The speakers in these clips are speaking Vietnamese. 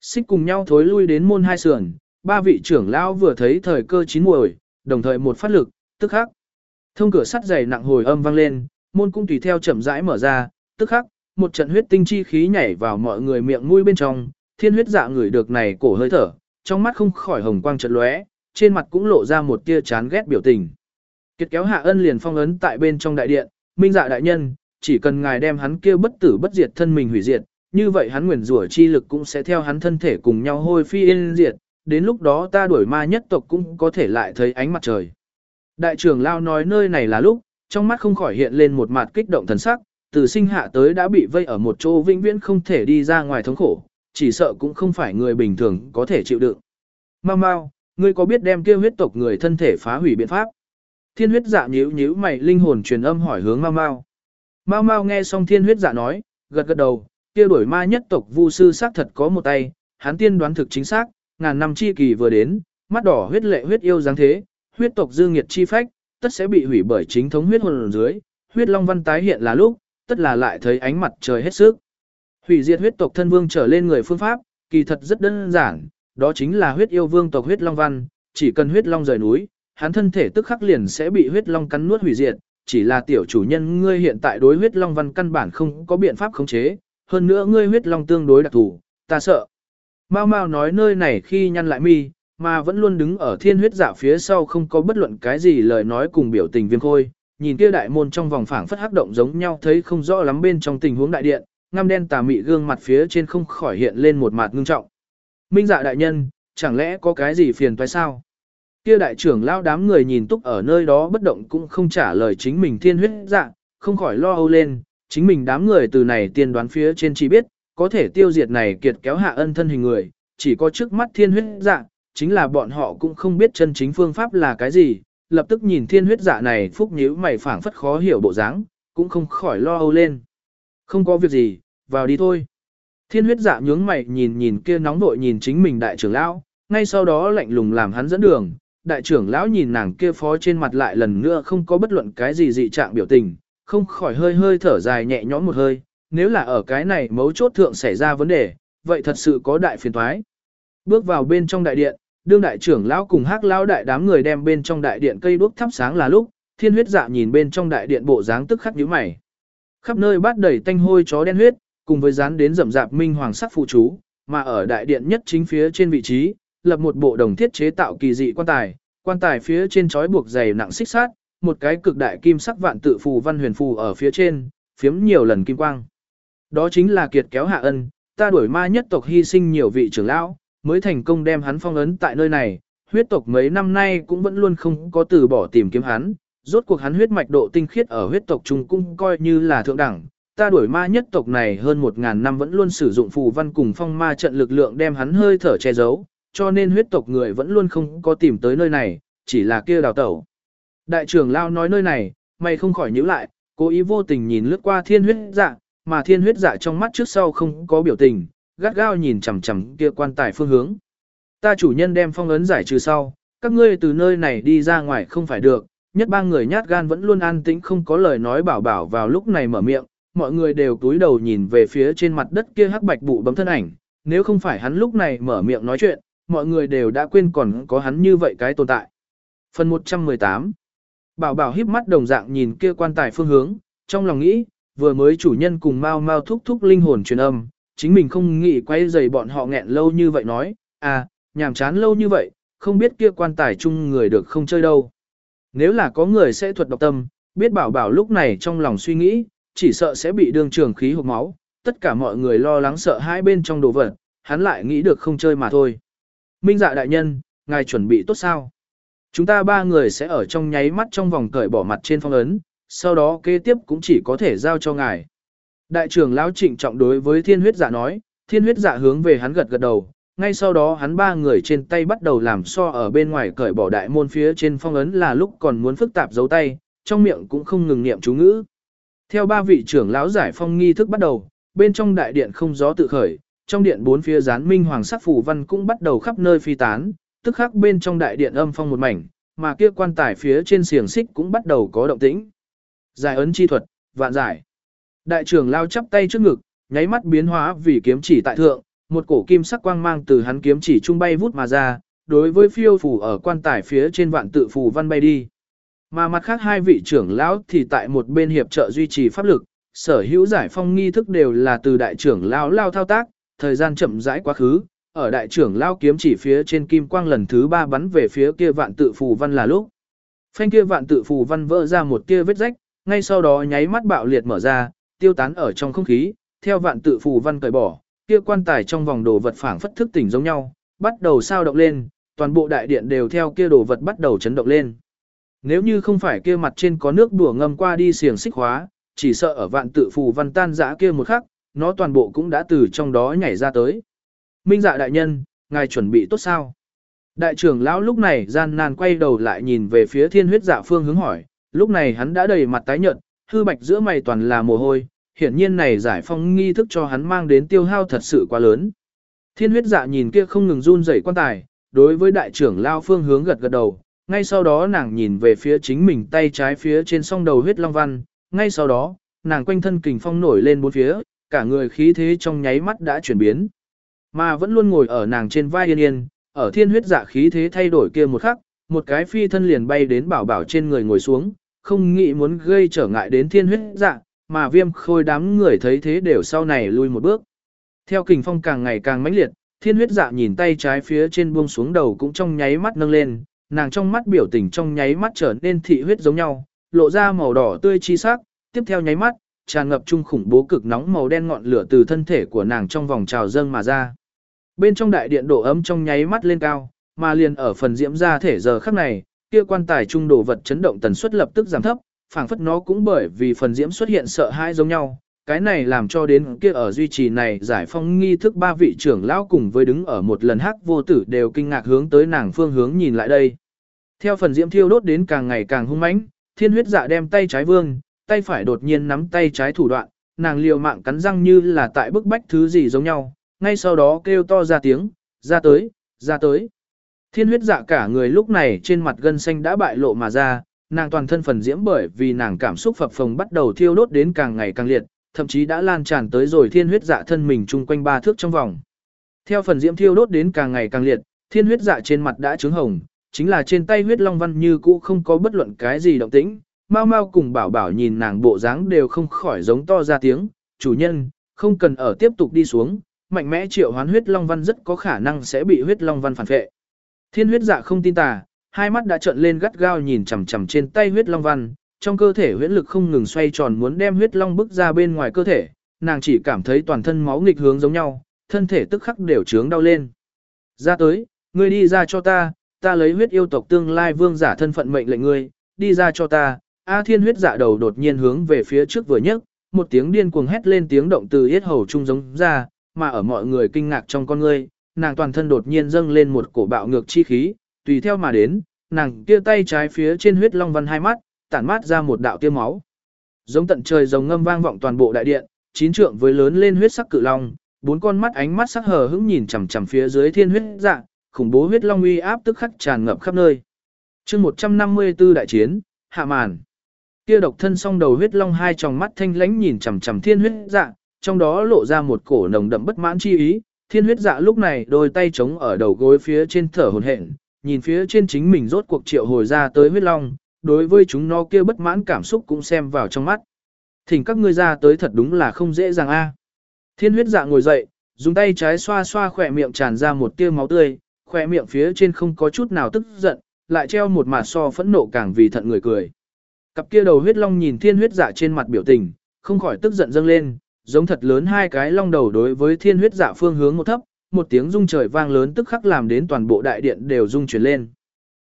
Xích cùng nhau thối lui đến môn hai sườn, ba vị trưởng lão vừa thấy thời cơ chín muồi, đồng thời một phát lực, tức khắc. Thông cửa sắt dày nặng hồi âm vang lên, môn cũng tùy theo chậm rãi mở ra, tức khắc, một trận huyết tinh chi khí nhảy vào mọi người miệng mũi bên trong, thiên huyết dạ người được này cổ hơi thở, trong mắt không khỏi hồng quang chợt lóe, trên mặt cũng lộ ra một tia chán ghét biểu tình. Kiệt kéo hạ ân liền phong ấn tại bên trong đại điện, minh dạ đại nhân, chỉ cần ngài đem hắn kia bất tử bất diệt thân mình hủy diệt, như vậy hắn nguyền rủa chi lực cũng sẽ theo hắn thân thể cùng nhau hôi phi yên diệt, đến lúc đó ta đuổi ma nhất tộc cũng có thể lại thấy ánh mặt trời. Đại trưởng lao nói nơi này là lúc, trong mắt không khỏi hiện lên một mặt kích động thần sắc, từ sinh hạ tới đã bị vây ở một chỗ vĩnh viễn không thể đi ra ngoài thống khổ, chỉ sợ cũng không phải người bình thường có thể chịu đựng. Mau mau, ngươi có biết đem kia huyết tộc người thân thể phá hủy biện pháp? Thiên huyết dạ nhíu nhíu mày linh hồn truyền âm hỏi hướng Mau Mau. Mau Mau nghe xong thiên huyết dạ nói, gật gật đầu, kia đuổi ma nhất tộc vu sư xác thật có một tay, hắn tiên đoán thực chính xác, ngàn năm chi kỳ vừa đến, mắt đỏ huyết lệ huyết yêu dáng thế, huyết tộc dương nghiệt chi phách, tất sẽ bị hủy bởi chính thống huyết hồn dưới, huyết long văn tái hiện là lúc, tất là lại thấy ánh mặt trời hết sức. Hủy diệt huyết tộc thân vương trở lên người phương pháp, kỳ thật rất đơn giản, đó chính là huyết yêu vương tộc huyết long văn, chỉ cần huyết long rời núi, hắn thân thể tức khắc liền sẽ bị huyết long cắn nuốt hủy diệt, chỉ là tiểu chủ nhân ngươi hiện tại đối huyết long văn căn bản không có biện pháp khống chế, hơn nữa ngươi huyết long tương đối đặc thù, ta sợ. Mao Mao nói nơi này khi nhăn lại mi, mà vẫn luôn đứng ở thiên huyết giả phía sau không có bất luận cái gì lời nói cùng biểu tình viêm khôi, nhìn kia đại môn trong vòng phảng phất hắc động giống nhau thấy không rõ lắm bên trong tình huống đại điện, ngăm đen tà mị gương mặt phía trên không khỏi hiện lên một mặt ngưng trọng. Minh dạ đại nhân, chẳng lẽ có cái gì phiền toái sao? Kia đại trưởng lao đám người nhìn túc ở nơi đó bất động cũng không trả lời chính mình thiên huyết dạ, không khỏi lo âu lên, chính mình đám người từ này tiên đoán phía trên chỉ biết, có thể tiêu diệt này kiệt kéo hạ ân thân hình người, chỉ có trước mắt thiên huyết dạ, chính là bọn họ cũng không biết chân chính phương pháp là cái gì, lập tức nhìn thiên huyết dạ này phúc nhíu mày phảng phất khó hiểu bộ dáng, cũng không khỏi lo âu lên. Không có việc gì, vào đi thôi. Thiên huyết dạ nhướng mày nhìn nhìn kia nóng nội nhìn chính mình đại trưởng lão, ngay sau đó lạnh lùng làm hắn dẫn đường. Đại trưởng lão nhìn nàng kia phó trên mặt lại lần nữa không có bất luận cái gì dị trạng biểu tình, không khỏi hơi hơi thở dài nhẹ nhõm một hơi, nếu là ở cái này mấu chốt thượng xảy ra vấn đề, vậy thật sự có đại phiền toái. Bước vào bên trong đại điện, đương đại trưởng lão cùng hắc lão đại đám người đem bên trong đại điện cây đuốc thắp sáng là lúc, thiên huyết dạ nhìn bên trong đại điện bộ dáng tức khắc nhíu mày. Khắp nơi bát đầy tanh hôi chó đen huyết, cùng với dán đến rậm rạp minh hoàng sắc phụ chú, mà ở đại điện nhất chính phía trên vị trí, lập một bộ đồng thiết chế tạo kỳ dị quan tài, quan tài phía trên trói buộc dày nặng xích sát, một cái cực đại kim sắc vạn tự phù văn huyền phù ở phía trên, phiếm nhiều lần kim quang. Đó chính là kiệt kéo hạ ân, ta đuổi ma nhất tộc hy sinh nhiều vị trưởng lão, mới thành công đem hắn phong ấn tại nơi này, huyết tộc mấy năm nay cũng vẫn luôn không có từ bỏ tìm kiếm hắn, rốt cuộc hắn huyết mạch độ tinh khiết ở huyết tộc trung cung coi như là thượng đẳng. Ta đuổi ma nhất tộc này hơn một ngàn năm vẫn luôn sử dụng phù văn cùng phong ma trận lực lượng đem hắn hơi thở che giấu, cho nên huyết tộc người vẫn luôn không có tìm tới nơi này, chỉ là kia đào tẩu. Đại trưởng lao nói nơi này, mày không khỏi nhíu lại, cố ý vô tình nhìn lướt qua thiên huyết dạ, mà thiên huyết dạ trong mắt trước sau không có biểu tình, gắt gao nhìn chằm chằm kia quan tài phương hướng. Ta chủ nhân đem phong ấn giải trừ sau, các ngươi từ nơi này đi ra ngoài không phải được, nhất ba người nhát gan vẫn luôn an tĩnh không có lời nói bảo bảo vào lúc này mở miệng, mọi người đều túi đầu nhìn về phía trên mặt đất kia hắc bạch bụ bấm thân ảnh, nếu không phải hắn lúc này mở miệng nói chuyện, mọi người đều đã quên còn có hắn như vậy cái tồn tại. Phần 118 Bảo bảo híp mắt đồng dạng nhìn kia quan tài phương hướng, trong lòng nghĩ, vừa mới chủ nhân cùng mau mau thúc thúc linh hồn truyền âm, chính mình không nghĩ quay dày bọn họ nghẹn lâu như vậy nói, à, nhàm chán lâu như vậy, không biết kia quan tài chung người được không chơi đâu. Nếu là có người sẽ thuật độc tâm, biết bảo bảo lúc này trong lòng suy nghĩ, chỉ sợ sẽ bị đương trường khí hộp máu, tất cả mọi người lo lắng sợ hai bên trong đồ vật, hắn lại nghĩ được không chơi mà thôi. Minh dạ đại nhân, ngài chuẩn bị tốt sao? Chúng ta ba người sẽ ở trong nháy mắt trong vòng cởi bỏ mặt trên phong ấn, sau đó kế tiếp cũng chỉ có thể giao cho ngài. Đại trưởng lão trịnh trọng đối với thiên huyết dạ nói, thiên huyết dạ hướng về hắn gật gật đầu, ngay sau đó hắn ba người trên tay bắt đầu làm so ở bên ngoài cởi bỏ đại môn phía trên phong ấn là lúc còn muốn phức tạp giấu tay, trong miệng cũng không ngừng niệm chú ngữ. Theo ba vị trưởng lão giải phong nghi thức bắt đầu, bên trong đại điện không gió tự khởi, trong điện bốn phía gián minh hoàng sắc phủ văn cũng bắt đầu khắp nơi phi tán, tức khắc bên trong đại điện âm phong một mảnh, mà kia quan tài phía trên xiềng xích cũng bắt đầu có động tĩnh. Giải ấn chi thuật, vạn giải. Đại trưởng lao chắp tay trước ngực, nháy mắt biến hóa vì kiếm chỉ tại thượng, một cổ kim sắc quang mang từ hắn kiếm chỉ trung bay vút mà ra, đối với phiêu phủ ở quan tài phía trên vạn tự phù văn bay đi. Mà mặt khác hai vị trưởng lão thì tại một bên hiệp trợ duy trì pháp lực, sở hữu giải phong nghi thức đều là từ đại trưởng lão lao thao tác, thời gian chậm rãi quá khứ, ở đại trưởng lão kiếm chỉ phía trên kim quang lần thứ ba bắn về phía kia vạn tự phù văn là lúc. Phanh kia vạn tự phù văn vỡ ra một kia vết rách, ngay sau đó nháy mắt bạo liệt mở ra, tiêu tán ở trong không khí, theo vạn tự phù văn cởi bỏ, kia quan tài trong vòng đồ vật phảng phất thức tỉnh giống nhau, bắt đầu sao động lên, toàn bộ đại điện đều theo kia đồ vật bắt đầu chấn động lên. Nếu như không phải kia mặt trên có nước đùa ngâm qua đi xiềng xích hóa, chỉ sợ ở vạn tự phù văn tan dã kia một khắc, nó toàn bộ cũng đã từ trong đó nhảy ra tới. Minh dạ đại nhân, ngài chuẩn bị tốt sao? Đại trưởng lão lúc này gian nan quay đầu lại nhìn về phía thiên huyết dạ phương hướng hỏi, lúc này hắn đã đầy mặt tái nhợt, hư bạch giữa mày toàn là mồ hôi, hiển nhiên này giải phong nghi thức cho hắn mang đến tiêu hao thật sự quá lớn. Thiên huyết dạ nhìn kia không ngừng run rẩy quan tài, đối với đại trưởng lão phương hướng gật gật đầu, ngay sau đó nàng nhìn về phía chính mình tay trái phía trên song đầu huyết long văn, ngay sau đó, nàng quanh thân kình phong nổi lên bốn phía, cả người khí thế trong nháy mắt đã chuyển biến. Mà vẫn luôn ngồi ở nàng trên vai yên yên, ở thiên huyết dạ khí thế thay đổi kia một khắc, một cái phi thân liền bay đến bảo bảo trên người ngồi xuống, không nghĩ muốn gây trở ngại đến thiên huyết dạ, mà viêm khôi đám người thấy thế đều sau này lui một bước. Theo kình phong càng ngày càng mãnh liệt, thiên huyết dạ nhìn tay trái phía trên buông xuống đầu cũng trong nháy mắt nâng lên, nàng trong mắt biểu tình trong nháy mắt trở nên thị huyết giống nhau, lộ ra màu đỏ tươi chi sắc, tiếp theo nháy mắt, tràn ngập trung khủng bố cực nóng màu đen ngọn lửa từ thân thể của nàng trong vòng trào dâng mà ra. Bên trong đại điện độ ấm trong nháy mắt lên cao, mà liền ở phần diễm ra thể giờ khắc này, kia quan tài trung đồ vật chấn động tần suất lập tức giảm thấp, phảng phất nó cũng bởi vì phần diễm xuất hiện sợ hãi giống nhau. Cái này làm cho đến kia ở duy trì này giải phong nghi thức ba vị trưởng lão cùng với đứng ở một lần hắc vô tử đều kinh ngạc hướng tới nàng phương hướng nhìn lại đây. Theo phần diễm thiêu đốt đến càng ngày càng hung mãnh, thiên huyết dạ đem tay trái vương, tay phải đột nhiên nắm tay trái thủ đoạn, nàng liều mạng cắn răng như là tại bức bách thứ gì giống nhau, ngay sau đó kêu to ra tiếng, ra tới, ra tới. Thiên huyết dạ cả người lúc này trên mặt gân xanh đã bại lộ mà ra, nàng toàn thân phần diễm bởi vì nàng cảm xúc phập phồng bắt đầu thiêu đốt đến càng ngày càng liệt, thậm chí đã lan tràn tới rồi thiên huyết dạ thân mình chung quanh ba thước trong vòng. Theo phần diễm thiêu đốt đến càng ngày càng liệt, thiên huyết dạ trên mặt đã trướng hồng, chính là trên tay huyết long văn như cũ không có bất luận cái gì động tĩnh. Mau mau cùng bảo bảo nhìn nàng bộ dáng đều không khỏi giống to ra tiếng, chủ nhân, không cần ở tiếp tục đi xuống, mạnh mẽ triệu hoán huyết long văn rất có khả năng sẽ bị huyết long văn phản phệ. Thiên huyết dạ không tin tà, hai mắt đã trợn lên gắt gao nhìn chằm chằm trên tay huyết long văn, trong cơ thể huyễn lực không ngừng xoay tròn muốn đem huyết long bức ra bên ngoài cơ thể, nàng chỉ cảm thấy toàn thân máu nghịch hướng giống nhau, thân thể tức khắc đều trướng đau lên. Ra tới, ngươi đi ra cho ta, ta lấy huyết yêu tộc tương lai vương giả thân phận mệnh lệnh ngươi, đi ra cho ta. A thiên huyết dạ đầu đột nhiên hướng về phía trước vừa nhấc, một tiếng điên cuồng hét lên tiếng động từ yết hầu trung giống ra, mà ở mọi người kinh ngạc trong con ngươi, nàng toàn thân đột nhiên dâng lên một cổ bạo ngược chi khí, tùy theo mà đến, nàng kia tay trái phía trên huyết long văn hai mắt, tản mát ra một đạo tia máu. Giống tận trời rồng ngâm vang vọng toàn bộ đại điện, chín trượng với lớn lên huyết sắc cự long, bốn con mắt ánh mắt sắc hờ hững nhìn chằm chằm phía dưới thiên huyết dạ, khủng bố huyết long uy áp tức khắc tràn ngập khắp nơi. Chương 154 đại chiến, hạ màn. Kia độc thân song đầu huyết long hai tròng mắt thanh lãnh nhìn chằm chằm thiên huyết dạ, trong đó lộ ra một cổ nồng đậm bất mãn chi ý, thiên huyết dạ lúc này đôi tay chống ở đầu gối phía trên thở hồn hển, nhìn phía trên chính mình rốt cuộc triệu hồi ra tới huyết long, đối với chúng nó kia bất mãn cảm xúc cũng xem vào trong mắt. Thỉnh các ngươi ra tới thật đúng là không dễ dàng a. Thiên huyết dạ ngồi dậy, dùng tay trái xoa xoa khỏe miệng tràn ra một tia máu tươi, khỏe miệng phía trên không có chút nào tức giận, lại treo một mặt so phẫn nộ càng vì thận người cười. Cặp kia đầu huyết long nhìn thiên huyết dạ trên mặt biểu tình, không khỏi tức giận dâng lên, giống thật lớn hai cái long đầu đối với thiên huyết dạ phương hướng một thấp, một tiếng rung trời vang lớn tức khắc làm đến toàn bộ đại điện đều rung chuyển lên.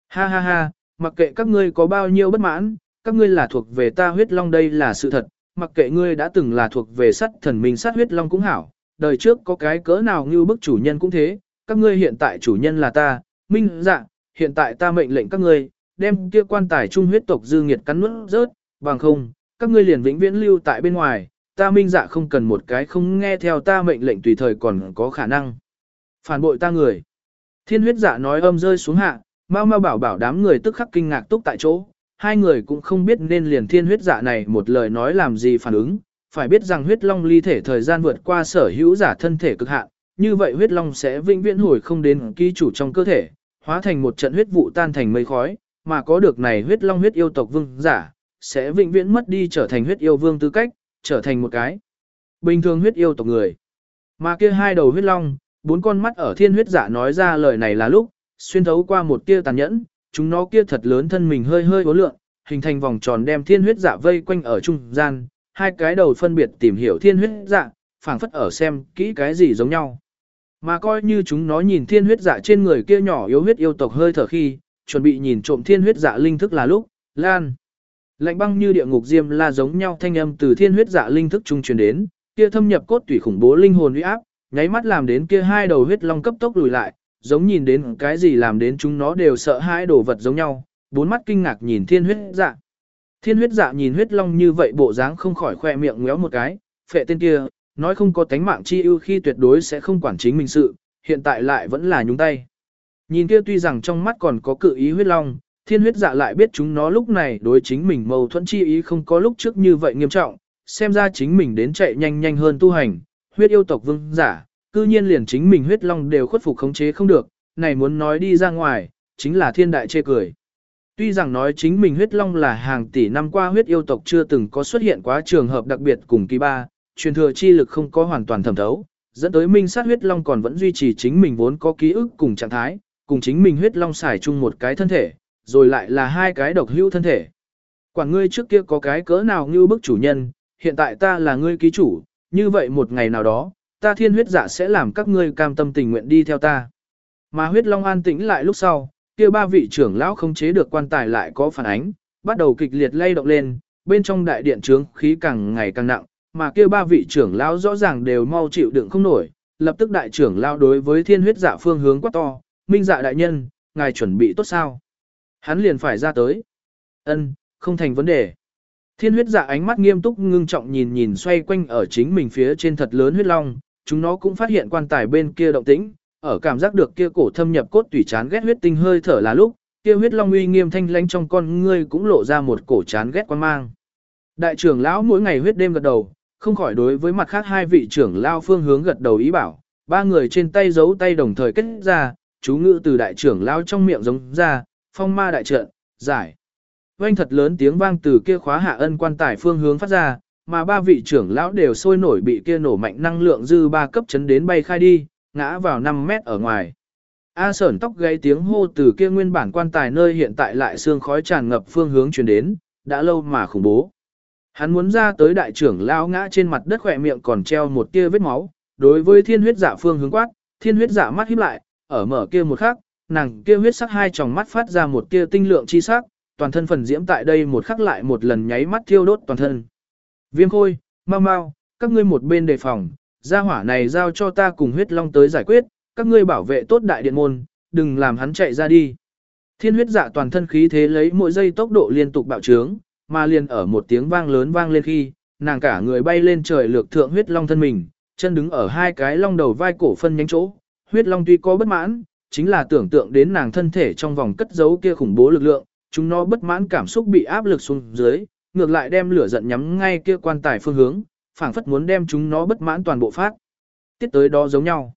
Ha ha ha, mặc kệ các ngươi có bao nhiêu bất mãn, các ngươi là thuộc về ta huyết long đây là sự thật, mặc kệ ngươi đã từng là thuộc về sắt thần minh sát huyết long cũng hảo, đời trước có cái cỡ nào như bức chủ nhân cũng thế, các ngươi hiện tại chủ nhân là ta, minh dạ, hiện tại ta mệnh lệnh các ngươi, đem kia quan tài trung huyết tộc dư nghiệt cắn nuốt rớt, bằng không, các ngươi liền vĩnh viễn lưu tại bên ngoài, ta minh dạ không cần một cái không nghe theo ta mệnh lệnh tùy thời còn có khả năng. Phản bội ta người. Thiên huyết dạ nói âm rơi xuống hạ, mau mau bảo bảo đám người tức khắc kinh ngạc túc tại chỗ, hai người cũng không biết nên liền thiên huyết dạ này một lời nói làm gì phản ứng, phải biết rằng huyết long ly thể thời gian vượt qua sở hữu giả thân thể cực hạn, như vậy huyết long sẽ vĩnh viễn hồi không đến ký chủ trong cơ thể, hóa thành một trận huyết vụ tan thành mây khói, mà có được này huyết long huyết yêu tộc vương giả, sẽ vĩnh viễn mất đi trở thành huyết yêu vương tư cách, trở thành một cái bình thường huyết yêu tộc người. Mà kia hai đầu huyết long, bốn con mắt ở thiên huyết giả nói ra lời này là lúc, xuyên thấu qua một tia tàn nhẫn, chúng nó kia thật lớn thân mình hơi hơi uốn lượn, hình thành vòng tròn đem thiên huyết dạ vây quanh ở trung gian, hai cái đầu phân biệt tìm hiểu thiên huyết dạ, phảng phất ở xem kỹ cái gì giống nhau. Mà coi như chúng nó nhìn thiên huyết dạ trên người kia nhỏ yếu huyết yêu tộc hơi thở khi, chuẩn bị nhìn trộm thiên huyết dạ linh thức là lúc, lan. Lạnh băng như địa ngục diêm la giống nhau thanh âm từ thiên huyết dạ linh thức trung truyền đến, kia thâm nhập cốt tủy khủng bố linh hồn uy áp, nháy mắt làm đến kia hai đầu huyết long cấp tốc lùi lại, giống nhìn đến cái gì làm đến chúng nó đều sợ hãi đồ vật giống nhau, bốn mắt kinh ngạc nhìn thiên huyết dạ. Thiên huyết dạ nhìn huyết long như vậy bộ dáng không khỏi khoe miệng ngéo một cái, phệ tên kia, nói không có tánh mạng chi ưu khi tuyệt đối sẽ không quản chính mình sự, hiện tại lại vẫn là nhúng tay. Nhìn kia tuy rằng trong mắt còn có cự ý huyết long, thiên huyết dạ lại biết chúng nó lúc này đối chính mình mâu thuẫn chi ý không có lúc trước như vậy nghiêm trọng, xem ra chính mình đến chạy nhanh nhanh hơn tu hành, huyết yêu tộc vương giả, cư nhiên liền chính mình huyết long đều khuất phục khống chế không được, này muốn nói đi ra ngoài, chính là thiên đại chê cười. Tuy rằng nói chính mình huyết long là hàng tỷ năm qua huyết yêu tộc chưa từng có xuất hiện quá trường hợp đặc biệt cùng kỳ ba, truyền thừa chi lực không có hoàn toàn thẩm thấu, dẫn tới minh sát huyết long còn vẫn duy trì chính mình vốn có ký ức cùng trạng thái, cùng chính mình huyết long xài chung một cái thân thể, rồi lại là hai cái độc hữu thân thể. Quản ngươi trước kia có cái cỡ nào như bức chủ nhân, hiện tại ta là ngươi ký chủ, như vậy một ngày nào đó, ta thiên huyết giả sẽ làm các ngươi cam tâm tình nguyện đi theo ta. Mà huyết long an tĩnh lại lúc sau, kia ba vị trưởng lão không chế được quan tài lại có phản ánh, bắt đầu kịch liệt lay động lên, bên trong đại điện trướng khí càng ngày càng nặng, mà kia ba vị trưởng lão rõ ràng đều mau chịu đựng không nổi, lập tức đại trưởng lão đối với thiên huyết giả phương hướng quát to, minh dạ đại nhân, ngài chuẩn bị tốt sao? Hắn liền phải ra tới. Ân, không thành vấn đề. Thiên huyết dạ ánh mắt nghiêm túc ngưng trọng nhìn nhìn xoay quanh ở chính mình phía trên thật lớn huyết long, chúng nó cũng phát hiện quan tài bên kia động tĩnh, ở cảm giác được kia cổ thâm nhập cốt tủy chán ghét huyết tinh hơi thở là lúc, kia huyết long uy nghiêm thanh lãnh trong con ngươi cũng lộ ra một cổ chán ghét quan mang. Đại trưởng lão mỗi ngày huyết đêm gật đầu, không khỏi đối với mặt khác hai vị trưởng lão phương hướng gật đầu ý bảo, ba người trên tay giấu tay đồng thời kết ra, chú ngữ từ đại trưởng lão trong miệng giống ra, phong ma đại trận, giải. Vang thật lớn tiếng vang từ kia khóa hạ ân quan tài phương hướng phát ra, mà ba vị trưởng lão đều sôi nổi bị kia nổ mạnh năng lượng dư ba cấp chấn đến bay khai đi, ngã vào 5 mét ở ngoài. A sởn tóc gáy tiếng hô từ kia nguyên bản quan tài nơi hiện tại lại xương khói tràn ngập phương hướng truyền đến, đã lâu mà khủng bố. Hắn muốn ra tới đại trưởng lão ngã trên mặt đất khỏe miệng còn treo một tia vết máu, đối với thiên huyết dạ phương hướng quát, thiên huyết dạ mắt híp lại, ở mở kia một khắc, nàng kia huyết sắc hai tròng mắt phát ra một tia tinh lượng chi sắc, toàn thân phần diễm tại đây một khắc lại một lần nháy mắt thiêu đốt toàn thân. Viêm khôi, mau mau, các ngươi một bên đề phòng, gia hỏa này giao cho ta cùng huyết long tới giải quyết, các ngươi bảo vệ tốt đại điện môn, đừng làm hắn chạy ra đi. Thiên huyết dạ toàn thân khí thế lấy mỗi giây tốc độ liên tục bạo trướng, mà liền ở một tiếng vang lớn vang lên khi, nàng cả người bay lên trời lược thượng huyết long thân mình, chân đứng ở hai cái long đầu vai cổ phân nhánh chỗ. Huyết long tuy có bất mãn, chính là tưởng tượng đến nàng thân thể trong vòng cất giấu kia khủng bố lực lượng, chúng nó bất mãn cảm xúc bị áp lực xuống dưới, ngược lại đem lửa giận nhắm ngay kia quan tài phương hướng, phảng phất muốn đem chúng nó bất mãn toàn bộ phát. Tiết tới đó giống nhau.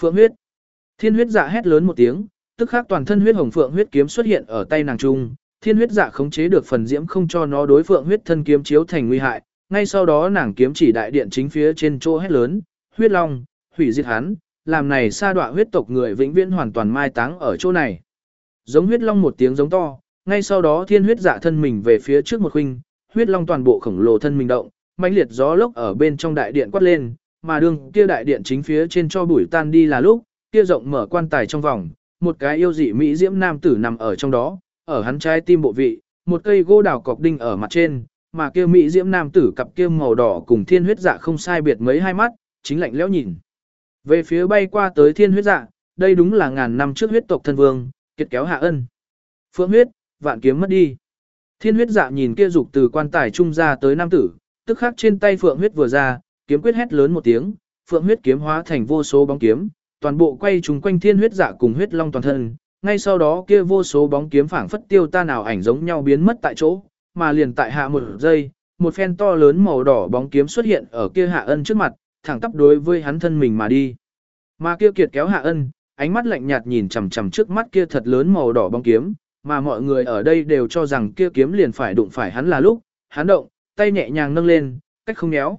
Phượng huyết. Thiên huyết dạ hét lớn một tiếng, tức khắc toàn thân huyết hồng phượng huyết kiếm xuất hiện ở tay nàng trung, thiên huyết dạ khống chế được phần diễm không cho nó đối phượng huyết thân kiếm chiếu thành nguy hại, ngay sau đó nàng kiếm chỉ đại điện chính phía trên chỗ hét lớn, huyết long, hủy diệt hắn, làm này sa đọa huyết tộc người vĩnh viễn hoàn toàn mai táng ở chỗ này. Giống huyết long một tiếng giống to, ngay sau đó thiên huyết dạ thân mình về phía trước một khuynh, huyết long toàn bộ khổng lồ thân mình động, mãnh liệt gió lốc ở bên trong đại điện quát lên, mà đường kia đại điện chính phía trên cho bụi tan đi là lúc, kia rộng mở quan tài trong vòng, một cái yêu dị mỹ diễm nam tử nằm ở trong đó, ở hắn trái tim bộ vị, một cây gỗ đào cọc đinh ở mặt trên, mà kia mỹ diễm nam tử cặp kia màu đỏ cùng thiên huyết dạ không sai biệt mấy hai mắt, chính lạnh lẽo nhìn. Về phía bay qua tới thiên huyết dạ, đây đúng là ngàn năm trước huyết tộc thân vương, kiệt kéo hạ ân. Phượng huyết, vạn kiếm mất đi. Thiên huyết dạ nhìn kia dục từ quan tài trung ra tới nam tử, tức khắc trên tay phượng huyết vừa ra, kiếm quyết hét lớn một tiếng, phượng huyết kiếm hóa thành vô số bóng kiếm, toàn bộ quay trùng quanh thiên huyết dạ cùng huyết long toàn thân. Ngay sau đó kia vô số bóng kiếm phảng phất tiêu ta nào ảnh giống nhau biến mất tại chỗ, mà liền tại hạ một giây, một phen to lớn màu đỏ bóng kiếm xuất hiện ở kia hạ ân trước mặt, thẳng tắp đối với hắn thân mình mà đi. Mà kia kiệt kéo hạ ân, ánh mắt lạnh nhạt nhìn chằm chằm trước mắt kia thật lớn màu đỏ bóng kiếm, mà mọi người ở đây đều cho rằng kia kiếm liền phải đụng phải hắn là lúc, hắn động, tay nhẹ nhàng nâng lên, cách không nhéo.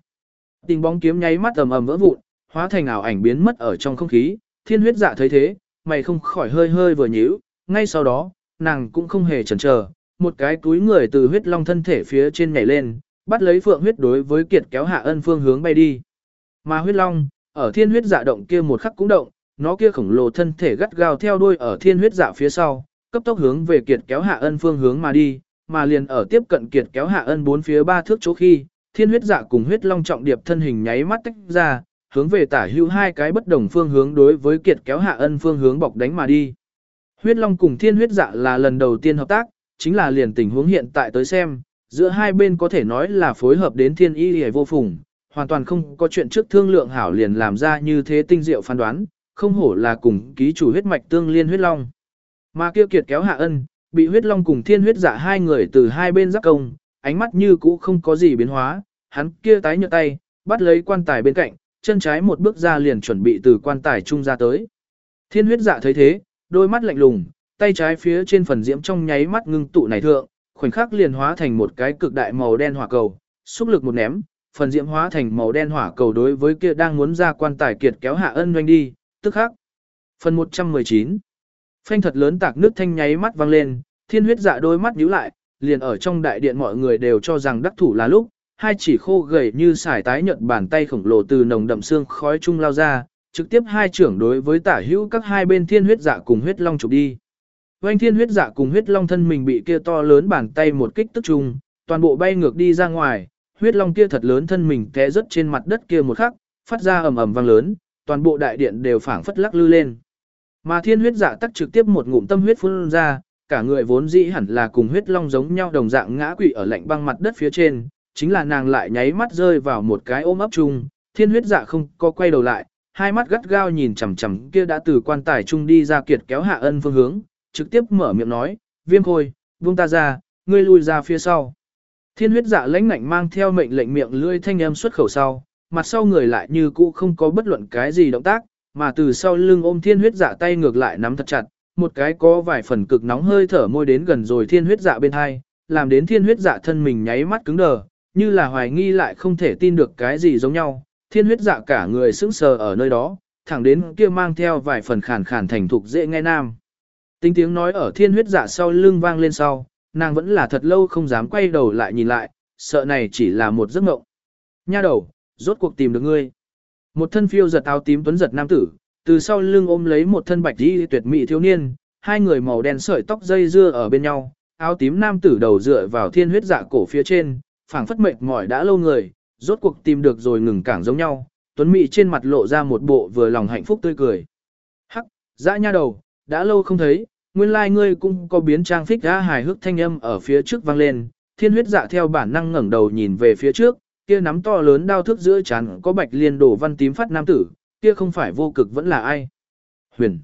Tình bóng kiếm nháy mắt ầm ầm vỡ vụn, hóa thành ảo ảnh biến mất ở trong không khí, thiên huyết dạ thấy thế, mày không khỏi hơi hơi vừa nhíu, ngay sau đó, nàng cũng không hề chần chờ, một cái túi người từ huyết long thân thể phía trên nhảy lên, bắt lấy phượng huyết đối với kiệt kéo hạ ân phương hướng bay đi. Mà huyết long, ở thiên huyết dạ động kia một khắc cũng động, nó kia khổng lồ thân thể gắt gao theo đuôi ở thiên huyết dạ phía sau, cấp tốc hướng về kiệt kéo hạ ân phương hướng mà đi, mà liền ở tiếp cận kiệt kéo hạ ân bốn phía ba thước chỗ khi, thiên huyết dạ cùng huyết long trọng điệp thân hình nháy mắt tách ra, hướng về tả hữu hai cái bất đồng phương hướng đối với kiệt kéo hạ ân phương hướng bọc đánh mà đi. Huyết long cùng thiên huyết dạ là lần đầu tiên hợp tác, chính là liền tình huống hiện tại tới xem, giữa hai bên có thể nói là phối hợp đến thiên y hề vô phùng, hoàn toàn không có chuyện trước thương lượng hảo liền làm ra như thế tinh diệu phán đoán, không hổ là cùng ký chủ huyết mạch tương liên huyết long. Mà kia kiệt kéo hạ ân, bị huyết long cùng thiên huyết dạ hai người từ hai bên giáp công, ánh mắt như cũ không có gì biến hóa, hắn kia tái nhợt tay, bắt lấy quan tài bên cạnh, chân trái một bước ra liền chuẩn bị từ quan tài trung ra tới. Thiên huyết dạ thấy thế, đôi mắt lạnh lùng, tay trái phía trên phần diễm trong nháy mắt ngưng tụ này thượng, khoảnh khắc liền hóa thành một cái cực đại màu đen hỏa cầu, xúc lực một ném, phần diễm hóa thành màu đen hỏa cầu đối với kia đang muốn ra quan tài kiệt kéo hạ ân doanh đi, tức khắc. Phần 119 Phanh thật lớn tạc nước thanh nháy mắt vang lên, thiên huyết dạ đôi mắt nhíu lại, liền ở trong đại điện mọi người đều cho rằng đắc thủ là lúc, hai chỉ khô gầy như sải tái nhợt bàn tay khổng lồ từ nồng đậm xương khói trung lao ra, trực tiếp hai trưởng đối với tả hữu các hai bên thiên huyết dạ cùng huyết long chụp đi. Oanh thiên huyết dạ cùng huyết long thân mình bị kia to lớn bàn tay một kích tức trùng toàn bộ bay ngược đi ra ngoài, huyết long kia thật lớn thân mình té rớt trên mặt đất kia một khắc, phát ra ầm ầm vang lớn, toàn bộ đại điện đều phảng phất lắc lư lên. Mà thiên huyết dạ tắc trực tiếp một ngụm tâm huyết phun ra, cả người vốn dĩ hẳn là cùng huyết long giống nhau đồng dạng ngã quỵ ở lạnh băng mặt đất phía trên, chính là nàng lại nháy mắt rơi vào một cái ôm ấp chung, thiên huyết dạ không có quay đầu lại, hai mắt gắt gao nhìn chằm chằm kia đã từ quan tài chung đi ra kiệt kéo hạ ân phương hướng, trực tiếp mở miệng nói, viêm khôi, buông ta ra, ngươi lui ra phía sau. Thiên huyết dạ lãnh ngạnh mang theo mệnh lệnh miệng lưỡi thanh âm xuất khẩu sau, mặt sau người lại như cũ không có bất luận cái gì động tác, mà từ sau lưng ôm thiên huyết dạ tay ngược lại nắm thật chặt, một cái có vài phần cực nóng hơi thở môi đến gần rồi thiên huyết dạ bên hai, làm đến thiên huyết dạ thân mình nháy mắt cứng đờ, như là hoài nghi lại không thể tin được cái gì giống nhau, thiên huyết dạ cả người sững sờ ở nơi đó, thẳng đến kia mang theo vài phần khàn khàn thành thục dễ nghe nam. Tính tiếng nói ở thiên huyết dạ sau lưng vang lên sau, nàng vẫn là thật lâu không dám quay đầu lại nhìn lại, sợ này chỉ là một giấc mộng. Nha đầu, rốt cuộc tìm được ngươi. Một thân phiêu giật áo tím tuấn giật nam tử, từ sau lưng ôm lấy một thân bạch y tuyệt mỹ thiếu niên, hai người màu đen sợi tóc dây dưa ở bên nhau, áo tím nam tử đầu dựa vào thiên huyết dạ cổ phía trên, phảng phất mệt mỏi đã lâu người, rốt cuộc tìm được rồi ngừng cảng giống nhau, tuấn mỹ trên mặt lộ ra một bộ vừa lòng hạnh phúc tươi cười. Hắc, dã nha đầu, đã lâu không thấy, nguyên lai like ngươi cũng có biến trang phích ra hài hước thanh âm ở phía trước vang lên, thiên huyết dạ theo bản năng ngẩng đầu nhìn về phía trước, kia nắm to lớn đao thước giữa chán có bạch liên đổ văn tím phát nam tử, kia không phải vô cực vẫn là ai. Huyền.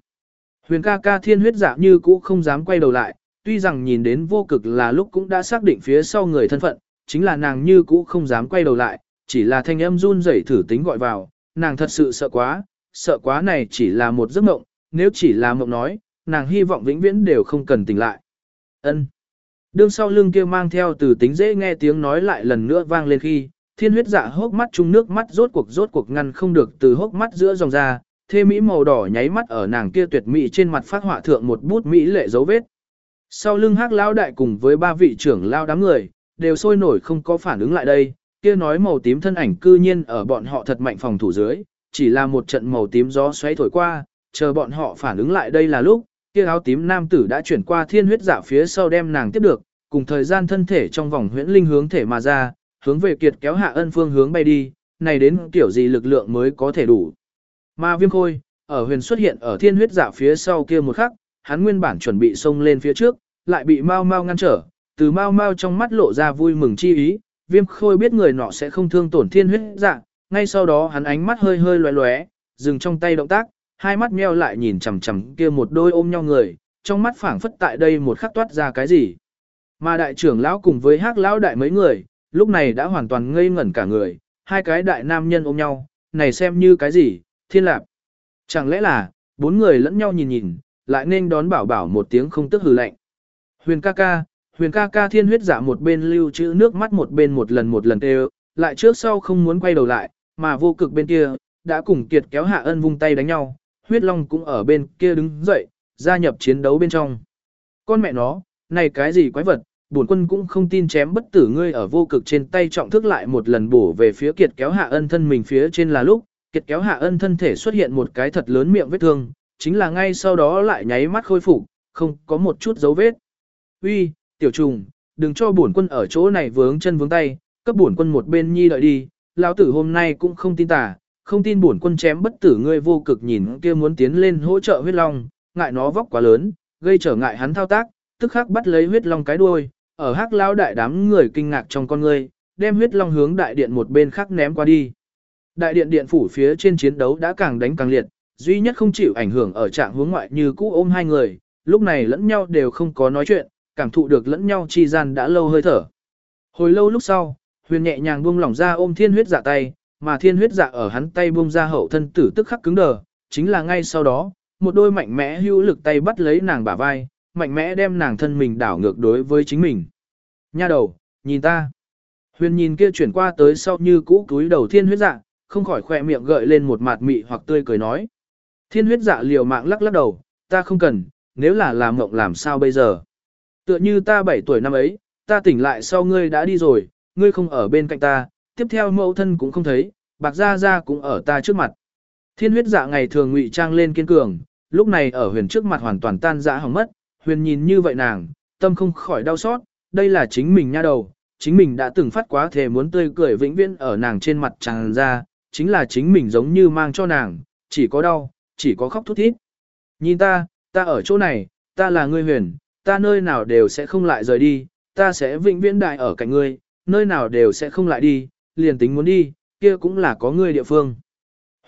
Huyền ca ca thiên huyết dạ như cũ không dám quay đầu lại, tuy rằng nhìn đến vô cực là lúc cũng đã xác định phía sau người thân phận, chính là nàng như cũ không dám quay đầu lại, chỉ là thanh âm run rẩy thử tính gọi vào, nàng thật sự sợ quá, sợ quá này chỉ là một giấc mộng, nếu chỉ là mộng nói, nàng hy vọng vĩnh viễn đều không cần tỉnh lại. Ân. Đương sau lưng kia mang theo từ tính dễ nghe tiếng nói lại lần nữa vang lên khi, thiên huyết dạ hốc mắt chung nước mắt rốt cuộc rốt cuộc ngăn không được từ hốc mắt giữa dòng ra, thê mỹ màu đỏ nháy mắt ở nàng kia tuyệt mỹ trên mặt phát họa thượng một bút mỹ lệ dấu vết. Sau lưng hắc lão đại cùng với ba vị trưởng lao đám người, đều sôi nổi không có phản ứng lại đây, kia nói màu tím thân ảnh cư nhiên ở bọn họ thật mạnh phòng thủ dưới, chỉ là một trận màu tím gió xoáy thổi qua, chờ bọn họ phản ứng lại đây là lúc, kia áo tím nam tử đã chuyển qua thiên huyết dạ phía sau đem nàng tiếp được, cùng thời gian thân thể trong vòng huyễn linh hướng thể mà ra, hướng về kiệt kéo hạ ân phương hướng bay đi, này đến kiểu gì lực lượng mới có thể đủ. Mà viêm khôi, ở huyền xuất hiện ở thiên huyết dạ phía sau kia một khắc, hắn nguyên bản chuẩn bị xông lên phía trước, lại bị mau mau ngăn trở, từ mau mau trong mắt lộ ra vui mừng chi ý, viêm khôi biết người nọ sẽ không thương tổn thiên huyết dạ, ngay sau đó hắn ánh mắt hơi hơi loé loé, dừng trong tay động tác, hai mắt meo lại nhìn chằm chằm kia một đôi ôm nhau người, trong mắt phảng phất tại đây một khắc toát ra cái gì. Mà đại trưởng lão cùng với hắc lão đại mấy người, lúc này đã hoàn toàn ngây ngẩn cả người, hai cái đại nam nhân ôm nhau, này xem như cái gì, thiên lạc Chẳng lẽ là, bốn người lẫn nhau nhìn nhìn, lại nên đón bảo bảo một tiếng không tức hừ lạnh. Huyền ca ca, huyền ca ca thiên huyết giả một bên lưu trữ nước mắt một bên một lần một lần đều, lại trước sau không muốn quay đầu lại, mà vô cực bên kia, đã cùng kiệt kéo hạ ân vung tay đánh nhau, huyết long cũng ở bên kia đứng dậy, gia nhập chiến đấu bên trong. Con mẹ nó, này cái gì quái vật, bổn quân cũng không tin chém bất tử ngươi ở vô cực trên tay trọng thức lại một lần bổ về phía kiệt kéo hạ ân thân mình phía trên là lúc, kiệt kéo hạ ân thân thể xuất hiện một cái thật lớn miệng vết thương, chính là ngay sau đó lại nháy mắt khôi phục, không có một chút dấu vết. Uy, tiểu trùng, đừng cho bổn quân ở chỗ này vướng chân vướng tay, cấp bổn quân một bên nhi đợi đi, lão tử hôm nay cũng không tin tà, không tin bổn quân chém bất tử ngươi vô cực nhìn kia muốn tiến lên hỗ trợ huyết long, ngại nó vóc quá lớn, gây trở ngại hắn thao tác, tức khắc bắt lấy huyết long cái đuôi, ở hắc lão đại đám người kinh ngạc trong con ngươi, đem huyết long hướng đại điện một bên khác ném qua đi. Đại điện điện phủ phía trên chiến đấu đã càng đánh càng liệt, duy nhất không chịu ảnh hưởng ở trạng hướng ngoại như cũ ôm hai người, lúc này lẫn nhau đều không có nói chuyện, cảm thụ được lẫn nhau chi gian đã lâu hơi thở. Hồi lâu lúc sau, huyền nhẹ nhàng buông lỏng ra ôm thiên huyết dạ tay, mà thiên huyết dạ ở hắn tay buông ra hậu thân tử tức khắc cứng đờ, chính là ngay sau đó, một đôi mạnh mẽ hữu lực tay bắt lấy nàng bả vai, mạnh mẽ đem nàng thân mình đảo ngược đối với chính mình. Nha đầu, nhìn ta. Huyền nhìn kia chuyển qua tới sau như cũ túi đầu thiên huyết dạ, không khỏi khỏe miệng gợi lên một mạt mị hoặc tươi cười nói. Thiên huyết dạ liều mạng lắc lắc đầu, ta không cần, nếu là làm mộng làm sao bây giờ. Tựa như ta 7 tuổi năm ấy, ta tỉnh lại sau ngươi đã đi rồi, ngươi không ở bên cạnh ta, tiếp theo mẫu thân cũng không thấy, bạc gia gia cũng ở ta trước mặt. Thiên huyết dạ ngày thường ngụy trang lên kiên cường, lúc này ở huyền trước mặt hoàn toàn tan dã hỏng mất, huyền nhìn như vậy nàng, tâm không khỏi đau xót, đây là chính mình nha đầu, chính mình đã từng phát quá thể muốn tươi cười vĩnh viễn ở nàng trên mặt tràn ra, chính là chính mình giống như mang cho nàng, chỉ có đau, chỉ có khóc thút thít. Nhìn ta, ta ở chỗ này, ta là ngươi huyền, ta nơi nào đều sẽ không lại rời đi, ta sẽ vĩnh viễn đại ở cạnh ngươi, nơi nào đều sẽ không lại đi, liền tính muốn đi, kia cũng là có người địa phương.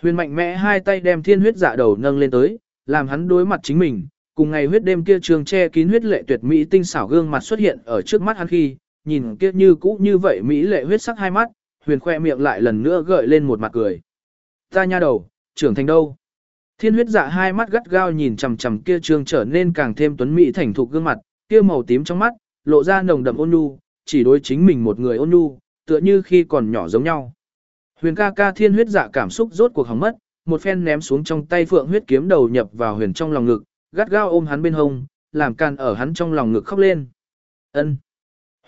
Huyền mạnh mẽ hai tay đem thiên huyết dạ đầu nâng lên tới, làm hắn đối mặt chính mình, cùng ngày huyết đêm kia trường che kín huyết lệ tuyệt mỹ tinh xảo gương mặt xuất hiện ở trước mắt hắn khi, nhìn kia như cũ như vậy mỹ lệ huyết sắc hai mắt, huyền khoe miệng lại lần nữa gợi lên một mặt cười. Ta nha đầu, trưởng thành đâu? Thiên huyết dạ hai mắt gắt gao nhìn chằm chằm kia Trường trở nên càng thêm tuấn mỹ thành thục gương mặt, kia màu tím trong mắt, lộ ra nồng đậm ôn nhu, chỉ đối chính mình một người ôn nhu, tựa như khi còn nhỏ giống nhau. Huyền ca ca thiên huyết dạ cảm xúc rốt cuộc hỏng mất, một phen ném xuống trong tay phượng huyết kiếm đầu nhập vào huyền trong lòng ngực, gắt gao ôm hắn bên hông, làm can ở hắn trong lòng ngực khóc lên. Ân.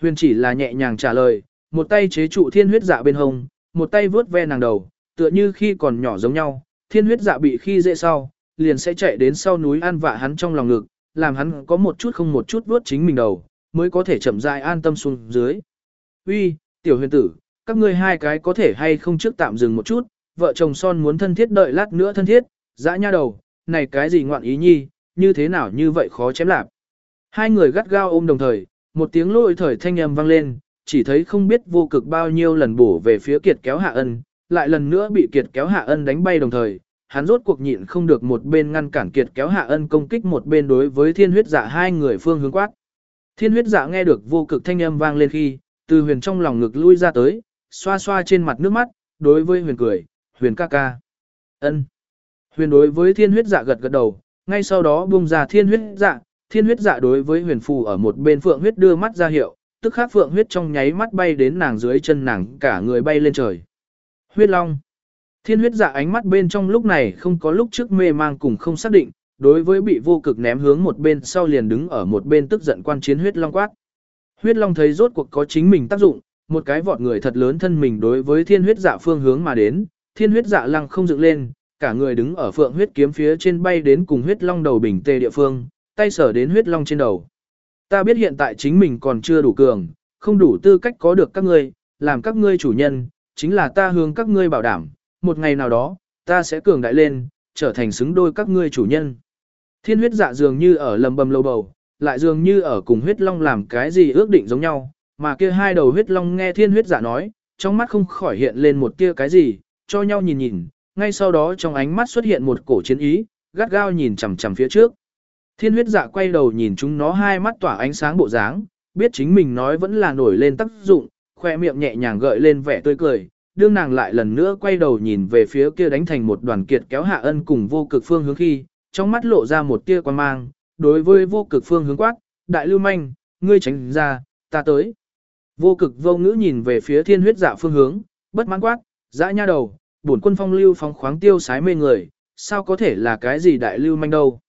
Huyền chỉ là nhẹ nhàng trả lời, một tay chế trụ thiên huyết dạ bên hông, một tay vướt ve nàng đầu, tựa như khi còn nhỏ giống nhau, thiên huyết dạ bị khi dễ sau, liền sẽ chạy đến sau núi an vạ hắn trong lòng ngực, làm hắn có một chút không một chút vướt chính mình đầu, mới có thể chậm rãi an tâm xuống dưới. Uy, tiểu huyền tử, các ngươi hai cái có thể hay không trước tạm dừng một chút, vợ chồng son muốn thân thiết đợi lát nữa thân thiết, dã nha đầu, này cái gì ngoạn ý nhi, như thế nào như vậy khó chém lạp. Hai người gắt gao ôm đồng thời, một tiếng lôi thời thanh âm vang lên, chỉ thấy không biết vô cực bao nhiêu lần bổ về phía kiệt kéo hạ ân, lại lần nữa bị kiệt kéo hạ ân đánh bay đồng thời, hắn rốt cuộc nhịn không được một bên ngăn cản kiệt kéo hạ ân công kích một bên đối với thiên huyết dạ hai người phương hướng quát. Thiên huyết dạ nghe được vô cực thanh âm vang lên khi, từ huyền trong lòng ngực lui ra tới, xoa xoa trên mặt nước mắt, đối với huyền cười, huyền ca ca. ân. Huyền đối với thiên huyết dạ gật gật đầu, ngay sau đó buông ra thiên huyết dạ, thiên huyết dạ đối với huyền phù ở một bên phượng huyết đưa mắt ra hiệu, tức khắc phượng huyết trong nháy mắt bay đến nàng dưới chân nàng cả người bay lên trời. Huyết long. Thiên huyết dạ ánh mắt bên trong lúc này không có lúc trước mê mang cùng không xác định, đối với bị vô cực ném hướng một bên sau liền đứng ở một bên tức giận quan chiến huyết long quát. Huyết long thấy rốt cuộc có chính mình tác dụng, một cái vọt người thật lớn thân mình đối với thiên huyết dạ phương hướng mà đến, thiên huyết dạ lăng không dựng lên, cả người đứng ở phượng huyết kiếm phía trên bay đến cùng huyết long đầu bình tê địa phương, tay sở đến huyết long trên đầu. Ta biết hiện tại chính mình còn chưa đủ cường, không đủ tư cách có được các ngươi, làm các ngươi chủ nhân, chính là ta hướng các ngươi bảo đảm, một ngày nào đó, ta sẽ cường đại lên, trở thành xứng đôi các ngươi chủ nhân. Thiên huyết dạ dường như ở lầm bầm lâu bầu, lại dường như ở cùng huyết long làm cái gì ước định giống nhau, mà kia hai đầu huyết long nghe thiên huyết giả nói, trong mắt không khỏi hiện lên một tia cái gì, cho nhau nhìn nhìn, ngay sau đó trong ánh mắt xuất hiện một cổ chiến ý, gắt gao nhìn chằm chằm phía trước. Thiên huyết dạ quay đầu nhìn chúng nó hai mắt tỏa ánh sáng bộ dáng, biết chính mình nói vẫn là nổi lên tác dụng, khoe miệng nhẹ nhàng gợi lên vẻ tươi cười, đương nàng lại lần nữa quay đầu nhìn về phía kia đánh thành một đoàn kiệt kéo hạ ân cùng vô cực phương hướng khi, trong mắt lộ ra một tia quan mang, đối với vô cực phương hướng quát, đại lưu manh, ngươi tránh ra, ta tới. Vô cực vô ngữ nhìn về phía thiên huyết dạ phương hướng, bất mãn quát, dã nha đầu, bổn quân phong lưu phóng khoáng tiêu sái mê người, sao có thể là cái gì đại lưu manh đâu.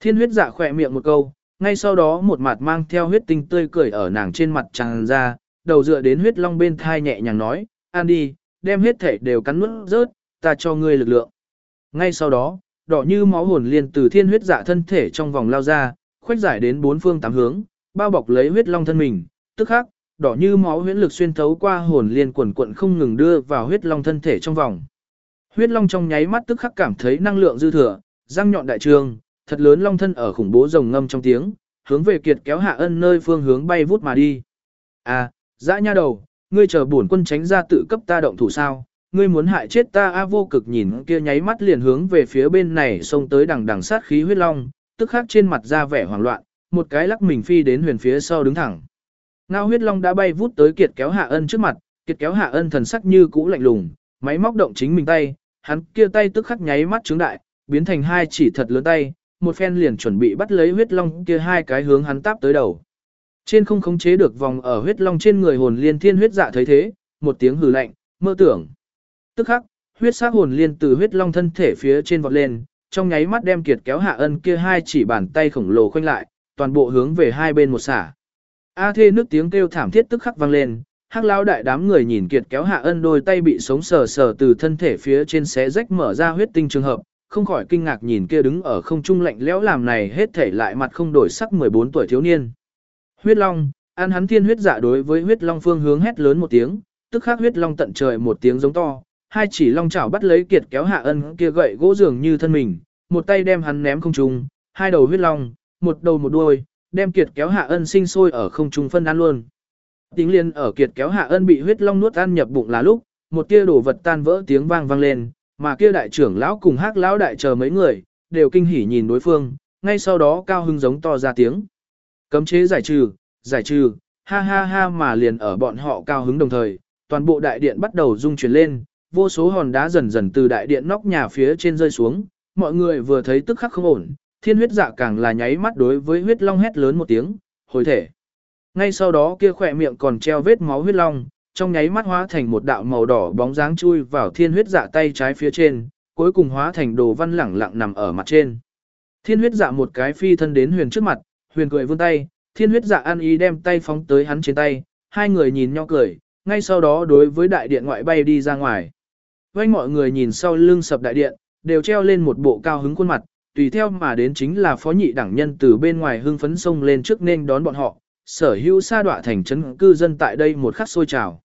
Thiên huyết dạ khỏe miệng một câu, ngay sau đó một mặt mang theo huyết tinh tươi cười ở nàng trên mặt tràn ra, đầu dựa đến huyết long bên thai nhẹ nhàng nói, ăn đi, đem hết thể đều cắn nuốt rớt, ta cho ngươi lực lượng. Ngay sau đó, đỏ như máu hồn liền từ thiên huyết dạ thân thể trong vòng lao ra, khoách giải đến bốn phương tám hướng, bao bọc lấy huyết long thân mình, tức khắc, đỏ như máu huyễn lực xuyên thấu qua hồn liên quần quận không ngừng đưa vào huyết long thân thể trong vòng. Huyết long trong nháy mắt tức khắc cảm thấy năng lượng dư thừa, răng nhọn đại trường, thật lớn long thân ở khủng bố rồng ngâm trong tiếng, hướng về kiệt kéo hạ ân nơi phương hướng bay vút mà đi. À, dã nha đầu, ngươi chờ bổn quân tránh ra tự cấp ta động thủ sao? Ngươi muốn hại chết ta a vô cực nhìn kia nháy mắt liền hướng về phía bên này xông tới đằng đằng sát khí huyết long, tức khắc trên mặt ra vẻ hoảng loạn, một cái lắc mình phi đến huyền phía sau đứng thẳng. Ngao huyết long đã bay vút tới kiệt kéo hạ ân trước mặt, kiệt kéo hạ ân thần sắc như cũ lạnh lùng, máy móc động chính mình tay, hắn kia tay tức khắc nháy mắt trướng đại, biến thành hai chỉ thật lớn tay, một phen liền chuẩn bị bắt lấy huyết long kia hai cái hướng hắn táp tới đầu. Trên không khống chế được vòng ở huyết long trên người hồn liên thiên huyết dạ thấy thế, một tiếng hừ lạnh, mơ tưởng. Tức khắc, huyết sắc hồn liên từ huyết long thân thể phía trên vọt lên, trong nháy mắt đem kiệt kéo hạ ân kia hai chỉ bàn tay khổng lồ khoanh lại, toàn bộ hướng về hai bên một xả. A thê nước tiếng kêu thảm thiết tức khắc vang lên, hắc lão đại đám người nhìn kiệt kéo hạ ân đôi tay bị sống sờ sờ từ thân thể phía trên xé rách mở ra huyết tinh trường hợp, không khỏi kinh ngạc nhìn kia đứng ở không trung lạnh lẽo làm này hết thể lại mặt không đổi sắc 14 tuổi thiếu niên. Huyết long, an hắn thiên huyết dạ đối với huyết long phương hướng hét lớn một tiếng, tức khắc huyết long tận trời một tiếng giống to, hai chỉ long chảo bắt lấy kiệt kéo hạ ân kia gậy gỗ dường như thân mình, một tay đem hắn ném không trung, hai đầu huyết long, một đầu một đuôi, đem kiệt kéo hạ ân sinh sôi ở không trung phân ăn luôn. Tiếng liên ở kiệt kéo hạ ân bị huyết long nuốt ăn nhập bụng là lúc, một tia đổ vật tan vỡ tiếng vang vang lên, mà kia đại trưởng lão cùng hắc lão đại chờ mấy người, đều kinh hỉ nhìn đối phương, ngay sau đó cao hưng giống to ra tiếng. Cấm chế giải trừ, giải trừ, ha ha ha mà liền ở bọn họ cao hứng đồng thời, toàn bộ đại điện bắt đầu rung chuyển lên, vô số hòn đá dần dần từ đại điện nóc nhà phía trên rơi xuống, mọi người vừa thấy tức khắc không ổn, thiên huyết dạ càng là nháy mắt đối với huyết long hét lớn một tiếng, hồi thể. Ngay sau đó kia khỏe miệng còn treo vết máu huyết long, trong nháy mắt hóa thành một đạo màu đỏ bóng dáng chui vào thiên huyết dạ tay trái phía trên, cuối cùng hóa thành đồ văn lẳng lặng nằm ở mặt trên. Thiên huyết dạ một cái phi thân đến huyền trước mặt, huyền cười vươn tay, thiên huyết dạ ăn ý đem tay phóng tới hắn trên tay, hai người nhìn nhau cười, ngay sau đó đối với đại điện ngoại bay đi ra ngoài. Quanh mọi người nhìn sau lưng sập đại điện, đều treo lên một bộ cao hứng khuôn mặt, tùy theo mà đến chính là phó nhị đảng nhân từ bên ngoài hưng phấn sông lên trước nên đón bọn họ, sở hữu sa đọa thành trấn cư dân tại đây một khắc sôi trào.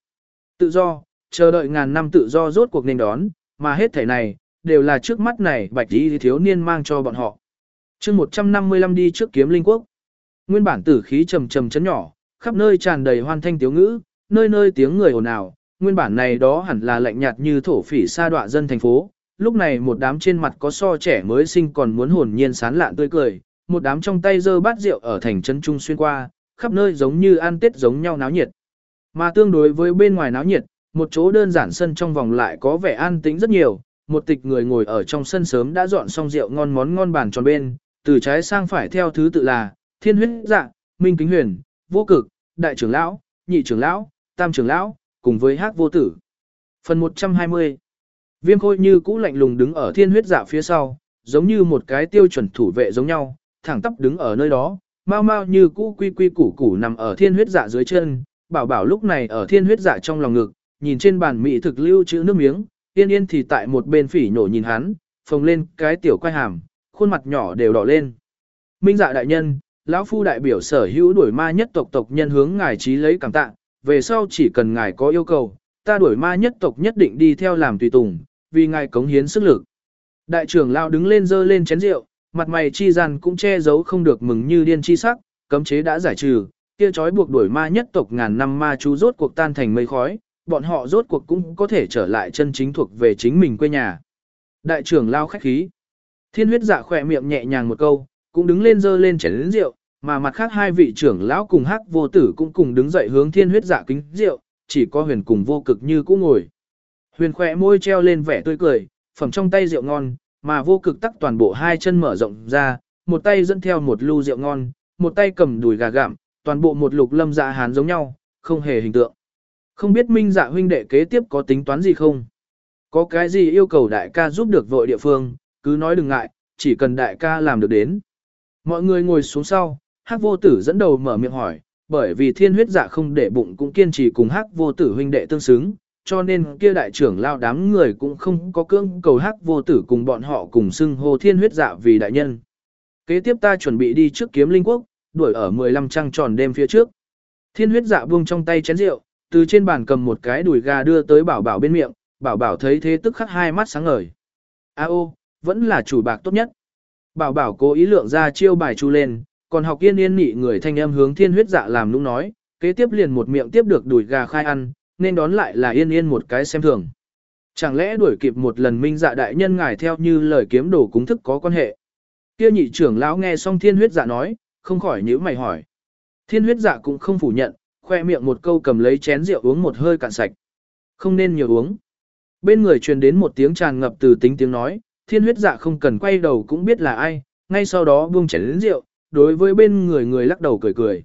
Tự do, chờ đợi ngàn năm tự do rốt cuộc nên đón, mà hết thể này, đều là trước mắt này bạch đi thiếu niên mang cho bọn họ. chương 155 đi trước kiếm linh quốc. Nguyên bản tử khí trầm trầm chấn nhỏ, khắp nơi tràn đầy hoan thanh tiếu ngữ, nơi nơi tiếng người ồn ào, nguyên bản này đó hẳn là lạnh nhạt như thổ phỉ sa đọa dân thành phố. Lúc này một đám trên mặt có so trẻ mới sinh còn muốn hồn nhiên sán lạn tươi cười, một đám trong tay dơ bát rượu ở thành trấn trung xuyên qua, khắp nơi giống như ăn tết giống nhau náo nhiệt. Mà tương đối với bên ngoài náo nhiệt, một chỗ đơn giản sân trong vòng lại có vẻ an tĩnh rất nhiều, một tịch người ngồi ở trong sân sớm đã dọn xong rượu ngon món ngon bàn tròn bên, từ trái sang phải theo thứ tự là, thiên huyết dạ, minh kính huyền, vô cực, đại trưởng lão, nhị trưởng lão, tam trưởng lão, cùng với hát vô tử. Phần 120 Viêm khôi như cũ lạnh lùng đứng ở thiên huyết dạ phía sau, giống như một cái tiêu chuẩn thủ vệ giống nhau, thẳng tắp đứng ở nơi đó, mau mau như cũ quy quy củ củ nằm ở thiên huyết dạ dưới chân, bảo bảo lúc này ở thiên huyết dạ trong lòng ngực, nhìn trên bàn mỹ thực lưu chữ nước miếng, yên yên thì tại một bên phỉ nổ nhìn hắn, phồng lên cái tiểu quay hàm, khuôn mặt nhỏ đều đỏ lên. Minh dạ đại nhân, lão phu đại biểu sở hữu đuổi ma nhất tộc tộc nhân hướng ngài trí lấy cảm tạ, về sau chỉ cần ngài có yêu cầu, ta đuổi ma nhất tộc nhất định đi theo làm tùy tùng, vì ngài cống hiến sức lực. Đại trưởng lão đứng lên dơ lên chén rượu, mặt mày chi gian cũng che giấu không được mừng như điên chi sắc, cấm chế đã giải trừ, kia trói buộc đuổi ma nhất tộc ngàn năm ma chú rốt cuộc tan thành mây khói, bọn họ rốt cuộc cũng có thể trở lại chân chính thuộc về chính mình quê nhà. Đại trưởng lao khách khí. Thiên huyết dạ khỏe miệng nhẹ nhàng một câu, cũng đứng lên dơ lên chén lớn rượu, mà mặt khác hai vị trưởng lão cùng hắc vô tử cũng cùng đứng dậy hướng thiên huyết dạ kính rượu, chỉ có huyền cùng vô cực như cũ ngồi. Huyền khỏe môi treo lên vẻ tươi cười, phẩm trong tay rượu ngon, mà vô cực tắc toàn bộ hai chân mở rộng ra, một tay dẫn theo một lu rượu ngon, một tay cầm đùi gà gạm toàn bộ một lục lâm dạ hán giống nhau, không hề hình tượng. Không biết minh dạ huynh đệ kế tiếp có tính toán gì không? Có cái gì yêu cầu đại ca giúp được vội địa phương, cứ nói đừng ngại, chỉ cần đại ca làm được đến. Mọi người ngồi xuống sau, hắc vô tử dẫn đầu mở miệng hỏi, bởi vì thiên huyết dạ không để bụng cũng kiên trì cùng hắc vô tử huynh đệ tương xứng, cho nên kia đại trưởng lao đám người cũng không có cưỡng cầu hắc vô tử cùng bọn họ cùng xưng hô thiên huyết dạ vì đại nhân. Kế tiếp ta chuẩn bị đi trước kiếm linh quốc, đuổi ở 15 trăng tròn đêm phía trước. Thiên huyết dạ buông trong tay chén rượu, từ trên bàn cầm một cái đùi gà đưa tới bảo bảo bên miệng, bảo bảo thấy thế tức khắc hai mắt sáng ngời. A ô, vẫn là chủ bạc tốt nhất. Bảo bảo cố ý lượng ra chiêu bài chu lên, còn học yên yên nị người thanh em hướng thiên huyết dạ làm lúc nói, kế tiếp liền một miệng tiếp được đùi gà khai ăn, nên đón lại là yên yên một cái xem thường. Chẳng lẽ đuổi kịp một lần minh dạ đại nhân ngài theo như lời kiếm đồ cúng thức có quan hệ. Kia nhị trưởng lão nghe xong thiên huyết dạ nói, không khỏi nhíu mày hỏi. Thiên huyết dạ cũng không phủ nhận, khoe miệng một câu cầm lấy chén rượu uống một hơi cạn sạch. Không nên nhiều uống. Bên người truyền đến một tiếng tràn ngập từ tính tiếng nói, thiên huyết dạ không cần quay đầu cũng biết là ai, ngay sau đó buông chén đến rượu, đối với bên người người lắc đầu cười cười.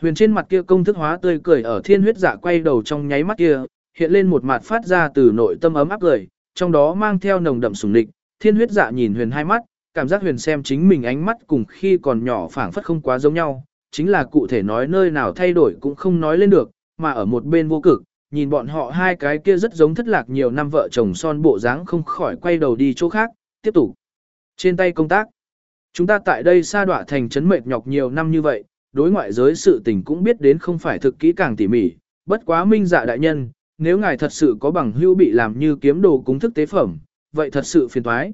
Huyền trên mặt kia công thức hóa tươi cười ở thiên huyết dạ quay đầu trong nháy mắt kia, hiện lên một mặt phát ra từ nội tâm ấm áp cười, trong đó mang theo nồng đậm sủng địch, thiên huyết dạ nhìn huyền hai mắt, cảm giác huyền xem chính mình ánh mắt cùng khi còn nhỏ phảng phất không quá giống nhau, chính là cụ thể nói nơi nào thay đổi cũng không nói lên được, mà ở một bên vô cực, nhìn bọn họ hai cái kia rất giống thất lạc nhiều năm vợ chồng son bộ dáng không khỏi quay đầu đi chỗ khác, tiếp tục. Trên tay công tác, chúng ta tại đây sa đọa thành trấn mệt nhọc nhiều năm như vậy, đối ngoại giới sự tình cũng biết đến không phải thực kỹ càng tỉ mỉ, bất quá minh dạ đại nhân, nếu ngài thật sự có bằng hữu bị làm như kiếm đồ cúng thức tế phẩm, vậy thật sự phiền toái.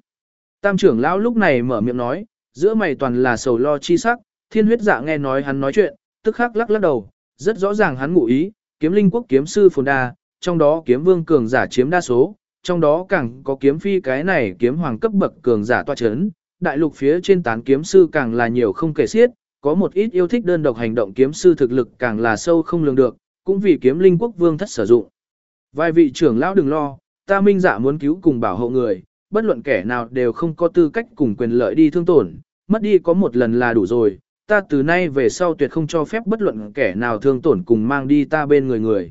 Tam trưởng lão lúc này mở miệng nói, giữa mày toàn là sầu lo chi sắc, thiên huyết dạ nghe nói hắn nói chuyện, tức khắc lắc lắc đầu, rất rõ ràng hắn ngụ ý, kiếm linh quốc kiếm sư phồn đa, trong đó kiếm vương cường giả chiếm đa số, trong đó càng có kiếm phi cái này kiếm hoàng cấp bậc cường giả toa chấn, đại lục phía trên tán kiếm sư càng là nhiều không kể xiết, có một ít yêu thích đơn độc hành động kiếm sư thực lực càng là sâu không lường được, cũng vì kiếm linh quốc vương thất sử dụng. Vài vị trưởng lão đừng lo, ta minh dạ muốn cứu cùng bảo hộ người, bất luận kẻ nào đều không có tư cách cùng quyền lợi đi thương tổn, mất đi có một lần là đủ rồi, ta từ nay về sau tuyệt không cho phép bất luận kẻ nào thương tổn cùng mang đi ta bên người người.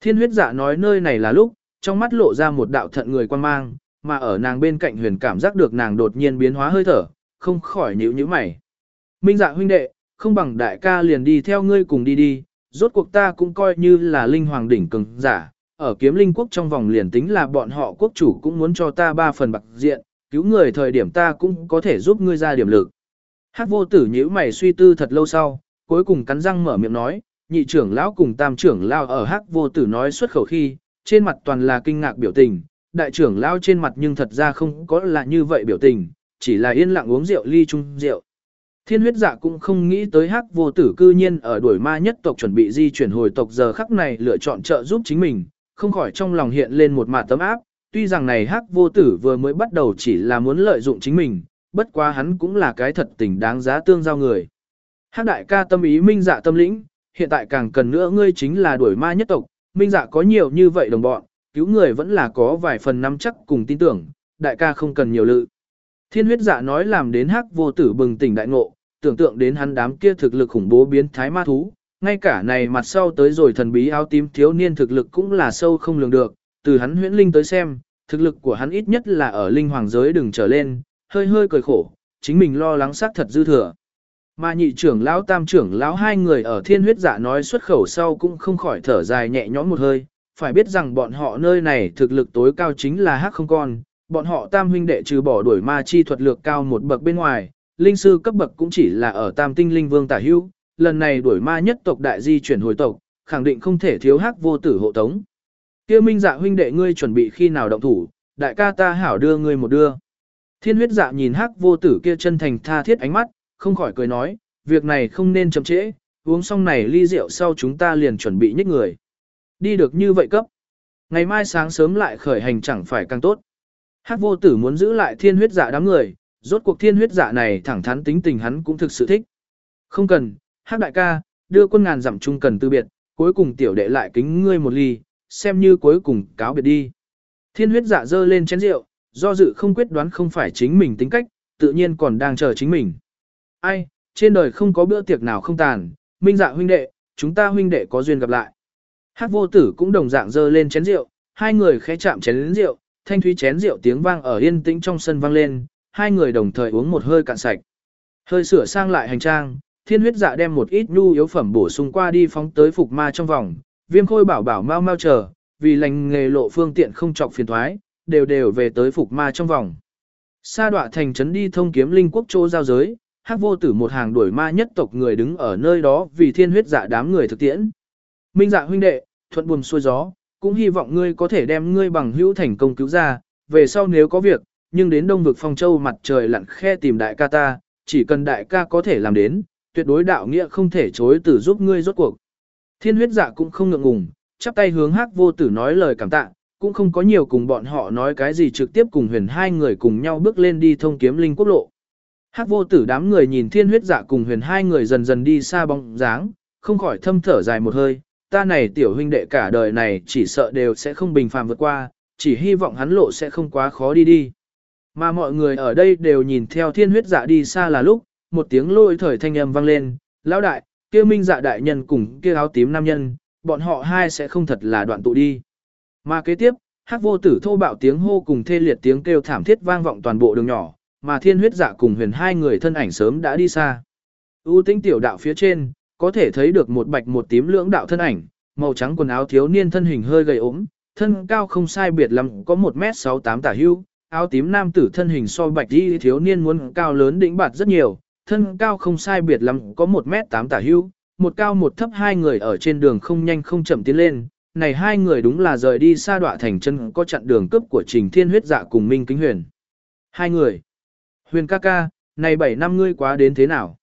Thiên huyết dạ nói nơi này là lúc, trong mắt lộ ra một đạo thận người quan mang, mà ở nàng bên cạnh huyền cảm giác được nàng đột nhiên biến hóa hơi thở, không khỏi nhíu nhíu mày. Minh dạ huynh đệ, không bằng đại ca liền đi theo ngươi cùng đi đi, rốt cuộc ta cũng coi như là linh hoàng đỉnh cường giả, ở kiếm linh quốc trong vòng liền tính là bọn họ quốc chủ cũng muốn cho ta ba phần bạc diện, cứu người thời điểm ta cũng có thể giúp ngươi ra điểm lực. Hát vô tử nhíu mày suy tư thật lâu sau, cuối cùng cắn răng mở miệng nói, nhị trưởng lão cùng tam trưởng lão ở hắc vô tử nói xuất khẩu khi, trên mặt toàn là kinh ngạc biểu tình, đại trưởng lão trên mặt nhưng thật ra không có là như vậy biểu tình, chỉ là yên lặng uống rượu ly chung rượu. Thiên huyết dạ cũng không nghĩ tới hắc vô tử cư nhiên ở đuổi ma nhất tộc chuẩn bị di chuyển hồi tộc giờ khắc này lựa chọn trợ giúp chính mình, không khỏi trong lòng hiện lên một mạt tấm áp, tuy rằng này hắc vô tử vừa mới bắt đầu chỉ là muốn lợi dụng chính mình, bất quá hắn cũng là cái thật tình đáng giá tương giao người. Hắc đại ca tâm ý minh dạ tâm lĩnh, hiện tại càng cần nữa ngươi chính là đuổi ma nhất tộc, minh dạ có nhiều như vậy đồng bọn, cứu người vẫn là có vài phần nắm chắc cùng tin tưởng, đại ca không cần nhiều lự. Thiên huyết dạ nói làm đến hắc vô tử bừng tỉnh đại ngộ, tưởng tượng đến hắn đám kia thực lực khủng bố biến thái ma thú, ngay cả này mặt sau tới rồi thần bí áo tím thiếu niên thực lực cũng là sâu không lường được, từ hắn huyễn linh tới xem, thực lực của hắn ít nhất là ở linh hoàng giới đừng trở lên, hơi hơi cười khổ, chính mình lo lắng xác thật dư thừa. Mà nhị trưởng lão tam trưởng lão hai người ở thiên huyết dạ nói xuất khẩu sau cũng không khỏi thở dài nhẹ nhõm một hơi, phải biết rằng bọn họ nơi này thực lực tối cao chính là hắc không con, bọn họ tam huynh đệ trừ bỏ đuổi ma chi thuật lược cao một bậc bên ngoài, linh sư cấp bậc cũng chỉ là ở tam tinh linh vương tả hữu, lần này đuổi ma nhất tộc đại di chuyển hồi tộc, khẳng định không thể thiếu hắc vô tử hộ tống. Kia minh dạ huynh đệ ngươi chuẩn bị khi nào động thủ, đại ca ta hảo đưa ngươi một đưa. Thiên huyết dạ nhìn hắc vô tử kia chân thành tha thiết ánh mắt, không khỏi cười nói, việc này không nên chậm trễ, uống xong này ly rượu sau chúng ta liền chuẩn bị nhích người. Đi được như vậy cấp. Ngày mai sáng sớm lại khởi hành chẳng phải càng tốt. Hắc vô tử muốn giữ lại thiên huyết giả đám người, rốt cuộc thiên huyết giả này thẳng thắn tính tình hắn cũng thực sự thích. Không cần, Hắc đại ca, đưa quân ngàn dặm chung cần từ biệt, cuối cùng tiểu đệ lại kính ngươi một ly, xem như cuối cùng cáo biệt đi. Thiên huyết dạ dơ lên chén rượu, do dự không quyết đoán không phải chính mình tính cách, tự nhiên còn đang chờ chính mình. Ai, trên đời không có bữa tiệc nào không tàn, minh dạ huynh đệ, chúng ta huynh đệ có duyên gặp lại. Hắc vô tử cũng đồng dạng dơ lên chén rượu, hai người khẽ chạm chén rượu, thanh thúy chén rượu tiếng vang ở yên tĩnh trong sân vang lên, hai người đồng thời uống một hơi cạn sạch. Hơi sửa sang lại hành trang, thiên huyết dạ đem một ít nhu yếu phẩm bổ sung qua đi phóng tới phục ma trong vòng, viêm khôi bảo bảo mau mau chờ, vì lành nghề lộ phương tiện không trọc phiền thoái, đều đều về tới phục ma trong vòng. Sa đọa thành trấn đi thông kiếm linh quốc chỗ giao giới, hắc vô tử một hàng đuổi ma nhất tộc người đứng ở nơi đó vì thiên huyết dạ đám người thực tiễn. Minh dạ huynh đệ, thuận buồm xuôi gió, cũng hy vọng ngươi có thể đem ngươi bằng hữu thành công cứu ra, về sau nếu có việc, nhưng đến đông vực phong châu mặt trời lặn khe tìm đại ca ta, chỉ cần đại ca có thể làm đến, tuyệt đối đạo nghĩa không thể chối từ giúp ngươi rốt cuộc. Thiên huyết dạ cũng không ngượng ngùng, chắp tay hướng hắc vô tử nói lời cảm tạ, cũng không có nhiều cùng bọn họ nói cái gì trực tiếp cùng huyền hai người cùng nhau bước lên đi thông kiếm linh quốc lộ. Hắc vô tử đám người nhìn thiên huyết dạ cùng huyền hai người dần dần đi xa bóng dáng, không khỏi thâm thở dài một hơi, ta này tiểu huynh đệ cả đời này chỉ sợ đều sẽ không bình phàm vượt qua, chỉ hy vọng hắn lộ sẽ không quá khó đi đi. Mà mọi người ở đây đều nhìn theo thiên huyết dạ đi xa là lúc, một tiếng lôi thời thanh âm vang lên, lão đại, kia minh dạ đại nhân cùng kia áo tím nam nhân, bọn họ hai sẽ không thật là đoạn tụ đi. Mà kế tiếp, hắc vô tử thô bạo tiếng hô cùng thê liệt tiếng kêu thảm thiết vang vọng toàn bộ đường nhỏ, mà thiên huyết dạ cùng huyền hai người thân ảnh sớm đã đi xa. U tinh tiểu đạo phía trên, có thể thấy được một bạch một tím lưỡng đạo thân ảnh, màu trắng quần áo thiếu niên thân hình hơi gầy ốm, thân cao không sai biệt lắm có 1m68 tả hưu, áo tím nam tử thân hình so bạch đi thiếu niên muốn cao lớn đỉnh bạt rất nhiều, thân cao không sai biệt lắm có 1m8 tả hưu, một cao một thấp hai người ở trên đường không nhanh không chậm tiến lên, này hai người đúng là rời đi xa đọa thành chân có chặn đường cướp của Trình Thiên huyết dạ cùng Minh Kính Huyền. Hai người. Huyền ca ca, này bảy năm ngươi quá đến thế nào?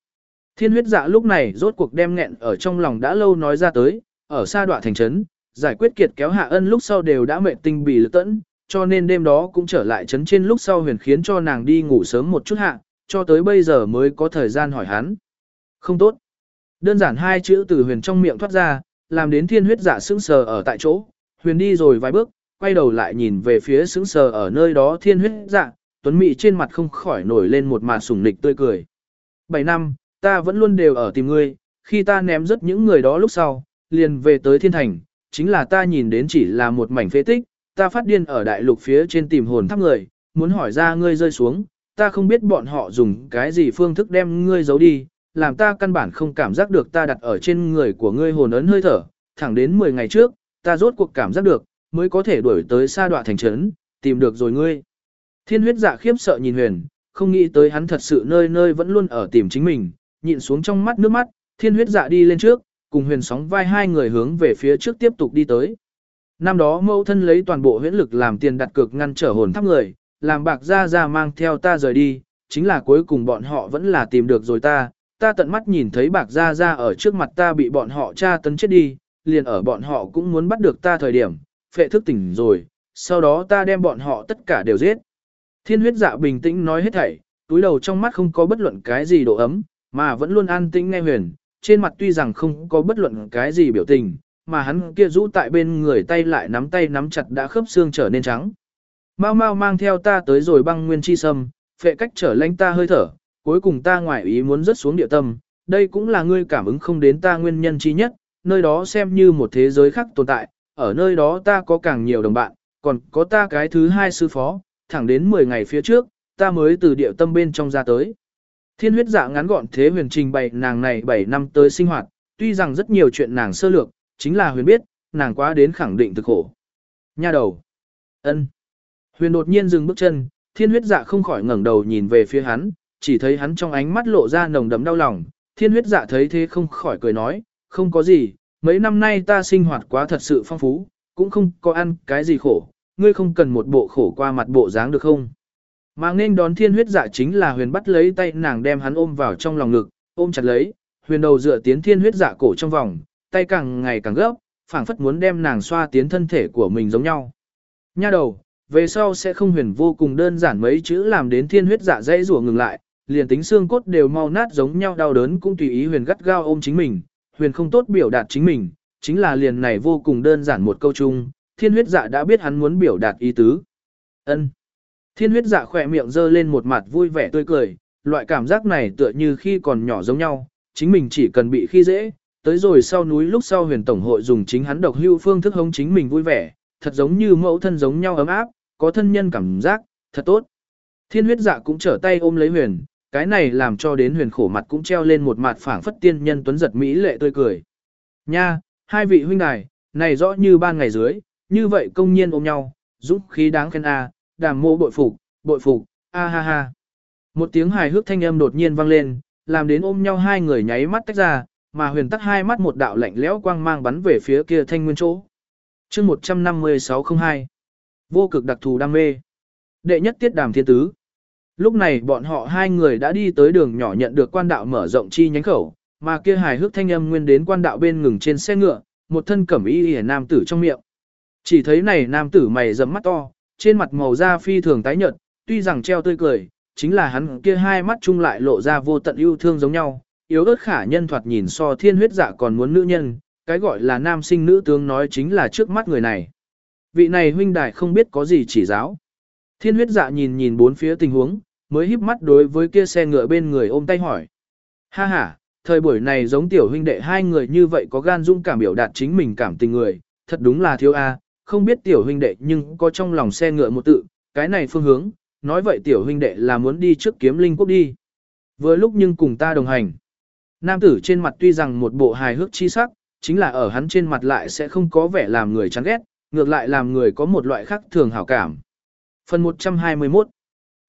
Thiên huyết dạ lúc này rốt cuộc đem nghẹn ở trong lòng đã lâu nói ra tới, ở xa đoạn thành trấn, giải quyết kiệt kéo hạ ân lúc sau đều đã mệt tinh bì lực tẫn, cho nên đêm đó cũng trở lại trấn trên lúc sau huyền khiến cho nàng đi ngủ sớm một chút hạ, cho tới bây giờ mới có thời gian hỏi hắn. Không tốt. Đơn giản hai chữ từ huyền trong miệng thoát ra, làm đến thiên huyết dạ sững sờ ở tại chỗ, huyền đi rồi vài bước, quay đầu lại nhìn về phía sững sờ ở nơi đó thiên huyết dạ, tuấn mị trên mặt không khỏi nổi lên một màn sủng nịch tươi cười. Bảy năm, ta vẫn luôn đều ở tìm ngươi, khi ta ném rất những người đó lúc sau, liền về tới thiên thành, chính là ta nhìn đến chỉ là một mảnh phế tích, ta phát điên ở đại lục phía trên tìm hồn tháp người, muốn hỏi ra ngươi rơi xuống, ta không biết bọn họ dùng cái gì phương thức đem ngươi giấu đi, làm ta căn bản không cảm giác được ta đặt ở trên người của ngươi hồn ấn hơi thở, thẳng đến 10 ngày trước, ta rốt cuộc cảm giác được, mới có thể đuổi tới xa đoạn thành trấn, tìm được rồi ngươi. Thiên huyết dạ khiếp sợ nhìn huyền, không nghĩ tới hắn thật sự nơi nơi vẫn luôn ở tìm chính mình, nhịn xuống trong mắt nước mắt, thiên huyết dạ đi lên trước, cùng huyền sóng vai hai người hướng về phía trước tiếp tục đi tới. Năm đó mẫu thân lấy toàn bộ huyễn lực làm tiền đặt cược ngăn trở hồn tháp người, làm bạc ra ra mang theo ta rời đi, chính là cuối cùng bọn họ vẫn là tìm được rồi ta, ta tận mắt nhìn thấy bạc ra ra ở trước mặt ta bị bọn họ tra tấn chết đi, liền ở bọn họ cũng muốn bắt được ta thời điểm, phệ thức tỉnh rồi, sau đó ta đem bọn họ tất cả đều giết. Thiên huyết dạ bình tĩnh nói hết thảy, túi đầu trong mắt không có bất luận cái gì độ ấm, mà vẫn luôn an tĩnh nghe huyền, trên mặt tuy rằng không có bất luận cái gì biểu tình, mà hắn kia rũ tại bên người tay lại nắm tay nắm chặt đã khớp xương trở nên trắng. Mau mau mang theo ta tới rồi băng nguyên chi sâm, phệ cách trở lánh ta hơi thở, cuối cùng ta ngoại ý muốn rớt xuống địa tâm, đây cũng là ngươi cảm ứng không đến ta nguyên nhân chi nhất, nơi đó xem như một thế giới khác tồn tại, ở nơi đó ta có càng nhiều đồng bạn, còn có ta cái thứ hai sư phó, thẳng đến 10 ngày phía trước, ta mới từ địa tâm bên trong ra tới. Thiên huyết dạ ngắn gọn thế huyền trình bày nàng này 7 năm tới sinh hoạt, tuy rằng rất nhiều chuyện nàng sơ lược, chính là huyền biết, nàng quá đến khẳng định thực khổ. Nha đầu. ân. Huyền đột nhiên dừng bước chân, thiên huyết dạ không khỏi ngẩng đầu nhìn về phía hắn, chỉ thấy hắn trong ánh mắt lộ ra nồng đấm đau lòng. Thiên huyết dạ thấy thế không khỏi cười nói, không có gì, mấy năm nay ta sinh hoạt quá thật sự phong phú, cũng không có ăn cái gì khổ, ngươi không cần một bộ khổ qua mặt bộ dáng được không? Mà nên đón thiên huyết dạ chính là huyền bắt lấy tay nàng đem hắn ôm vào trong lòng ngực, ôm chặt lấy, huyền đầu dựa tiến thiên huyết dạ cổ trong vòng, tay càng ngày càng gấp, phảng phất muốn đem nàng xoa tiến thân thể của mình giống nhau. Nha đầu, về sau sẽ không huyền vô cùng đơn giản mấy chữ làm đến thiên huyết dạ dãy rủa ngừng lại, liền tính xương cốt đều mau nát giống nhau đau đớn cũng tùy ý huyền gắt gao ôm chính mình, huyền không tốt biểu đạt chính mình, chính là liền này vô cùng đơn giản một câu chung, thiên huyết dạ đã biết hắn muốn biểu đạt ý tứ. ân Thiên huyết dạ khỏe miệng dơ lên một mặt vui vẻ tươi cười, loại cảm giác này tựa như khi còn nhỏ giống nhau, chính mình chỉ cần bị khi dễ, tới rồi sau núi lúc sau huyền tổng hội dùng chính hắn độc hưu phương thức hống chính mình vui vẻ, thật giống như mẫu thân giống nhau ấm áp, có thân nhân cảm giác, thật tốt. Thiên huyết dạ cũng trở tay ôm lấy huyền, cái này làm cho đến huyền khổ mặt cũng treo lên một mặt phảng phất tiên nhân tuấn giật mỹ lệ tươi cười. Nha, hai vị huynh đài, này rõ như ban ngày dưới, như vậy công nhiên ôm nhau, dũng khí đáng khen a, đàm mô bội phục, bội phục, a ha ha. Một tiếng hài hước thanh âm đột nhiên vang lên, làm đến ôm nhau hai người nháy mắt tách ra, mà huyền tắc hai mắt một đạo lạnh lẽo quang mang bắn về phía kia thanh nguyên chỗ. chương 15602 Vô cực đặc thù đam mê Đệ nhất tiết đàm thiên tứ Lúc này bọn họ hai người đã đi tới đường nhỏ nhận được quan đạo mở rộng chi nhánh khẩu, mà kia hài hước thanh âm nguyên đến quan đạo bên ngừng trên xe ngựa, một thân cẩm y hề nam tử trong miệng. Chỉ thấy này nam tử mày rậm mắt to, trên mặt màu da phi thường tái nhợt, tuy rằng treo tươi cười, chính là hắn kia hai mắt chung lại lộ ra vô tận yêu thương giống nhau, yếu ớt khả nhân thoạt nhìn so thiên huyết dạ còn muốn nữ nhân, cái gọi là nam sinh nữ tướng nói chính là trước mắt người này. Vị này huynh đài không biết có gì chỉ giáo. Thiên huyết dạ nhìn nhìn bốn phía tình huống, mới híp mắt đối với kia xe ngựa bên người ôm tay hỏi. Ha ha, thời buổi này giống tiểu huynh đệ hai người như vậy có gan dung cảm biểu đạt chính mình cảm tình người, thật đúng là thiếu a, không biết tiểu huynh đệ nhưng có trong lòng xe ngựa một tự, cái này phương hướng, nói vậy tiểu huynh đệ là muốn đi trước kiếm linh quốc đi. Vừa lúc nhưng cùng ta đồng hành. Nam tử trên mặt tuy rằng một bộ hài hước chi sắc, chính là ở hắn trên mặt lại sẽ không có vẻ làm người chán ghét, ngược lại làm người có một loại khác thường hảo cảm. Phần 121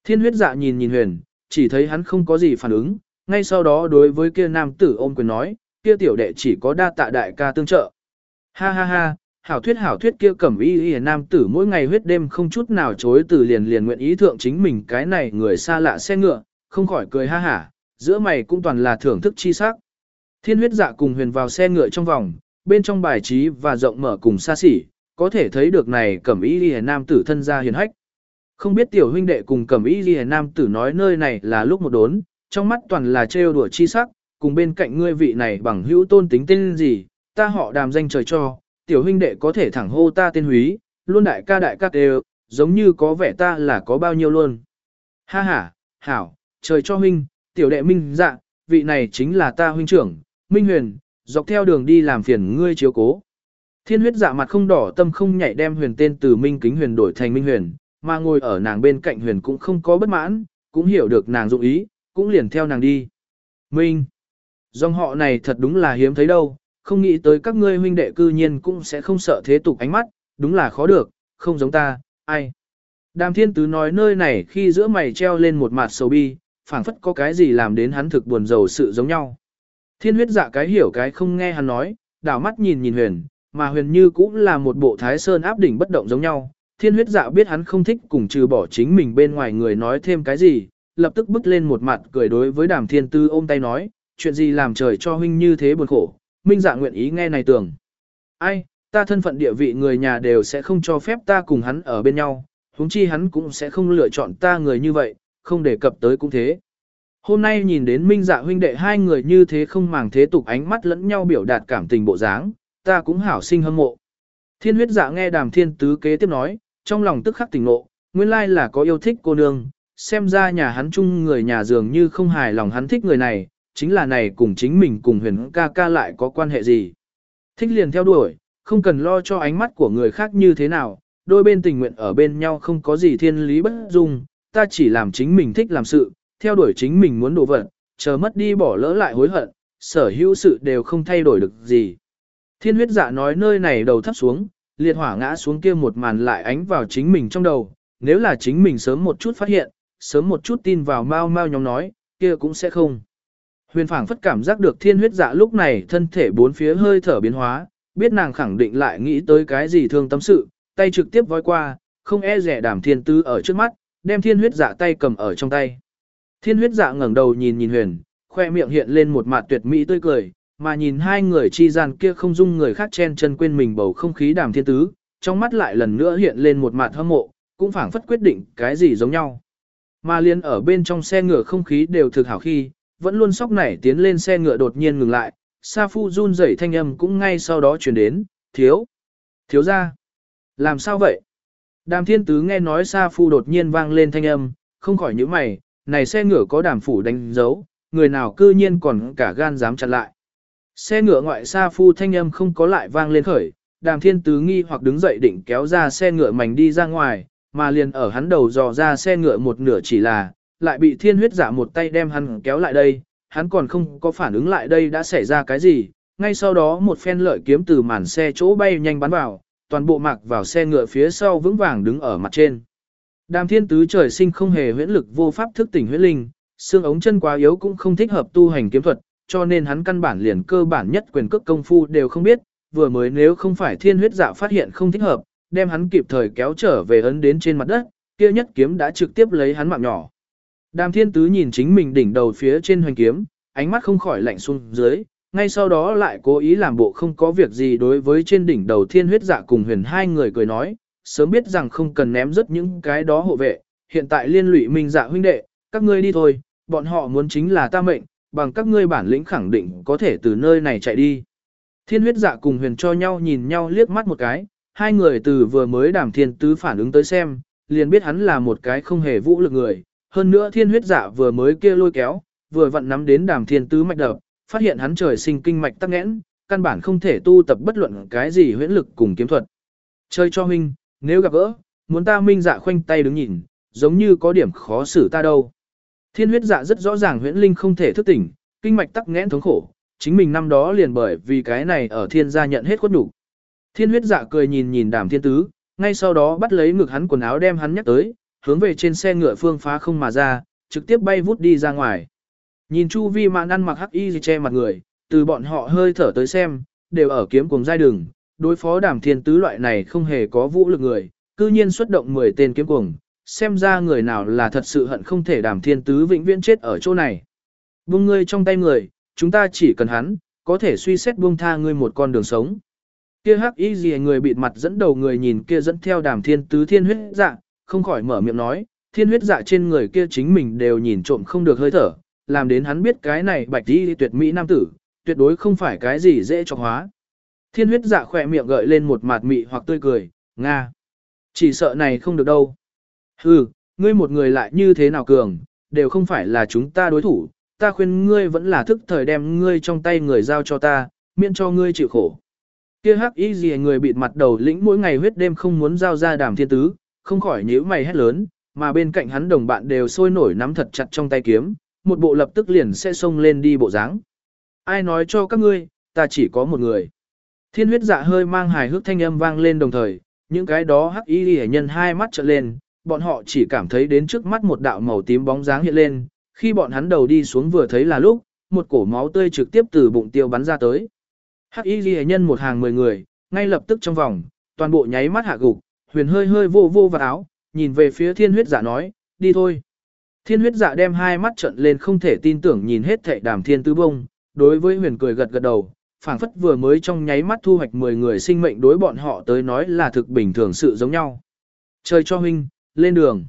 Thiên huyết dạ nhìn nhìn huyền, chỉ thấy hắn không có gì phản ứng, ngay sau đó đối với kia nam tử ôm quyền nói, kia tiểu đệ chỉ có đa tạ đại ca tương trợ. Ha ha ha, hảo thuyết hảo thuyết kia cẩm y y nam tử mỗi ngày huyết đêm không chút nào chối từ liền liền nguyện ý thượng chính mình cái này người xa lạ xe ngựa, không khỏi cười ha hả, giữa mày cũng toàn là thưởng thức chi sắc. Thiên huyết dạ cùng huyền vào xe ngựa trong vòng, bên trong bài trí và rộng mở cùng xa xỉ, có thể thấy được này cẩm y y nam tử thân gia hiền hách. Không biết tiểu huynh đệ cùng cẩm y y nam tử nói nơi này là lúc một đốn, trong mắt toàn là trêu đùa chi sắc, cùng bên cạnh ngươi vị này bằng hữu tôn tính tên gì, ta họ đàm danh trời cho, tiểu huynh đệ có thể thẳng hô ta tên húy, luôn đại ca đại ca đều, giống như có vẻ ta là có bao nhiêu luôn. Ha ha, hảo, trời cho huynh, tiểu đệ minh dạ, vị này chính là ta huynh trưởng, minh huyền, dọc theo đường đi làm phiền ngươi chiếu cố. Thiên huyết dạ mặt không đỏ tâm không nhảy đem huyền tên từ minh kính huyền đổi thành minh huyền, mà ngồi ở nàng bên cạnh huyền cũng không có bất mãn, cũng hiểu được nàng dụng ý, cũng liền theo nàng đi. Minh, dòng họ này thật đúng là hiếm thấy đâu, không nghĩ tới các ngươi huynh đệ cư nhiên cũng sẽ không sợ thế tục ánh mắt, đúng là khó được, không giống ta, ai. Đàm thiên tứ nói nơi này khi giữa mày treo lên một mặt sầu bi, phảng phất có cái gì làm đến hắn thực buồn rầu sự giống nhau. Thiên huyết dạ cái hiểu cái không nghe hắn nói, đảo mắt nhìn nhìn huyền, mà huyền như cũng là một bộ thái sơn áp đỉnh bất động giống nhau. Thiên huyết dạ biết hắn không thích cùng trừ bỏ chính mình bên ngoài người nói thêm cái gì, lập tức bước lên một mặt cười đối với đàm thiên tư ôm tay nói, chuyện gì làm trời cho huynh như thế buồn khổ, minh dạ nguyện ý nghe này tưởng. Ai, ta thân phận địa vị người nhà đều sẽ không cho phép ta cùng hắn ở bên nhau, huống chi hắn cũng sẽ không lựa chọn ta người như vậy, không đề cập tới cũng thế. Hôm nay nhìn đến minh dạ huynh đệ hai người như thế không màng thế tục ánh mắt lẫn nhau biểu đạt cảm tình bộ dáng, ta cũng hảo sinh hâm mộ. Thiên huyết dạ nghe đàm thiên tứ kế tiếp nói, trong lòng tức khắc tỉnh ngộ, nguyên lai là có yêu thích cô nương, xem ra nhà hắn chung người nhà dường như không hài lòng hắn thích người này, chính là này cùng chính mình cùng huyền ca ca lại có quan hệ gì. Thích liền theo đuổi, không cần lo cho ánh mắt của người khác như thế nào, đôi bên tình nguyện ở bên nhau không có gì thiên lý bất dung, ta chỉ làm chính mình thích làm sự, theo đuổi chính mình muốn đổ vật, chờ mất đi bỏ lỡ lại hối hận, sở hữu sự đều không thay đổi được gì. Thiên huyết dạ nói nơi này đầu thấp xuống, liệt hỏa ngã xuống kia một màn lại ánh vào chính mình trong đầu, nếu là chính mình sớm một chút phát hiện, sớm một chút tin vào mau mau nhóm nói, kia cũng sẽ không. Huyền phảng phất cảm giác được thiên huyết dạ lúc này thân thể bốn phía hơi thở biến hóa, biết nàng khẳng định lại nghĩ tới cái gì thương tâm sự, tay trực tiếp voi qua, không e rẻ đảm thiên tư ở trước mắt, đem thiên huyết dạ tay cầm ở trong tay. Thiên huyết dạ ngẩng đầu nhìn nhìn huyền, khoe miệng hiện lên một mặt tuyệt mỹ tươi cười, mà nhìn hai người chi gian kia không dung người khác chen chân quên mình bầu không khí đàm thiên tứ, trong mắt lại lần nữa hiện lên một mặt hâm mộ, cũng phảng phất quyết định cái gì giống nhau. Mà liên ở bên trong xe ngựa không khí đều thực hảo khi, vẫn luôn sóc nảy tiến lên xe ngựa đột nhiên ngừng lại, Sa Phu run rẩy thanh âm cũng ngay sau đó truyền đến, thiếu, thiếu ra. Làm sao vậy? Đàm thiên tứ nghe nói Sa Phu đột nhiên vang lên thanh âm, không khỏi những mày, này xe ngựa có đàm phủ đánh dấu, người nào cư nhiên còn cả gan dám chặn lại. Xe ngựa ngoại Sa Phu thanh âm không có lại vang lên khởi, đàm thiên tứ nghi hoặc đứng dậy định kéo ra xe ngựa mảnh đi ra ngoài, mà liền ở hắn đầu dò ra xe ngựa một nửa chỉ là, lại bị thiên huyết giả một tay đem hắn kéo lại đây, hắn còn không có phản ứng lại đây đã xảy ra cái gì, ngay sau đó một phen lợi kiếm từ màn xe chỗ bay nhanh bắn vào, toàn bộ mặc vào xe ngựa phía sau vững vàng đứng ở mặt trên. Đàm thiên tứ trời sinh không hề huyễn lực vô pháp thức tỉnh huyễn linh, xương ống chân quá yếu cũng không thích hợp tu hành kiếm thuật, cho nên hắn căn bản liền cơ bản nhất quyền cước công phu đều không biết, vừa mới nếu không phải thiên huyết dạ phát hiện không thích hợp, đem hắn kịp thời kéo trở về ấn đến trên mặt đất, kia nhất kiếm đã trực tiếp lấy hắn mạng nhỏ. Đàm thiên tứ nhìn chính mình đỉnh đầu phía trên hoành kiếm, ánh mắt không khỏi lạnh xuống dưới, ngay sau đó lại cố ý làm bộ không có việc gì đối với trên đỉnh đầu thiên huyết dạ cùng huyền hai người cười nói, sớm biết rằng không cần ném rất những cái đó hộ vệ, hiện tại liên lụy minh dạ huynh đệ, các ngươi đi thôi, bọn họ muốn chính là ta mệnh, bằng các ngươi bản lĩnh khẳng định có thể từ nơi này chạy đi. Thiên huyết dạ cùng huyền cho nhau nhìn nhau liếc mắt một cái, hai người từ vừa mới đàm thiên tứ phản ứng tới xem, liền biết hắn là một cái không hề vũ lực người, hơn nữa thiên huyết dạ vừa mới kia lôi kéo, vừa vặn nắm đến đàm thiên tứ mạch đập, phát hiện hắn trời sinh kinh mạch tắc nghẽn, căn bản không thể tu tập bất luận cái gì huyễn lực cùng kiếm thuật. Chơi cho huynh, nếu gặp gỡ, muốn ta minh dạ khoanh tay đứng nhìn, giống như có điểm khó xử ta đâu. Thiên huyết dạ rất rõ ràng huyễn linh không thể thức tỉnh, kinh mạch tắc nghẽn thống khổ, chính mình năm đó liền bởi vì cái này ở thiên gia nhận hết khuất nhục. Thiên huyết dạ cười nhìn nhìn đàm thiên tứ, ngay sau đó bắt lấy ngực hắn quần áo đem hắn nhắc tới, hướng về trên xe ngựa phương phá không mà ra, trực tiếp bay vút đi ra ngoài. Nhìn chu vi mạn ăn mặc hắc y gì che mặt người, từ bọn họ hơi thở tới xem, đều ở kiếm cùng giai đường, đối phó đàm thiên tứ loại này không hề có vũ lực người, cư nhiên xuất động 10 tên kiếm cuồng, xem ra người nào là thật sự hận không thể đàm thiên tứ vĩnh viễn chết ở chỗ này. Buông ngươi trong tay người, chúng ta chỉ cần hắn, có thể suy xét buông tha ngươi một con đường sống. Kia hắc y gì người bịt mặt dẫn đầu người nhìn kia dẫn theo đàm thiên tứ thiên huyết dạ, không khỏi mở miệng nói, thiên huyết dạ trên người kia chính mình đều nhìn trộm không được hơi thở, làm đến hắn biết cái này bạch đi tuyệt mỹ nam tử, tuyệt đối không phải cái gì dễ cho hóa. Thiên huyết dạ khỏe miệng gợi lên một mạt mị hoặc tươi cười, Nga. Chỉ sợ này không được đâu. Hừ, ngươi một người lại như thế nào cường, đều không phải là chúng ta đối thủ, ta khuyên ngươi vẫn là thức thời đem ngươi trong tay người giao cho ta, miễn cho ngươi chịu khổ. Kia hắc y gì người bịt mặt đầu lĩnh mỗi ngày huyết đêm không muốn giao ra đàm thiên tứ, không khỏi nhíu mày hét lớn, mà bên cạnh hắn đồng bạn đều sôi nổi nắm thật chặt trong tay kiếm, một bộ lập tức liền sẽ xông lên đi bộ dáng. Ai nói cho các ngươi, ta chỉ có một người. Thiên huyết dạ hơi mang hài hước thanh âm vang lên đồng thời, những cái đó hắc y hệ nhân hai mắt trợn lên, bọn họ chỉ cảm thấy đến trước mắt một đạo màu tím bóng dáng hiện lên, khi bọn hắn đầu đi xuống vừa thấy là lúc, một cổ máu tươi trực tiếp từ bụng tiêu bắn ra tới. Hắc y hệ nhân một hàng mười người, ngay lập tức trong vòng, toàn bộ nháy mắt hạ gục, huyền hơi hơi vô vô vào áo, nhìn về phía thiên huyết dạ nói, đi thôi. Thiên huyết dạ đem hai mắt trận lên không thể tin tưởng nhìn hết thệ đàm thiên tứ bông, đối với huyền cười gật gật đầu, phảng phất vừa mới trong nháy mắt thu hoạch 10 người sinh mệnh đối bọn họ tới nói là thực bình thường sự giống nhau. Trời cho huynh, lên đường.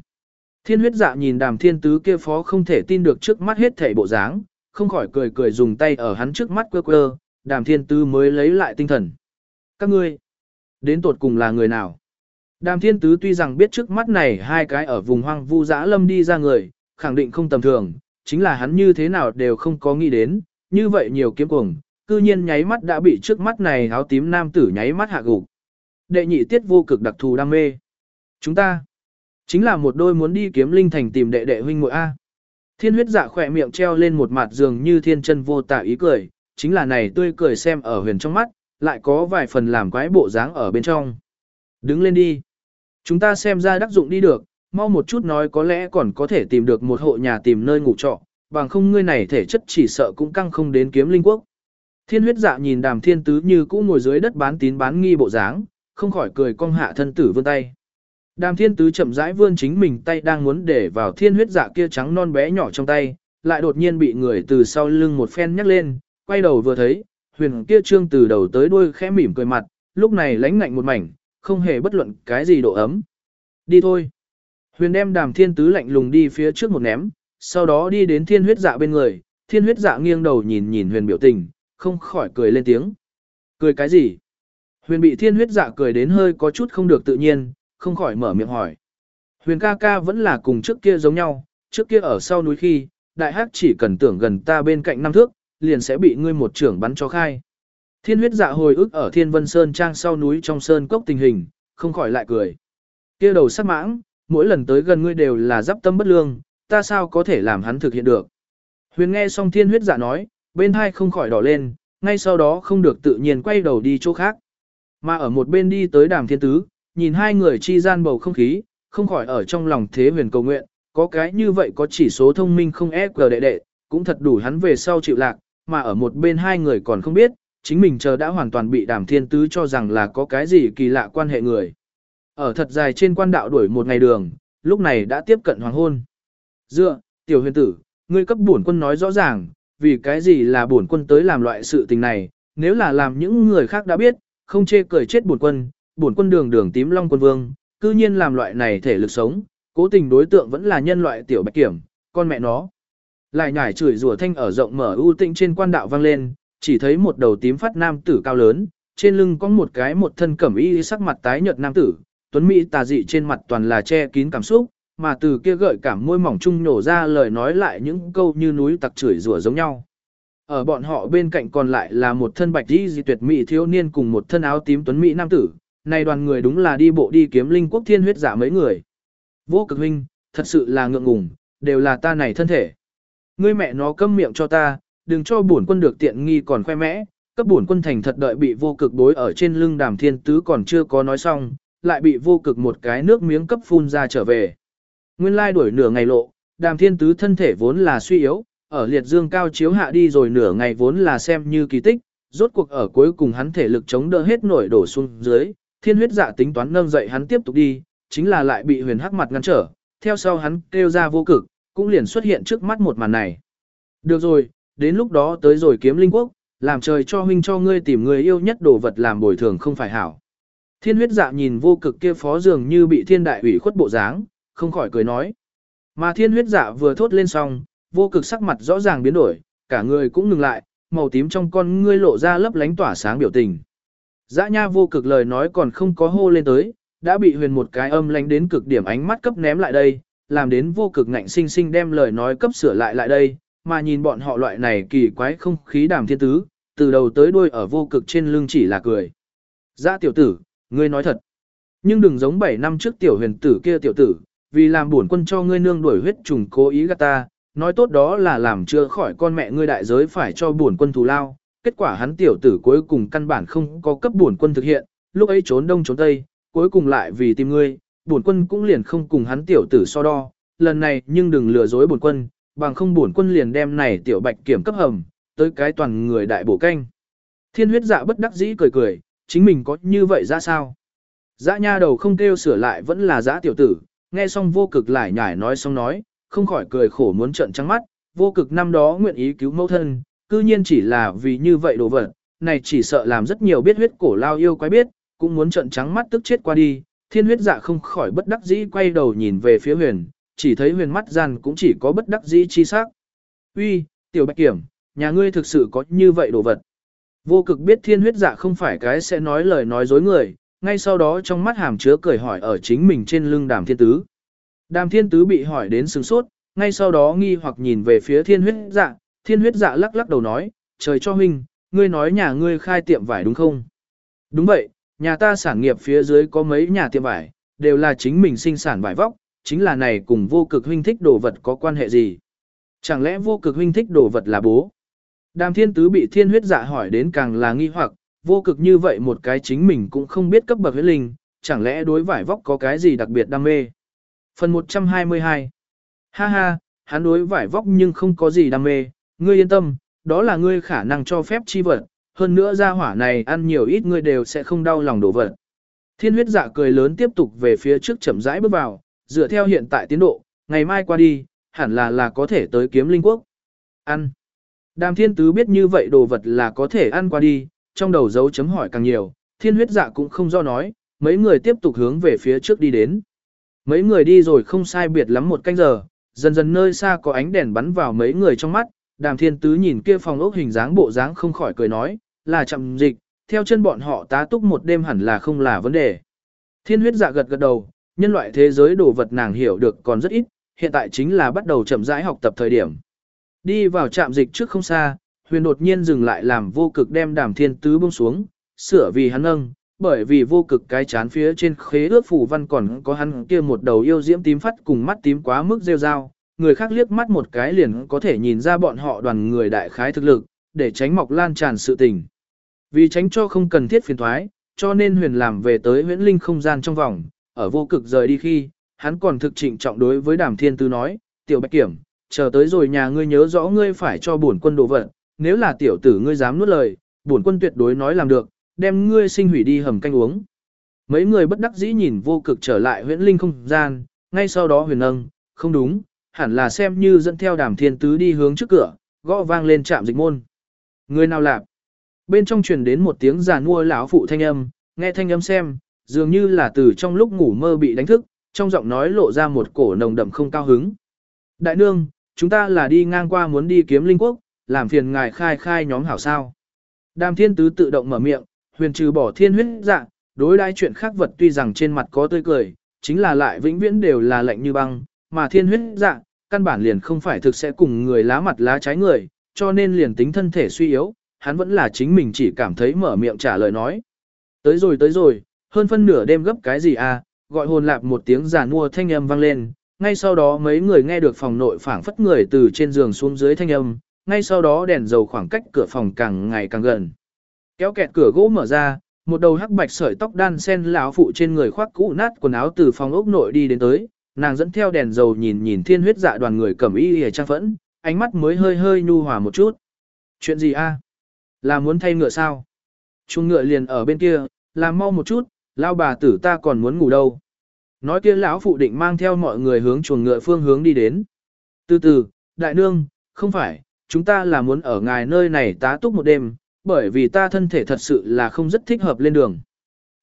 Thiên huyết dạ nhìn đàm thiên tứ kia phó không thể tin được trước mắt hết thảy bộ dáng, không khỏi cười cười dùng tay ở hắn trước mắt quơ quơ, đàm thiên tứ mới lấy lại tinh thần. Các ngươi, đến tột cùng là người nào? Đàm thiên tứ tuy rằng biết trước mắt này hai cái ở vùng hoang vu dã lâm đi ra người, khẳng định không tầm thường, chính là hắn như thế nào đều không có nghĩ đến, như vậy nhiều kiếm cuồng, cư nhiên nháy mắt đã bị trước mắt này áo tím nam tử nháy mắt hạ gục. Đệ nhị tiết vô cực đặc thù đam mê. Chúng ta, chính là một đôi muốn đi kiếm linh thành tìm đệ đệ huynh muội A. Thiên huyết dạ khỏe miệng treo lên một mặt giường như thiên chân vô tả ý cười, chính là này tươi cười xem ở huyền trong mắt, lại có vài phần làm quái bộ dáng ở bên trong. Đứng lên đi. Chúng ta xem ra đắc dụng đi được, mau một chút nói có lẽ còn có thể tìm được một hộ nhà tìm nơi ngủ trọ, bằng không ngươi này thể chất chỉ sợ cũng căng không đến kiếm linh quốc. Thiên huyết dạ nhìn đàm thiên tứ như cũ ngồi dưới đất bán tín bán nghi bộ dáng, không khỏi cười cong hạ thân tử vươn tay. Đàm thiên tứ chậm rãi vươn chính mình tay đang muốn để vào thiên huyết dạ kia trắng non bé nhỏ trong tay, lại đột nhiên bị người từ sau lưng một phen nhắc lên, quay đầu vừa thấy, huyền kia trương từ đầu tới đuôi khẽ mỉm cười mặt, lúc này lánh ngạnh một mảnh, không hề bất luận cái gì độ ấm. Đi thôi. Huyền đem đàm thiên tứ lạnh lùng đi phía trước một ném, sau đó đi đến thiên huyết dạ bên người, thiên huyết dạ nghiêng đầu nhìn nhìn huyền biểu tình, không khỏi cười lên tiếng. Cười cái gì? Huyền bị thiên huyết dạ cười đến hơi có chút không được tự nhiên, không khỏi mở miệng hỏi. Huyền ca ca vẫn là cùng trước kia giống nhau, trước kia ở sau núi khi, đại hắc chỉ cần tưởng gần ta bên cạnh năm thước, liền sẽ bị ngươi một trưởng bắn cho khai. Thiên huyết dạ hồi ức ở Thiên Vân Sơn trang sau núi trong sơn cốc tình hình, không khỏi lại cười. Kia đầu sắc mãng, mỗi lần tới gần ngươi đều là giáp tâm bất lương, ta sao có thể làm hắn thực hiện được. Huyền nghe xong thiên huyết dạ nói, bên hai không khỏi đỏ lên, ngay sau đó không được tự nhiên quay đầu đi chỗ khác. Mà ở một bên đi tới đàm thiên tứ, nhìn hai người chi gian bầu không khí, không khỏi ở trong lòng thế huyền cầu nguyện, có cái như vậy có chỉ số thông minh không e cờ đệ đệ, cũng thật đủ hắn về sau chịu lạc, mà ở một bên hai người còn không biết, chính mình chờ đã hoàn toàn bị đàm thiên tứ cho rằng là có cái gì kỳ lạ quan hệ người. Ở thật dài trên quan đạo đuổi một ngày đường, lúc này đã tiếp cận hoàng hôn. Dựa, tiểu huyền tử, ngươi cấp bổn quân nói rõ ràng, vì cái gì là bổn quân tới làm loại sự tình này, nếu là làm những người khác đã biết, không chê cười chết bổn quân, bổn quân đường đường tím long quân vương, cư nhiên làm loại này thể lực sống, cố tình đối tượng vẫn là nhân loại tiểu bạch kiểm, con mẹ nó. Lại nhải chửi rủa thanh ở rộng mở ưu tĩnh trên quan đạo vang lên, chỉ thấy một đầu tím phát nam tử cao lớn, trên lưng có một cái một thân cẩm y sắc mặt tái nhợt nam tử, tuấn mỹ tà dị trên mặt toàn là che kín cảm xúc, mà từ kia gợi cảm môi mỏng chung nổ ra lời nói lại những câu như núi tặc chửi rủa giống nhau. Ở bọn họ bên cạnh còn lại là một thân bạch y dị tuyệt mỹ thiếu niên cùng một thân áo tím tuấn mỹ nam tử, này đoàn người đúng là đi bộ đi kiếm linh quốc thiên huyết giả mấy người. Vô cực huynh, thật sự là ngượng ngùng, đều là ta này thân thể. Ngươi mẹ nó câm miệng cho ta, đừng cho bổn quân được tiện nghi còn khoe mẽ, cấp bổn quân thành thật đợi bị vô cực bối ở trên lưng đàm thiên tứ còn chưa có nói xong, lại bị vô cực một cái nước miếng cấp phun ra trở về. Nguyên lai đuổi nửa ngày lộ, đàm thiên tứ thân thể vốn là suy yếu, ở liệt dương cao chiếu hạ đi rồi nửa ngày vốn là xem như kỳ tích, rốt cuộc ở cuối cùng hắn thể lực chống đỡ hết nổi đổ xuống dưới, thiên huyết dạ tính toán nâng dậy hắn tiếp tục đi, chính là lại bị huyền hắc mặt ngăn trở, theo sau hắn kêu ra vô cực, cũng liền xuất hiện trước mắt một màn này. Được rồi, đến lúc đó tới rồi kiếm linh quốc, làm trời cho huynh cho ngươi tìm người yêu nhất đồ vật làm bồi thường không phải hảo. Thiên huyết dạ nhìn vô cực kia phó dường như bị thiên đại ủy khuất bộ dáng, không khỏi cười nói. Mà thiên huyết dạ vừa thốt lên xong, vô cực sắc mặt rõ ràng biến đổi, cả người cũng ngừng lại, màu tím trong con ngươi lộ ra lấp lánh tỏa sáng biểu tình. Dã nha vô cực lời nói còn không có hô lên tới, đã bị huyền một cái âm lánh đến cực điểm ánh mắt cấp ném lại đây, làm đến vô cực ngạnh sinh sinh đem lời nói cấp sửa lại lại đây, mà nhìn bọn họ loại này kỳ quái không khí đàm thiên tứ, từ đầu tới đuôi ở vô cực trên lưng chỉ là cười. Dạ tiểu tử, ngươi nói thật. Nhưng đừng giống 7 năm trước tiểu huyền tử kia tiểu tử, vì làm buồn quân cho ngươi nương đuổi huyết trùng cố ý gạt ta, nói tốt đó là làm chưa khỏi con mẹ ngươi đại giới phải cho buồn quân thù lao. Kết quả hắn tiểu tử cuối cùng căn bản không có cấp buồn quân thực hiện, lúc ấy trốn đông trốn tây, cuối cùng lại vì tìm ngươi, buồn quân cũng liền không cùng hắn tiểu tử so đo, lần này nhưng đừng lừa dối buồn quân, bằng không bổn quân liền đem này tiểu bạch kiểm cấp hầm, tới cái toàn người đại bổ canh. Thiên huyết dạ bất đắc dĩ cười cười, chính mình có như vậy ra sao? Dã nha đầu không kêu sửa lại vẫn là dã tiểu tử, nghe xong vô cực lại nhải nói xong nói, không khỏi cười khổ muốn trợn trắng mắt, vô cực năm đó nguyện ý cứu mẫu thân, cư nhiên chỉ là vì như vậy đồ vật, này chỉ sợ làm rất nhiều biết huyết cổ lao yêu quái biết, cũng muốn trợn trắng mắt tức chết qua đi, thiên huyết dạ không khỏi bất đắc dĩ quay đầu nhìn về phía huyền, chỉ thấy huyền mắt gian cũng chỉ có bất đắc dĩ chi sắc. Uy, tiểu bạch kiểm, nhà ngươi thực sự có như vậy đồ vật. Vô cực biết thiên huyết dạ không phải cái sẽ nói lời nói dối người, ngay sau đó trong mắt hàm chứa cười hỏi ở chính mình trên lưng đàm thiên tứ. Đàm thiên tứ bị hỏi đến sừng sốt, ngay sau đó nghi hoặc nhìn về phía thiên huyết dạ, thiên huyết dạ lắc lắc đầu nói, trời cho huynh, ngươi nói nhà ngươi khai tiệm vải đúng không? Đúng vậy, nhà ta sản nghiệp phía dưới có mấy nhà tiệm vải, đều là chính mình sinh sản vải vóc, chính là này cùng vô cực huynh thích đồ vật có quan hệ gì? Chẳng lẽ vô cực huynh thích đồ vật là bố? Đàm thiên tứ bị thiên huyết dạ hỏi đến càng là nghi hoặc, vô cực như vậy một cái chính mình cũng không biết cấp bậc huyết linh, chẳng lẽ đối vải vóc có cái gì đặc biệt đam mê. Phần 122 Ha ha, hắn đối vải vóc nhưng không có gì đam mê, ngươi yên tâm, đó là ngươi khả năng cho phép chi vật, hơn nữa ra hỏa này ăn nhiều ít ngươi đều sẽ không đau lòng đổ vật. Thiên huyết dạ cười lớn tiếp tục về phía trước chậm rãi bước vào, dựa theo hiện tại tiến độ, ngày mai qua đi, hẳn là là có thể tới kiếm linh quốc. Ăn. Đàm thiên tứ biết như vậy đồ vật là có thể ăn qua đi, trong đầu dấu chấm hỏi càng nhiều, thiên huyết dạ cũng không do nói, mấy người tiếp tục hướng về phía trước đi đến. Mấy người đi rồi không sai biệt lắm một canh giờ, dần dần nơi xa có ánh đèn bắn vào mấy người trong mắt, đàm thiên tứ nhìn kia phòng ốc hình dáng bộ dáng không khỏi cười nói, là chậm dịch, theo chân bọn họ tá túc một đêm hẳn là không là vấn đề. Thiên huyết dạ gật gật đầu, nhân loại thế giới đồ vật nàng hiểu được còn rất ít, hiện tại chính là bắt đầu chậm rãi học tập thời điểm. Đi vào trạm dịch trước không xa, huyền đột nhiên dừng lại làm vô cực đem đàm thiên tứ buông xuống, sửa vì hắn nâng, bởi vì vô cực cái chán phía trên khế ước phủ văn còn có hắn kia một đầu yêu diễm tím phát cùng mắt tím quá mức rêu rao, người khác liếc mắt một cái liền có thể nhìn ra bọn họ đoàn người đại khái thực lực, để tránh mọc lan tràn sự tình. Vì tránh cho không cần thiết phiền thoái, cho nên huyền làm về tới huyễn linh không gian trong vòng, ở vô cực rời đi khi, hắn còn thực trịnh trọng đối với đàm thiên tư nói, tiểu bạch kiểm, chờ tới rồi nhà ngươi nhớ rõ ngươi phải cho bổn quân đồ vật, nếu là tiểu tử ngươi dám nuốt lời, bổn quân tuyệt đối nói làm được, đem ngươi sinh hủy đi hầm canh uống. Mấy người bất đắc dĩ nhìn vô cực trở lại huyễn linh không gian, ngay sau đó huyền âng, không đúng, hẳn là xem như dẫn theo đàm thiên tứ đi hướng trước cửa, gõ vang lên trạm dịch môn. Người nào lạp? Bên trong truyền đến một tiếng giàn mua lão phụ thanh âm, nghe thanh âm xem, dường như là từ trong lúc ngủ mơ bị đánh thức, trong giọng nói lộ ra một cổ nồng đậm không cao hứng. Đại nương, chúng ta là đi ngang qua muốn đi kiếm linh quốc, làm phiền ngài khai khai nhóm hảo sao. Đàm thiên tứ tự động mở miệng, huyền trừ bỏ thiên huyết dạ, đối đãi chuyện khác vật tuy rằng trên mặt có tươi cười, chính là lại vĩnh viễn đều là lạnh như băng, mà thiên huyết dạ, căn bản liền không phải thực sẽ cùng người lá mặt lá trái người, cho nên liền tính thân thể suy yếu, hắn vẫn là chính mình chỉ cảm thấy mở miệng trả lời nói. Tới rồi tới rồi, hơn phân nửa đêm gấp cái gì à, gọi hồn lạp một tiếng giàn mua thanh âm vang lên, ngay sau đó mấy người nghe được phòng nội phảng phất người từ trên giường xuống dưới thanh âm, ngay sau đó đèn dầu khoảng cách cửa phòng càng ngày càng gần. Kéo kẹt cửa gỗ mở ra, một đầu hắc bạch sợi tóc đan sen lão phụ trên người khoác cũ nát quần áo từ phòng ốc nội đi đến tới, nàng dẫn theo đèn dầu nhìn nhìn thiên huyết dạ đoàn người cầm y hề trang phẫn, ánh mắt mới hơi hơi nhu hòa một chút. Chuyện gì a? Là muốn thay ngựa sao? Chuông ngựa liền ở bên kia, làm mau một chút, lao bà tử ta còn muốn ngủ đâu. Nói kia lão phụ định mang theo mọi người hướng chuồng ngựa phương hướng đi đến. Từ từ, đại nương, không phải, chúng ta là muốn ở ngài nơi này tá túc một đêm, bởi vì ta thân thể thật sự là không rất thích hợp lên đường.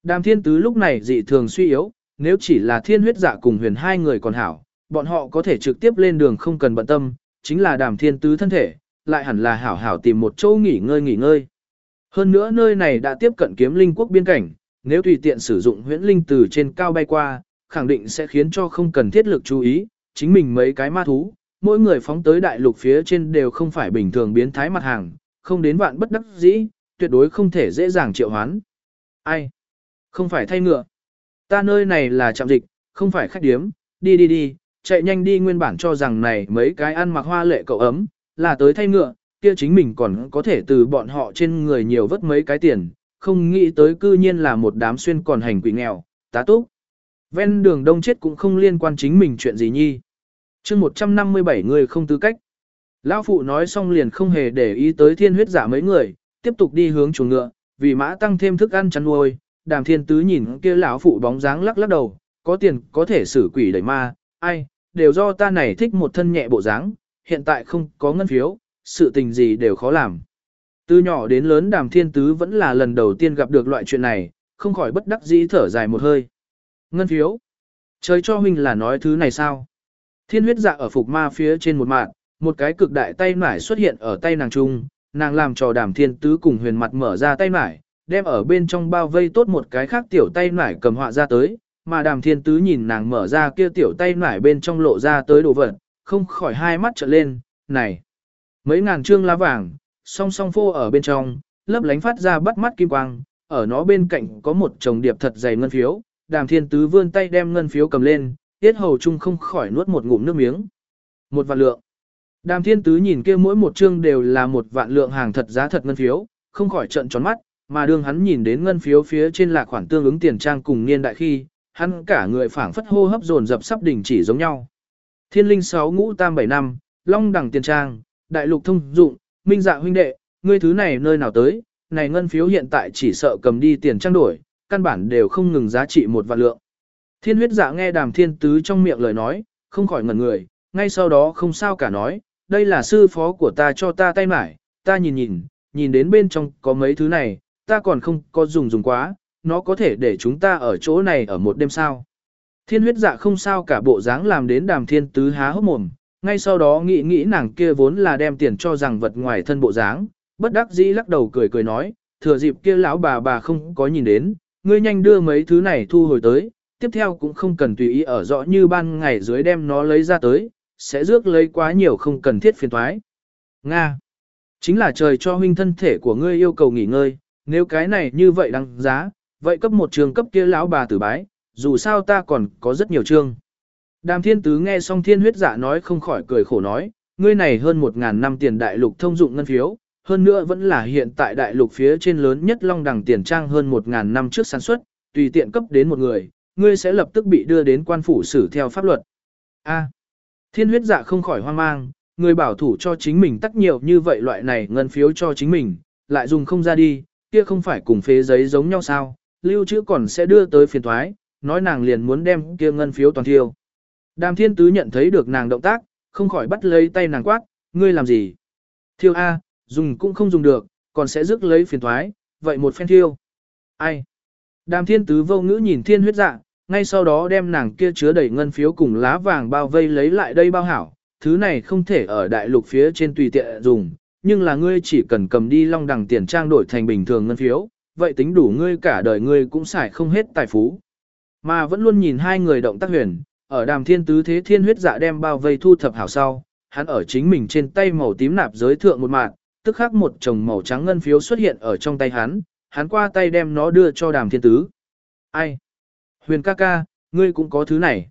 Đàm thiên tứ lúc này dị thường suy yếu, nếu chỉ là thiên huyết dạ cùng huyền hai người còn hảo, bọn họ có thể trực tiếp lên đường không cần bận tâm, chính là đàm thiên tứ thân thể, lại hẳn là hảo hảo tìm một chỗ nghỉ ngơi nghỉ ngơi. Hơn nữa nơi này đã tiếp cận kiếm linh quốc biên cảnh, nếu tùy tiện sử dụng huyễn linh từ trên cao bay qua, khẳng định sẽ khiến cho không cần thiết lực chú ý, chính mình mấy cái ma thú, mỗi người phóng tới đại lục phía trên đều không phải bình thường biến thái mặt hàng, không đến vạn bất đắc dĩ, tuyệt đối không thể dễ dàng triệu hoán. Ai? Không phải thay ngựa. Ta nơi này là trạm dịch, không phải khách điếm, đi đi đi, chạy nhanh đi nguyên bản cho rằng này mấy cái ăn mặc hoa lệ cậu ấm, là tới thay ngựa, kia chính mình còn có thể từ bọn họ trên người nhiều vất mấy cái tiền, không nghĩ tới cư nhiên là một đám xuyên còn hành quỷ nghèo, tá túc. Ven đường đông chết cũng không liên quan chính mình chuyện gì nhi. chương 157 người không tư cách. Lão phụ nói xong liền không hề để ý tới thiên huyết giả mấy người, tiếp tục đi hướng chuồng ngựa, vì mã tăng thêm thức ăn chăn nuôi, đàm thiên tứ nhìn kia lão phụ bóng dáng lắc lắc đầu, có tiền có thể xử quỷ đẩy ma, ai, đều do ta này thích một thân nhẹ bộ dáng, hiện tại không có ngân phiếu, sự tình gì đều khó làm. Từ nhỏ đến lớn đàm thiên tứ vẫn là lần đầu tiên gặp được loại chuyện này, không khỏi bất đắc dĩ thở dài một hơi. Ngân phiếu. Trời cho huynh là nói thứ này sao? Thiên huyết dạ ở phục ma phía trên một mạng, một cái cực đại tay nải xuất hiện ở tay nàng trung, nàng làm cho đàm thiên tứ cùng huyền mặt mở ra tay nải, đem ở bên trong bao vây tốt một cái khác tiểu tay nải cầm họa ra tới, mà đàm thiên tứ nhìn nàng mở ra kia tiểu tay nải bên trong lộ ra tới đồ vật, không khỏi hai mắt trợn lên, này, mấy ngàn trương lá vàng, song song phô ở bên trong, lấp lánh phát ra bắt mắt kim quang, ở nó bên cạnh có một chồng điệp thật dày ngân phiếu, đàm thiên tứ vươn tay đem ngân phiếu cầm lên, tiết hầu chung không khỏi nuốt một ngụm nước miếng. Một vạn lượng. Đàm thiên tứ nhìn kia mỗi một chương đều là một vạn lượng hàng thật giá thật ngân phiếu, không khỏi trợn tròn mắt, mà đương hắn nhìn đến ngân phiếu phía trên là khoản tương ứng tiền trang cùng niên đại khi, hắn cả người phảng phất hô hấp dồn dập sắp đỉnh chỉ giống nhau. Thiên linh 6 ngũ tam 7 năm, long đẳng tiền trang, đại lục thông dụng, minh dạ huynh đệ, ngươi thứ này nơi nào tới, này ngân phiếu hiện tại chỉ sợ cầm đi tiền trang đổi, căn bản đều không ngừng giá trị một vạn lượng. Thiên huyết dạ nghe đàm thiên tứ trong miệng lời nói, không khỏi ngẩn người, ngay sau đó không sao cả nói, đây là sư phó của ta cho ta tay mải, ta nhìn nhìn, nhìn đến bên trong có mấy thứ này, ta còn không có dùng dùng quá, nó có thể để chúng ta ở chỗ này ở một đêm sao. Thiên huyết dạ không sao cả bộ dáng làm đến đàm thiên tứ há hốc mồm, ngay sau đó nghĩ nghĩ nàng kia vốn là đem tiền cho rằng vật ngoài thân bộ dáng, bất đắc dĩ lắc đầu cười cười nói, thừa dịp kia lão bà bà không có nhìn đến, ngươi nhanh đưa mấy thứ này thu hồi tới, tiếp theo cũng không cần tùy ý ở rõ như ban ngày dưới đem nó lấy ra tới, sẽ rước lấy quá nhiều không cần thiết phiền toái. Nga. Chính là trời cho huynh thân thể của ngươi yêu cầu nghỉ ngơi, nếu cái này như vậy đáng giá, vậy cấp một trường cấp kia lão bà tử bái, dù sao ta còn có rất nhiều trường. Đàm thiên tứ nghe xong thiên huyết dạ nói không khỏi cười khổ nói, ngươi này hơn một ngàn năm tiền đại lục thông dụng ngân phiếu, hơn nữa vẫn là hiện tại đại lục phía trên lớn nhất long đẳng tiền trang hơn một ngàn năm trước sản xuất, tùy tiện cấp đến một người, ngươi sẽ lập tức bị đưa đến quan phủ xử theo pháp luật. A. thiên huyết dạ không khỏi hoang mang, người bảo thủ cho chính mình tắc nhiều như vậy loại này ngân phiếu cho chính mình, lại dùng không ra đi, kia không phải cùng phế giấy giống nhau sao, lưu trữ còn sẽ đưa tới phiền thoái, nói nàng liền muốn đem kia ngân phiếu toàn thiêu. Đàm thiên tứ nhận thấy được nàng động tác, không khỏi bắt lấy tay nàng quát, ngươi làm gì? Thiêu A, dùng cũng không dùng được, còn sẽ rước lấy phiền thoái, vậy một phen thiêu. Ai? Đàm thiên tứ vô ngữ nhìn thiên huyết dạ, ngay sau đó đem nàng kia chứa đầy ngân phiếu cùng lá vàng bao vây lấy lại đây bao hảo, thứ này không thể ở đại lục phía trên tùy tiện dùng, nhưng là ngươi chỉ cần cầm đi long đằng tiền trang đổi thành bình thường ngân phiếu, vậy tính đủ ngươi cả đời ngươi cũng xài không hết tài phú. Mà vẫn luôn nhìn hai người động tác huyền, ở đàm thiên tứ thế thiên huyết dạ đem bao vây thu thập hảo sau, hắn ở chính mình trên tay màu tím nạp giới thượng một mạng, tức khắc một chồng màu trắng ngân phiếu xuất hiện ở trong tay hắn, hắn qua tay đem nó đưa cho đàm thiên tứ. Ai? Huyền ca ca, ngươi cũng có thứ này.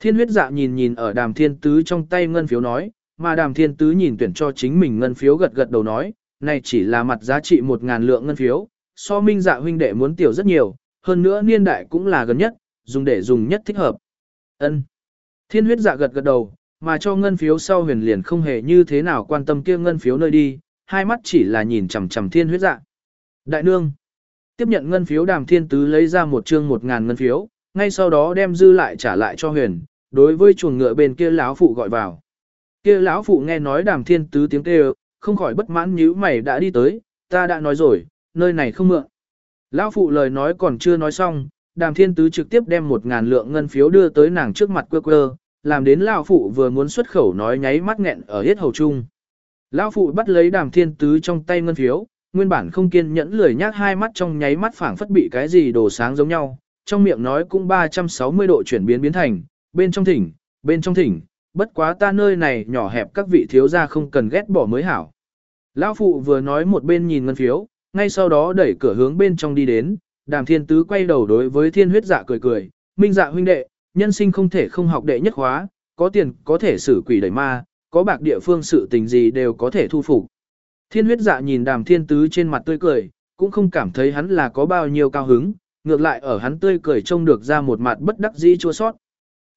Thiên huyết dạ nhìn nhìn ở đàm thiên tứ trong tay ngân phiếu nói, mà đàm thiên tứ nhìn tuyển cho chính mình ngân phiếu gật gật đầu nói, này chỉ là mặt giá trị một ngàn lượng ngân phiếu, so minh dạ huynh đệ muốn tiểu rất nhiều, hơn nữa niên đại cũng là gần nhất, dùng để dùng nhất thích hợp. Ân. Thiên huyết dạ gật gật đầu, mà cho ngân phiếu sau huyền liền không hề như thế nào quan tâm kia ngân phiếu nơi đi, hai mắt chỉ là nhìn chằm chằm thiên huyết dạ. Đại nương. Tiếp nhận ngân phiếu đàm thiên tứ lấy ra một chương một ngàn ngân phiếu, ngay sau đó đem dư lại trả lại cho huyền, đối với chuồng ngựa bên kia lão phụ gọi vào. Kia lão phụ nghe nói đàm thiên tứ tiếng kêu, không khỏi bất mãn nhíu mày đã đi tới, ta đã nói rồi, nơi này không mượn. Lão phụ lời nói còn chưa nói xong, đàm thiên tứ trực tiếp đem một ngàn lượng ngân phiếu đưa tới nàng trước mặt quơ quơ, làm đến lão phụ vừa muốn xuất khẩu nói nháy mắt nghẹn ở hết hầu chung. Lão phụ bắt lấy đàm thiên tứ trong tay ngân phiếu, nguyên bản không kiên nhẫn lười nhác hai mắt trong nháy mắt phảng phất bị cái gì đổ sáng giống nhau, trong miệng nói cũng 360 độ chuyển biến biến thành, bên trong thỉnh, bên trong thỉnh, bất quá ta nơi này nhỏ hẹp các vị thiếu gia không cần ghét bỏ mới hảo. Lão phụ vừa nói một bên nhìn ngân phiếu, ngay sau đó đẩy cửa hướng bên trong đi đến, đàm thiên tứ quay đầu đối với thiên huyết dạ cười cười, minh dạ huynh đệ, nhân sinh không thể không học đệ nhất hóa, có tiền có thể xử quỷ đẩy ma, có bạc địa phương sự tình gì đều có thể thu phục. Thiên huyết dạ nhìn đàm thiên tứ trên mặt tươi cười, cũng không cảm thấy hắn là có bao nhiêu cao hứng, ngược lại ở hắn tươi cười trông được ra một mặt bất đắc dĩ chua sót.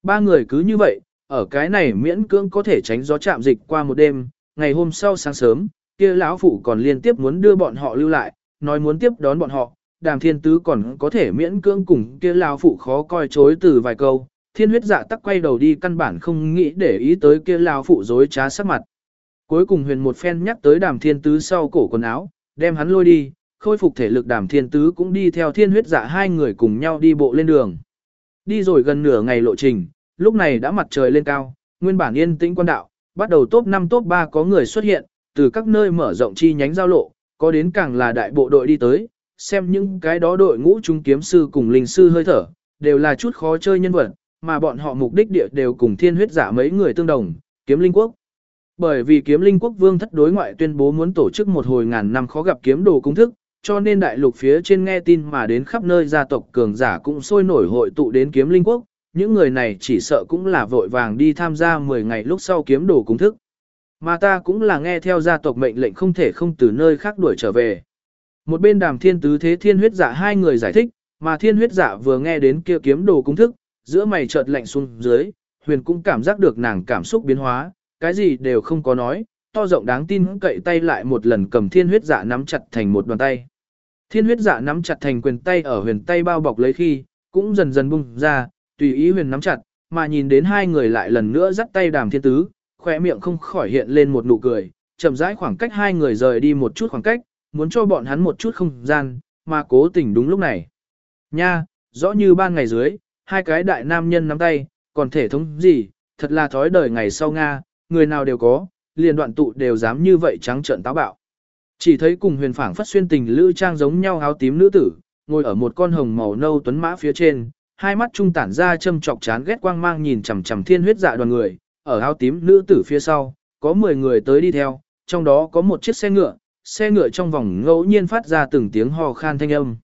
Ba người cứ như vậy, ở cái này miễn cưỡng có thể tránh gió chạm dịch qua một đêm, ngày hôm sau sáng sớm, kia lão phụ còn liên tiếp muốn đưa bọn họ lưu lại, nói muốn tiếp đón bọn họ, đàm thiên tứ còn có thể miễn cưỡng cùng kia lão phụ khó coi chối từ vài câu, thiên huyết dạ tắc quay đầu đi căn bản không nghĩ để ý tới kia lão phụ dối trá sắc mặt. Cuối cùng huyền một phen nhắc tới đàm thiên tứ sau cổ quần áo, đem hắn lôi đi, khôi phục thể lực đàm thiên tứ cũng đi theo thiên huyết dạ hai người cùng nhau đi bộ lên đường. Đi rồi gần nửa ngày lộ trình, lúc này đã mặt trời lên cao, nguyên bản yên tĩnh quan đạo, bắt đầu top 5 top 3 có người xuất hiện, từ các nơi mở rộng chi nhánh giao lộ, có đến càng là đại bộ đội đi tới, xem những cái đó đội ngũ trung kiếm sư cùng linh sư hơi thở, đều là chút khó chơi nhân vật, mà bọn họ mục đích địa đều cùng thiên huyết giả mấy người tương đồng, kiếm linh quốc. Bởi vì kiếm linh quốc vương thất đối ngoại tuyên bố muốn tổ chức một hồi ngàn năm khó gặp kiếm đồ công thức, cho nên đại lục phía trên nghe tin mà đến khắp nơi gia tộc cường giả cũng sôi nổi hội tụ đến kiếm linh quốc, những người này chỉ sợ cũng là vội vàng đi tham gia 10 ngày lúc sau kiếm đồ công thức. Mà ta cũng là nghe theo gia tộc mệnh lệnh không thể không từ nơi khác đuổi trở về. Một bên đàm thiên tứ thế thiên huyết giả hai người giải thích, mà thiên huyết giả vừa nghe đến kia kiếm đồ công thức, giữa mày chợt lạnh xuống dưới, huyền cũng cảm giác được nàng cảm xúc biến hóa, cái gì đều không có nói, to rộng đáng tin cậy tay lại một lần cầm thiên huyết dạ nắm chặt thành một đoàn tay. Thiên huyết dạ nắm chặt thành quyền tay ở huyền tay bao bọc lấy khi, cũng dần dần bung ra, tùy ý huyền nắm chặt, mà nhìn đến hai người lại lần nữa dắt tay đàm thiên tứ, khỏe miệng không khỏi hiện lên một nụ cười, chậm rãi khoảng cách hai người rời đi một chút khoảng cách, muốn cho bọn hắn một chút không gian, mà cố tình đúng lúc này. Nha, rõ như ban ngày dưới, hai cái đại nam nhân nắm tay, còn thể thống gì, thật là thói đời ngày sau Nga, người nào đều có, liền đoạn tụ đều dám như vậy trắng trợn táo bạo. Chỉ thấy cùng huyền phảng phất xuyên tình lữ trang giống nhau áo tím nữ tử, ngồi ở một con hồng màu nâu tuấn mã phía trên, hai mắt trung tản ra châm chọc chán ghét quang mang nhìn chằm chằm thiên huyết dạ đoàn người, ở áo tím nữ tử phía sau, có 10 người tới đi theo, trong đó có một chiếc xe ngựa, xe ngựa trong vòng ngẫu nhiên phát ra từng tiếng hò khan thanh âm.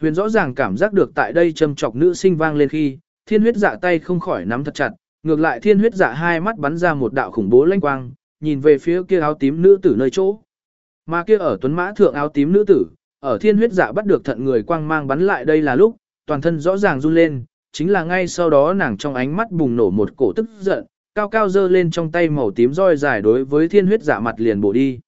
Huyền rõ ràng cảm giác được tại đây châm chọc nữ sinh vang lên khi, thiên huyết dạ tay không khỏi nắm thật chặt, ngược lại thiên huyết dạ hai mắt bắn ra một đạo khủng bố lanh quang, nhìn về phía kia áo tím nữ tử nơi chỗ. Mà kia ở tuấn mã thượng áo tím nữ tử, ở thiên huyết dạ bắt được thận người quang mang bắn lại đây là lúc, toàn thân rõ ràng run lên, chính là ngay sau đó nàng trong ánh mắt bùng nổ một cổ tức giận, cao cao dơ lên trong tay màu tím roi dài đối với thiên huyết dạ mặt liền bổ đi.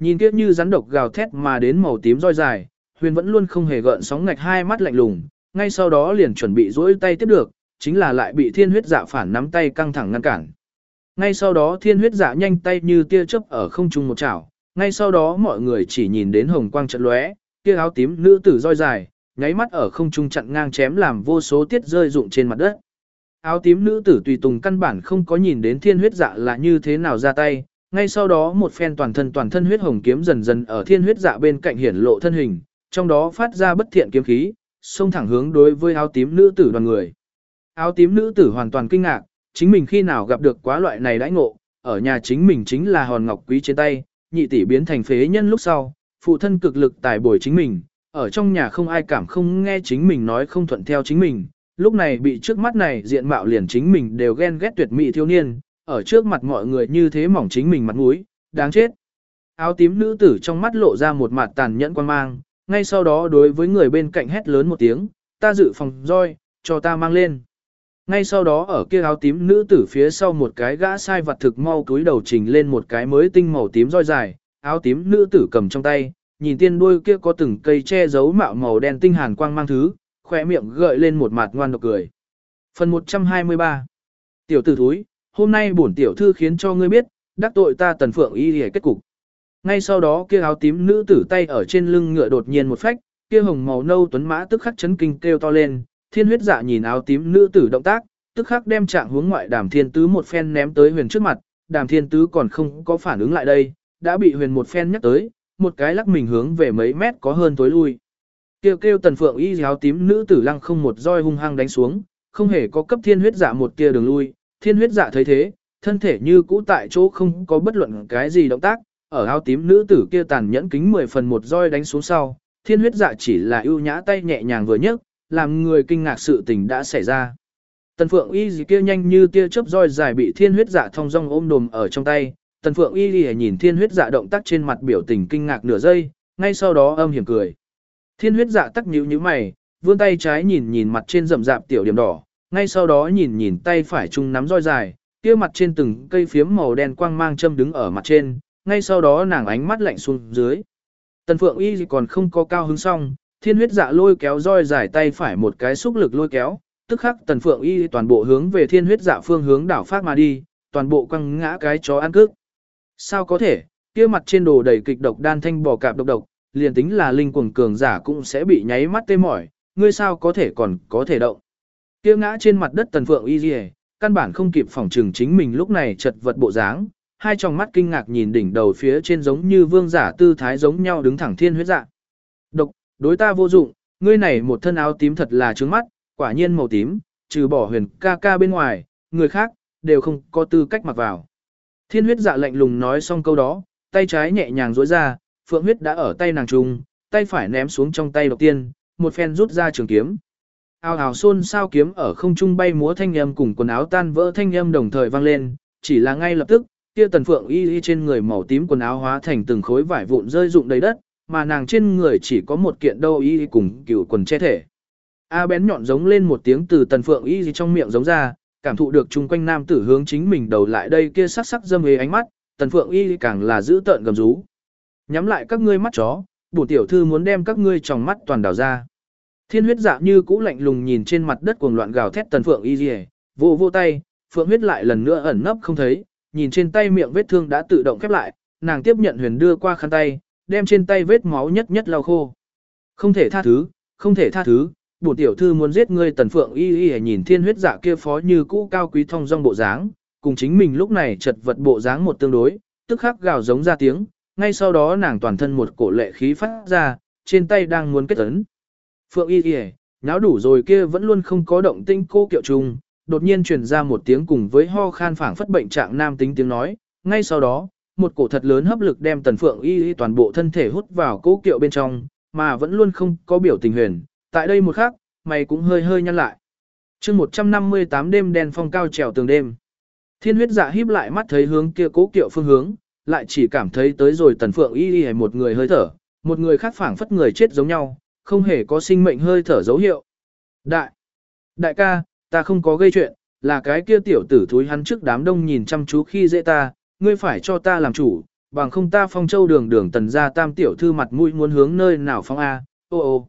Nhìn kiếp như rắn độc gào thét mà đến màu tím roi dài, huyền vẫn luôn không hề gợn sóng ngạch hai mắt lạnh lùng, ngay sau đó liền chuẩn bị duỗi tay tiếp được, chính là lại bị thiên huyết dạ phản nắm tay căng thẳng ngăn cản. Ngay sau đó thiên huyết dạ nhanh tay như tia chớp ở không trung một chảo, ngay sau đó mọi người chỉ nhìn đến hồng quang trận lóe, kia áo tím nữ tử roi dài, nháy mắt ở không trung chặn ngang chém làm vô số tiết rơi rụng trên mặt đất. Áo tím nữ tử tùy tùng căn bản không có nhìn đến thiên huyết dạ là như thế nào ra tay, ngay sau đó một phen toàn thân toàn thân huyết hồng kiếm dần dần ở thiên huyết dạ bên cạnh hiển lộ thân hình, trong đó phát ra bất thiện kiếm khí, xông thẳng hướng đối với áo tím nữ tử đoàn người. Áo tím nữ tử hoàn toàn kinh ngạc, chính mình khi nào gặp được quá loại này đãi ngộ, ở nhà chính mình chính là hòn ngọc quý trên tay, nhị tỷ biến thành phế nhân lúc sau, phụ thân cực lực tài bồi chính mình, ở trong nhà không ai cảm không nghe chính mình nói không thuận theo chính mình, lúc này bị trước mắt này diện mạo liền chính mình đều ghen ghét tuyệt mỹ thiếu niên, ở trước mặt mọi người như thế mỏng chính mình mặt mũi, đáng chết. Áo tím nữ tử trong mắt lộ ra một mặt tàn nhẫn quan mang, ngay sau đó đối với người bên cạnh hét lớn một tiếng, ta dự phòng roi, cho ta mang lên. Ngay sau đó ở kia áo tím nữ tử phía sau một cái gã sai vật thực mau túi đầu trình lên một cái mới tinh màu tím roi dài, áo tím nữ tử cầm trong tay, nhìn tiên đuôi kia có từng cây che giấu mạo màu đen tinh hàn quang mang thứ, khỏe miệng gợi lên một mặt ngoan độc cười. Phần 123 Tiểu tử thúi, hôm nay bổn tiểu thư khiến cho ngươi biết, đắc tội ta tần phượng y hề kết cục. Ngay sau đó kia áo tím nữ tử tay ở trên lưng ngựa đột nhiên một phách, kia hồng màu nâu tuấn mã tức khắc chấn kinh kêu to lên, thiên huyết dạ nhìn áo tím nữ tử động tác, tức khắc đem trạng hướng ngoại đàm thiên tứ một phen ném tới huyền trước mặt, đàm thiên tứ còn không có phản ứng lại đây, đã bị huyền một phen nhắc tới, một cái lắc mình hướng về mấy mét có hơn tối lui. Kêu kêu tần phượng y áo tím nữ tử lăng không một roi hung hăng đánh xuống, không hề có cấp thiên huyết dạ một tia đường lui, thiên huyết dạ thấy thế, thân thể như cũ tại chỗ không có bất luận cái gì động tác, ở áo tím nữ tử kia tàn nhẫn kính 10 phần một roi đánh xuống sau, thiên huyết dạ chỉ là ưu nhã tay nhẹ nhàng vừa nhấc, làm người kinh ngạc sự tình đã xảy ra. Tần Phượng Y gì kia nhanh như tia chớp roi dài bị thiên huyết dạ thông dong ôm đồm ở trong tay, Tần Phượng Y gì nhìn thiên huyết dạ động tác trên mặt biểu tình kinh ngạc nửa giây, ngay sau đó âm hiểm cười. Thiên huyết dạ tắc nhíu nhíu mày, vươn tay trái nhìn nhìn mặt trên rậm rạp tiểu điểm đỏ, ngay sau đó nhìn nhìn tay phải chung nắm roi dài, kia mặt trên từng cây phiếm màu đen quang mang châm đứng ở mặt trên, ngay sau đó nàng ánh mắt lạnh xuống dưới. Tần Phượng Y còn không có cao hứng xong, thiên huyết dạ lôi kéo roi dài tay phải một cái xúc lực lôi kéo, tức khắc Tần Phượng Y toàn bộ hướng về thiên huyết dạ phương hướng đảo phát mà đi, toàn bộ quăng ngã cái chó ăn cước. Sao có thể, kia mặt trên đồ đầy kịch độc đan thanh bò cạp độc độc, liền tính là linh quần cường giả cũng sẽ bị nháy mắt tê mỏi, ngươi sao có thể còn có thể động. Kia ngã trên mặt đất Tần Phượng Y dì căn bản không kịp phòng trừng chính mình lúc này chật vật bộ dáng, hai tròng mắt kinh ngạc nhìn đỉnh đầu phía trên giống như vương giả tư thái giống nhau đứng thẳng thiên huyết dạ. Độc, đối ta vô dụng, ngươi này một thân áo tím thật là trướng mắt, quả nhiên màu tím, trừ bỏ huyền ca ca bên ngoài, người khác, đều không có tư cách mặc vào. Thiên huyết dạ lạnh lùng nói xong câu đó, tay trái nhẹ nhàng duỗi ra, phượng huyết đã ở tay nàng trùng, tay phải ném xuống trong tay độc tiên, một phen rút ra trường kiếm. Ào ào xôn sao kiếm ở không trung bay múa thanh âm cùng quần áo tan vỡ thanh âm đồng thời vang lên, chỉ là ngay lập tức, kia tần phượng y y trên người màu tím quần áo hóa thành từng khối vải vụn rơi rụng đầy đất, mà nàng trên người chỉ có một kiện đâu y cùng cựu quần che thể. A bén nhọn giống lên một tiếng từ tần phượng y y trong miệng giống ra, cảm thụ được chung quanh nam tử hướng chính mình đầu lại đây kia sắc sắc dâm hề ánh mắt, tần phượng y càng là giữ tợn gầm rú. Nhắm lại các ngươi mắt chó, bổ tiểu thư muốn đem các ngươi trong mắt toàn đảo ra. Thiên huyết dạ như cũ lạnh lùng nhìn trên mặt đất cuồng loạn gào thét tần phượng y rìa, vô vô tay, phượng huyết lại lần nữa ẩn nấp không thấy, nhìn trên tay miệng vết thương đã tự động khép lại, nàng tiếp nhận huyền đưa qua khăn tay, đem trên tay vết máu nhất nhất lau khô. Không thể tha thứ, không thể tha thứ, bổ tiểu thư muốn giết ngươi tần phượng y y nhìn thiên huyết dạ kia phó như cũ cao quý thông dong bộ dáng, cùng chính mình lúc này chật vật bộ dáng một tương đối, tức khắc gào giống ra tiếng, ngay sau đó nàng toàn thân một cổ lệ khí phát ra, trên tay đang muốn kết ấn. Phượng y Y, nháo đủ rồi kia vẫn luôn không có động tinh cô kiệu trùng, đột nhiên truyền ra một tiếng cùng với ho khan phảng phất bệnh trạng nam tính tiếng nói, ngay sau đó, một cổ thật lớn hấp lực đem tần phượng y y toàn bộ thân thể hút vào cố kiệu bên trong, mà vẫn luôn không có biểu tình huyền. Tại đây một khắc, mày cũng hơi hơi nhăn lại. chương 158 đêm đen phong cao trèo tường đêm. Thiên huyết dạ híp lại mắt thấy hướng kia cố kiệu phương hướng, lại chỉ cảm thấy tới rồi tần phượng y y một người hơi thở, một người khác phảng phất người chết giống nhau, không hề có sinh mệnh hơi thở dấu hiệu. Đại, đại ca, ta không có gây chuyện, là cái kia tiểu tử thúi hắn trước đám đông nhìn chăm chú khi dễ ta, ngươi phải cho ta làm chủ, bằng không ta phong châu đường đường tần ra tam tiểu thư mặt mũi muốn hướng nơi nào phong A, ô ô.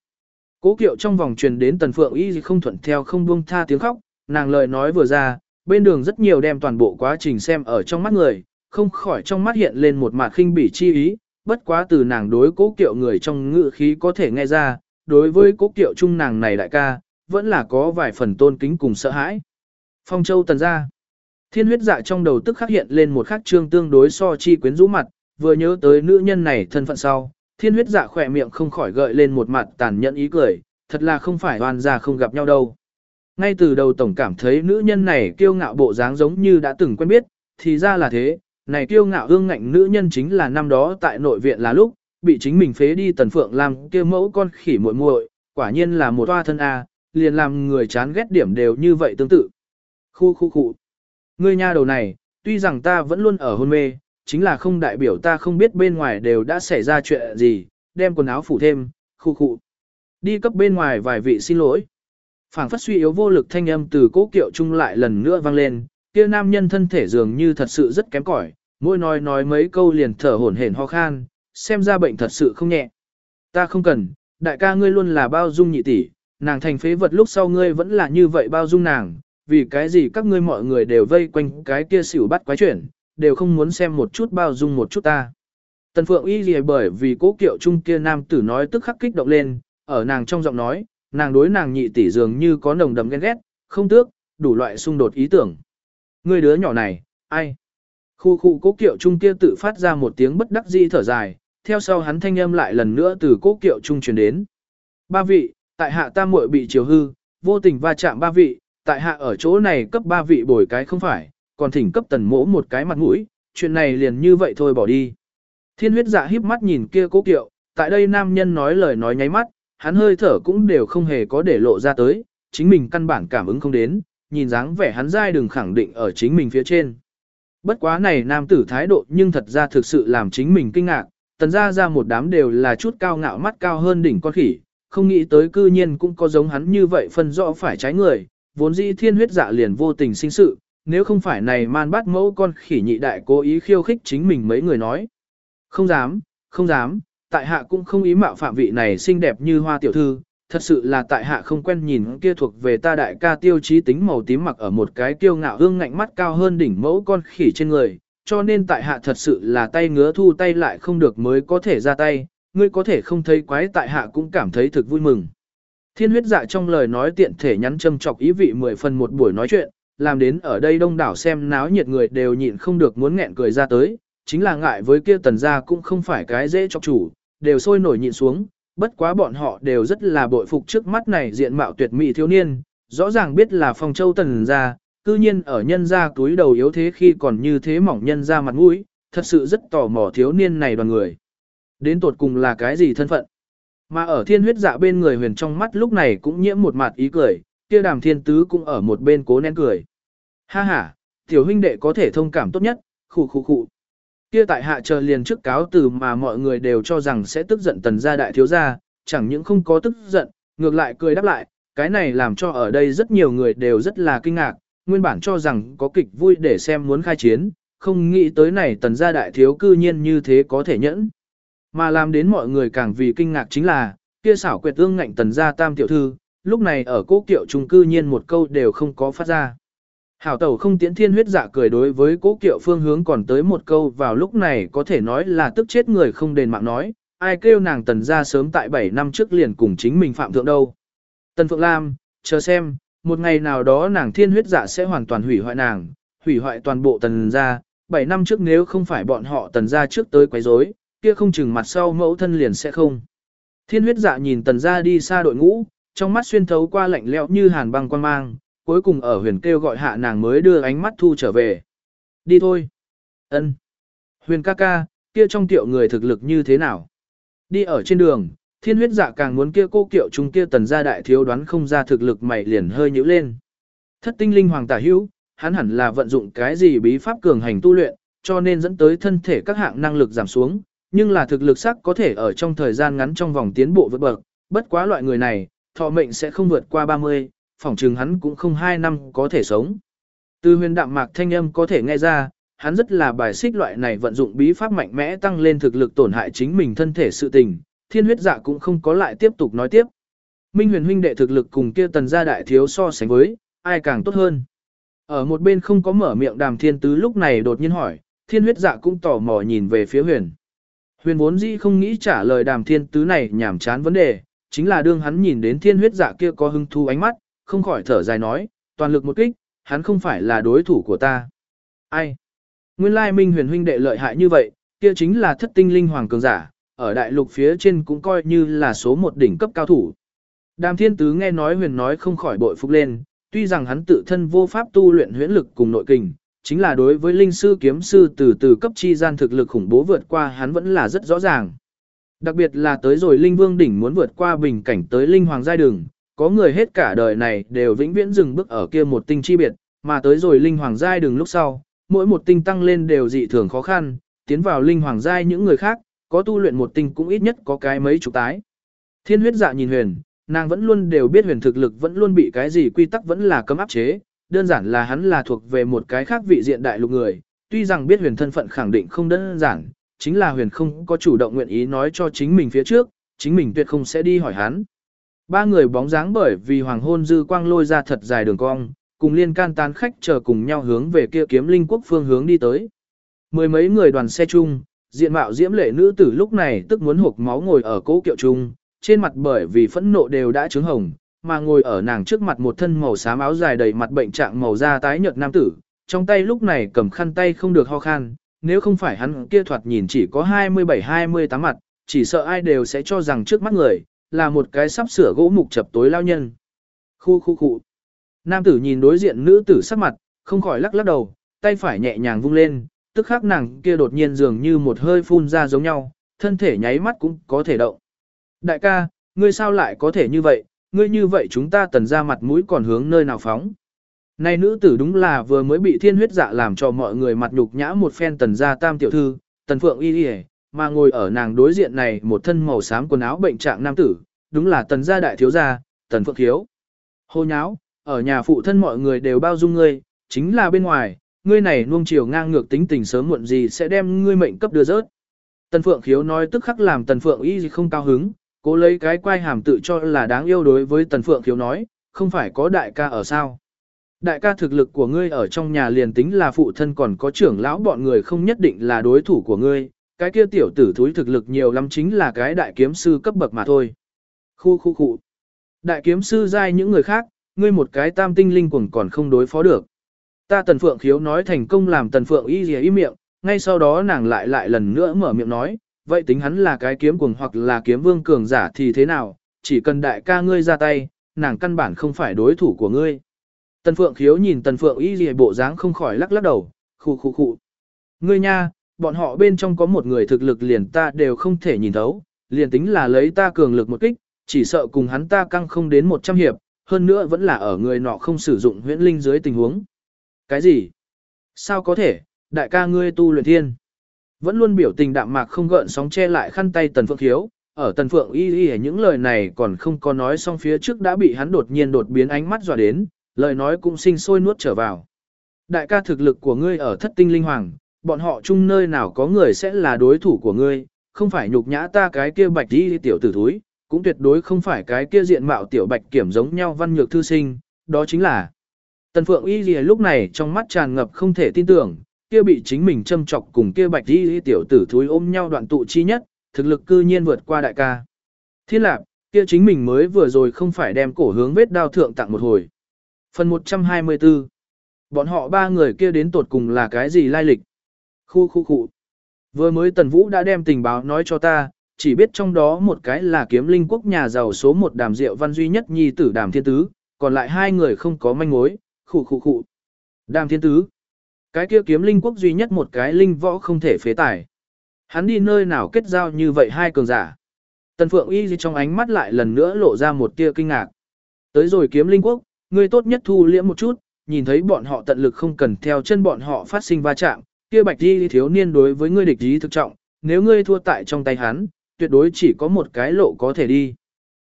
Cố kiệu trong vòng truyền đến tần phượng y không thuận theo không buông tha tiếng khóc, nàng lời nói vừa ra, bên đường rất nhiều đem toàn bộ quá trình xem ở trong mắt người, không khỏi trong mắt hiện lên một mặt khinh bỉ chi ý, bất quá từ nàng đối cố kiệu người trong ngự khí có thể nghe ra, đối với cố kiệu trung nàng này đại ca, vẫn là có vài phần tôn kính cùng sợ hãi. Phong châu tần ra. Thiên huyết dạ trong đầu tức khắc hiện lên một khắc trương tương đối so chi quyến rũ mặt, vừa nhớ tới nữ nhân này thân phận sau, thiên huyết dạ khỏe miệng không khỏi gợi lên một mặt tàn nhẫn ý cười, thật là không phải oan gia không gặp nhau đâu. Ngay từ đầu tổng cảm thấy nữ nhân này kiêu ngạo bộ dáng giống như đã từng quen biết, thì ra là thế, này kiêu ngạo hương ngạnh nữ nhân chính là năm đó tại nội viện là lúc, bị chính mình phế đi tần phượng làm kia mẫu con khỉ muội muội, quả nhiên là một toa thân A, liền làm người chán ghét điểm đều như vậy tương tự. Khu khu khu. Ngươi nha đầu này, tuy rằng ta vẫn luôn ở hôn mê, chính là không đại biểu ta không biết bên ngoài đều đã xảy ra chuyện gì, đem quần áo phủ thêm, khu khu. Đi cấp bên ngoài vài vị xin lỗi. phảng phất suy yếu vô lực thanh âm từ cố kiệu trung lại lần nữa vang lên, kia nam nhân thân thể dường như thật sự rất kém cỏi, mỗi nói nói mấy câu liền thở hổn hển ho khan, xem ra bệnh thật sự không nhẹ. Ta không cần, đại ca ngươi luôn là bao dung nhị tỷ, nàng thành phế vật lúc sau ngươi vẫn là như vậy bao dung nàng, vì cái gì các ngươi mọi người đều vây quanh cái kia xỉu bắt quái chuyển, đều không muốn xem một chút bao dung một chút ta. Tần Phượng y gì bởi vì cố kiệu trung kia nam tử nói tức khắc kích động lên, ở nàng trong giọng nói, nàng đối nàng nhị tỷ dường như có nồng đầm ghen ghét, không tước, đủ loại xung đột ý tưởng. Người đứa nhỏ này, ai? Khu khu cố kiệu trung kia tự phát ra một tiếng bất đắc dĩ thở dài, theo sau hắn thanh âm lại lần nữa từ cố kiệu trung truyền đến. Ba vị, tại hạ tam muội bị chiều hư, vô tình va chạm ba vị, tại hạ ở chỗ này cấp ba vị bồi cái không phải, còn thỉnh cấp tần mỗ một cái mặt mũi, chuyện này liền như vậy thôi bỏ đi. Thiên huyết dạ híp mắt nhìn kia cố kiệu, tại đây nam nhân nói lời nói nháy mắt, hắn hơi thở cũng đều không hề có để lộ ra tới, chính mình căn bản cảm ứng không đến, nhìn dáng vẻ hắn dai đừng khẳng định ở chính mình phía trên. Bất quá này nam tử thái độ nhưng thật ra thực sự làm chính mình kinh ngạc, tần ra ra một đám đều là chút cao ngạo mắt cao hơn đỉnh con khỉ, không nghĩ tới cư nhiên cũng có giống hắn như vậy phân rõ phải trái người, vốn dĩ thiên huyết dạ liền vô tình sinh sự, nếu không phải này man bắt mẫu con khỉ nhị đại cố ý khiêu khích chính mình mấy người nói. Không dám, không dám, tại hạ cũng không ý mạo phạm vị này xinh đẹp như hoa tiểu thư, thật sự là tại hạ không quen nhìn kia thuộc về ta đại ca tiêu chí tính màu tím mặc ở một cái kiêu ngạo hương ngạnh mắt cao hơn đỉnh mẫu con khỉ trên người, cho nên tại hạ thật sự là tay ngứa thu tay lại không được mới có thể ra tay, ngươi có thể không thấy quái tại hạ cũng cảm thấy thực vui mừng. Thiên huyết dạ trong lời nói tiện thể nhắn châm chọc ý vị mười phần một buổi nói chuyện, làm đến ở đây đông đảo xem náo nhiệt người đều nhịn không được muốn nghẹn cười ra tới, chính là ngại với kia tần gia cũng không phải cái dễ chọc chủ, đều sôi nổi nhịn xuống, bất quá bọn họ đều rất là bội phục trước mắt này diện mạo tuyệt mỹ thiếu niên, rõ ràng biết là phong châu tần gia, cư nhiên ở nhân gia túi đầu yếu thế khi còn như thế mỏng nhân gia mặt mũi, thật sự rất tò mò thiếu niên này đoàn người. Đến tột cùng là cái gì thân phận? Mà ở thiên huyết dạ bên người huyền trong mắt lúc này cũng nhiễm một mặt ý cười, kia đàm thiên tứ cũng ở một bên cố nén cười. Ha ha, tiểu huynh đệ có thể thông cảm tốt nhất, khụ khụ khụ. Kia tại hạ chờ liền trước cáo từ mà mọi người đều cho rằng sẽ tức giận tần gia đại thiếu gia, chẳng những không có tức giận, ngược lại cười đáp lại, cái này làm cho ở đây rất nhiều người đều rất là kinh ngạc, nguyên bản cho rằng có kịch vui để xem muốn khai chiến, không nghĩ tới này tần gia đại thiếu cư nhiên như thế có thể nhẫn. Mà làm đến mọi người càng vì kinh ngạc chính là, kia xảo quyệt ương ngạnh tần gia tam tiểu thư, lúc này ở cố kiệu trung cư nhiên một câu đều không có phát ra. Hảo tẩu không tiễn thiên huyết dạ cười đối với cố kiệu phương hướng còn tới một câu vào lúc này có thể nói là tức chết người không đền mạng nói, ai kêu nàng tần gia sớm tại 7 năm trước liền cùng chính mình phạm thượng đâu. Tần Phượng Lam, chờ xem, một ngày nào đó nàng thiên huyết dạ sẽ hoàn toàn hủy hoại nàng, hủy hoại toàn bộ tần gia, 7 năm trước nếu không phải bọn họ tần gia trước tới quấy rối, kia không chừng mặt sau mẫu thân liền sẽ không. Thiên huyết dạ nhìn tần gia đi xa đội ngũ, trong mắt xuyên thấu qua lạnh lẽo như hàn băng quan mang, cuối cùng ở huyền kêu gọi hạ nàng mới đưa ánh mắt thu trở về. Đi thôi. ân Huyền ca ca, kia trong tiệu người thực lực như thế nào? Đi ở trên đường, thiên huyết dạ càng muốn kia cô kiệu chúng kia tần gia đại thiếu đoán không ra thực lực mày liền hơi nhíu lên. Thất tinh linh hoàng tả hữu, hắn hẳn là vận dụng cái gì bí pháp cường hành tu luyện, cho nên dẫn tới thân thể các hạng năng lực giảm xuống, nhưng là thực lực sắc có thể ở trong thời gian ngắn trong vòng tiến bộ vượt bậc, bất quá loại người này, thọ mệnh sẽ không vượt qua 30, phỏng chừng hắn cũng không 2 năm có thể sống. Từ huyền đạm mạc thanh âm có thể nghe ra, hắn rất là bài xích loại này vận dụng bí pháp mạnh mẽ tăng lên thực lực tổn hại chính mình thân thể sự tình, thiên huyết dạ cũng không có lại tiếp tục nói tiếp. Minh huyền huynh đệ thực lực cùng kia tần gia đại thiếu so sánh với, ai càng tốt hơn. Ở một bên không có mở miệng đàm thiên tứ lúc này đột nhiên hỏi, thiên huyết dạ cũng tò mò nhìn về phía huyền. Huyền vốn dĩ không nghĩ trả lời đàm thiên tứ này nhảm chán vấn đề, chính là đương hắn nhìn đến thiên huyết dạ kia có hưng thu ánh mắt, không khỏi thở dài nói, toàn lực một kích, hắn không phải là đối thủ của ta. Ai? Nguyên lai minh huyền huynh đệ lợi hại như vậy, kia chính là thất tinh linh hoàng cường giả, ở đại lục phía trên cũng coi như là số một đỉnh cấp cao thủ. Đàm thiên tứ nghe nói huyền nói không khỏi bội phục lên, tuy rằng hắn tự thân vô pháp tu luyện huyễn lực cùng nội kình, chính là đối với linh sư kiếm sư từ từ cấp chi gian thực lực khủng bố vượt qua hắn vẫn là rất rõ ràng. Đặc biệt là tới rồi linh vương đỉnh muốn vượt qua bình cảnh tới linh hoàng giai đường, có người hết cả đời này đều vĩnh viễn dừng bước ở kia một tinh chi biệt, mà tới rồi linh hoàng giai đường lúc sau, mỗi một tinh tăng lên đều dị thường khó khăn, tiến vào linh hoàng giai những người khác, có tu luyện một tinh cũng ít nhất có cái mấy chục tái. Thiên huyết dạ nhìn huyền, nàng vẫn luôn đều biết huyền thực lực vẫn luôn bị cái gì quy tắc vẫn là cấm áp chế, đơn giản là hắn là thuộc về một cái khác vị diện đại lục người, tuy rằng biết huyền thân phận khẳng định không đơn giản, chính là huyền không có chủ động nguyện ý nói cho chính mình phía trước, chính mình tuyệt không sẽ đi hỏi hắn. Ba người bóng dáng bởi vì hoàng hôn dư quang lôi ra thật dài đường cong, cùng liên can tán khách chờ cùng nhau hướng về kia kiếm linh quốc phương hướng đi tới. Mười mấy người đoàn xe chung, diện mạo diễm lệ nữ tử lúc này tức muốn hộp máu ngồi ở cố kiệu trung trên mặt bởi vì phẫn nộ đều đã trướng hồng, mà ngồi ở nàng trước mặt một thân màu xám áo dài đầy mặt bệnh trạng màu da tái nhợt nam tử, trong tay lúc này cầm khăn tay không được ho khan, nếu không phải hắn kia thoạt nhìn chỉ có 27-28 mặt, chỉ sợ ai đều sẽ cho rằng trước mắt người, là một cái sắp sửa gỗ mục chập tối lao nhân. Khu khu khu. Nam tử nhìn đối diện nữ tử sắc mặt, không khỏi lắc lắc đầu, tay phải nhẹ nhàng vung lên, tức khắc nàng kia đột nhiên dường như một hơi phun ra giống nhau, thân thể nháy mắt cũng có thể động. Đại ca, ngươi sao lại có thể như vậy, ngươi như vậy chúng ta tần ra mặt mũi còn hướng nơi nào phóng. Này nữ tử đúng là vừa mới bị thiên huyết dạ làm cho mọi người mặt nhục nhã một phen tần gia tam tiểu thư, tần phượng y y mà ngồi ở nàng đối diện này một thân màu xám quần áo bệnh trạng nam tử, đúng là tần gia đại thiếu gia, tần phượng thiếu. Hô nháo, ở nhà phụ thân mọi người đều bao dung ngươi, chính là bên ngoài, ngươi này nuông chiều ngang ngược tính tình sớm muộn gì sẽ đem ngươi mệnh cấp đưa rớt. Tần Phượng Khiếu nói tức khắc làm Tần Phượng Y gì không cao hứng, cố lấy cái quai hàm tự cho là đáng yêu đối với Tần Phượng Khiếu nói, không phải có đại ca ở sao. Đại ca thực lực của ngươi ở trong nhà liền tính là phụ thân còn có trưởng lão bọn người không nhất định là đối thủ của ngươi, cái kia tiểu tử thúi thực lực nhiều lắm chính là cái đại kiếm sư cấp bậc mà thôi. Khu khu khu. Đại kiếm sư giai những người khác, ngươi một cái tam tinh linh quần còn không đối phó được. Ta Tần Phượng Khiếu nói thành công làm Tần Phượng y gì y miệng, ngay sau đó nàng lại lại lần nữa mở miệng nói, vậy tính hắn là cái kiếm cuồng hoặc là kiếm vương cường giả thì thế nào, chỉ cần đại ca ngươi ra tay, nàng căn bản không phải đối thủ của ngươi. Tần Phượng khiếu nhìn Tần Phượng y gì bộ dáng không khỏi lắc lắc đầu, khu khu khu. Ngươi nha, bọn họ bên trong có một người thực lực liền ta đều không thể nhìn thấu, liền tính là lấy ta cường lực một kích, chỉ sợ cùng hắn ta căng không đến 100 hiệp, hơn nữa vẫn là ở người nọ không sử dụng huyễn linh dưới tình huống. Cái gì? Sao có thể, đại ca ngươi tu luyện thiên? Vẫn luôn biểu tình đạm mạc không gợn sóng che lại khăn tay Tần Phượng Hiếu, ở Tần Phượng y y những lời này còn không có nói xong phía trước đã bị hắn đột nhiên đột biến ánh mắt dọa đến, lời nói cũng sinh sôi nuốt trở vào. Đại ca thực lực của ngươi ở thất tinh linh hoàng, bọn họ chung nơi nào có người sẽ là đối thủ của ngươi, không phải nhục nhã ta cái kia bạch đi tiểu tử thúi, cũng tuyệt đối không phải cái kia diện mạo tiểu bạch kiểm giống nhau văn nhược thư sinh, đó chính là. Tần Phượng Y Lìa lúc này trong mắt tràn ngập không thể tin tưởng, kia bị chính mình châm chọc cùng kia bạch y tiểu tử thúi ôm nhau đoạn tụ chi nhất, thực lực cư nhiên vượt qua đại ca. Thiên lạc, kia chính mình mới vừa rồi không phải đem cổ hướng vết đao thượng tặng một hồi. Phần 124 Bọn họ ba người kia đến tột cùng là cái gì lai lịch? Khu khu khu. Vừa mới Tần Vũ đã đem tình báo nói cho ta, chỉ biết trong đó một cái là kiếm linh quốc nhà giàu số một đàm diệu văn duy nhất nhi tử đàm thiên tứ, còn lại hai người không có manh mối, khụ khụ khụ. Đàm thiên tứ, cái kia kiếm linh quốc duy nhất một cái linh võ không thể phế tải. Hắn đi nơi nào kết giao như vậy hai cường giả. Tần Phượng Y trong ánh mắt lại lần nữa lộ ra một tia kinh ngạc. Tới rồi kiếm linh quốc, ngươi tốt nhất thu liễm một chút, nhìn thấy bọn họ tận lực không cần theo chân bọn họ phát sinh va chạm, kia bạch y thiếu niên đối với ngươi địch ý thực trọng, nếu ngươi thua tại trong tay hắn, tuyệt đối chỉ có một cái lộ có thể đi.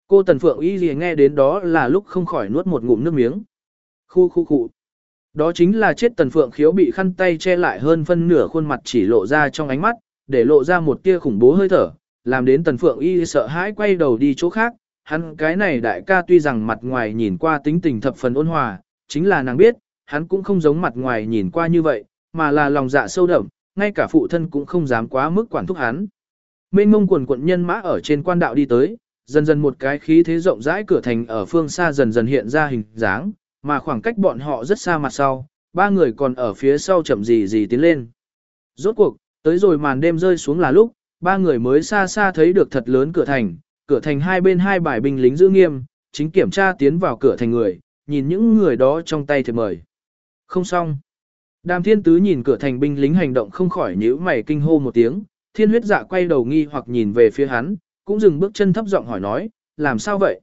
Cô Tần Phượng Y gì nghe đến đó là lúc không khỏi nuốt một ngụm nước miếng. Khu khu khu. Đó chính là chết Tần Phượng khiếu bị khăn tay che lại hơn phân nửa khuôn mặt chỉ lộ ra trong ánh mắt, để lộ ra một tia khủng bố hơi thở, làm đến Tần Phượng Y sợ hãi quay đầu đi chỗ khác. Hắn cái này đại ca tuy rằng mặt ngoài nhìn qua tính tình thập phần ôn hòa, chính là nàng biết, hắn cũng không giống mặt ngoài nhìn qua như vậy, mà là lòng dạ sâu đậm, ngay cả phụ thân cũng không dám quá mức quản thúc hắn. Mênh mông quần quận nhân mã ở trên quan đạo đi tới, dần dần một cái khí thế rộng rãi cửa thành ở phương xa dần dần hiện ra hình dáng, mà khoảng cách bọn họ rất xa mặt sau, ba người còn ở phía sau chậm gì gì tiến lên. Rốt cuộc, tới rồi màn đêm rơi xuống là lúc, ba người mới xa xa thấy được thật lớn cửa thành, cửa thành hai bên hai bài binh lính giữ nghiêm, chính kiểm tra tiến vào cửa thành người, nhìn những người đó trong tay thì mời. Không xong. Đàm thiên tứ nhìn cửa thành binh lính hành động không khỏi nhíu mày kinh hô một tiếng, thiên huyết dạ quay đầu nghi hoặc nhìn về phía hắn, cũng dừng bước chân thấp giọng hỏi nói, làm sao vậy?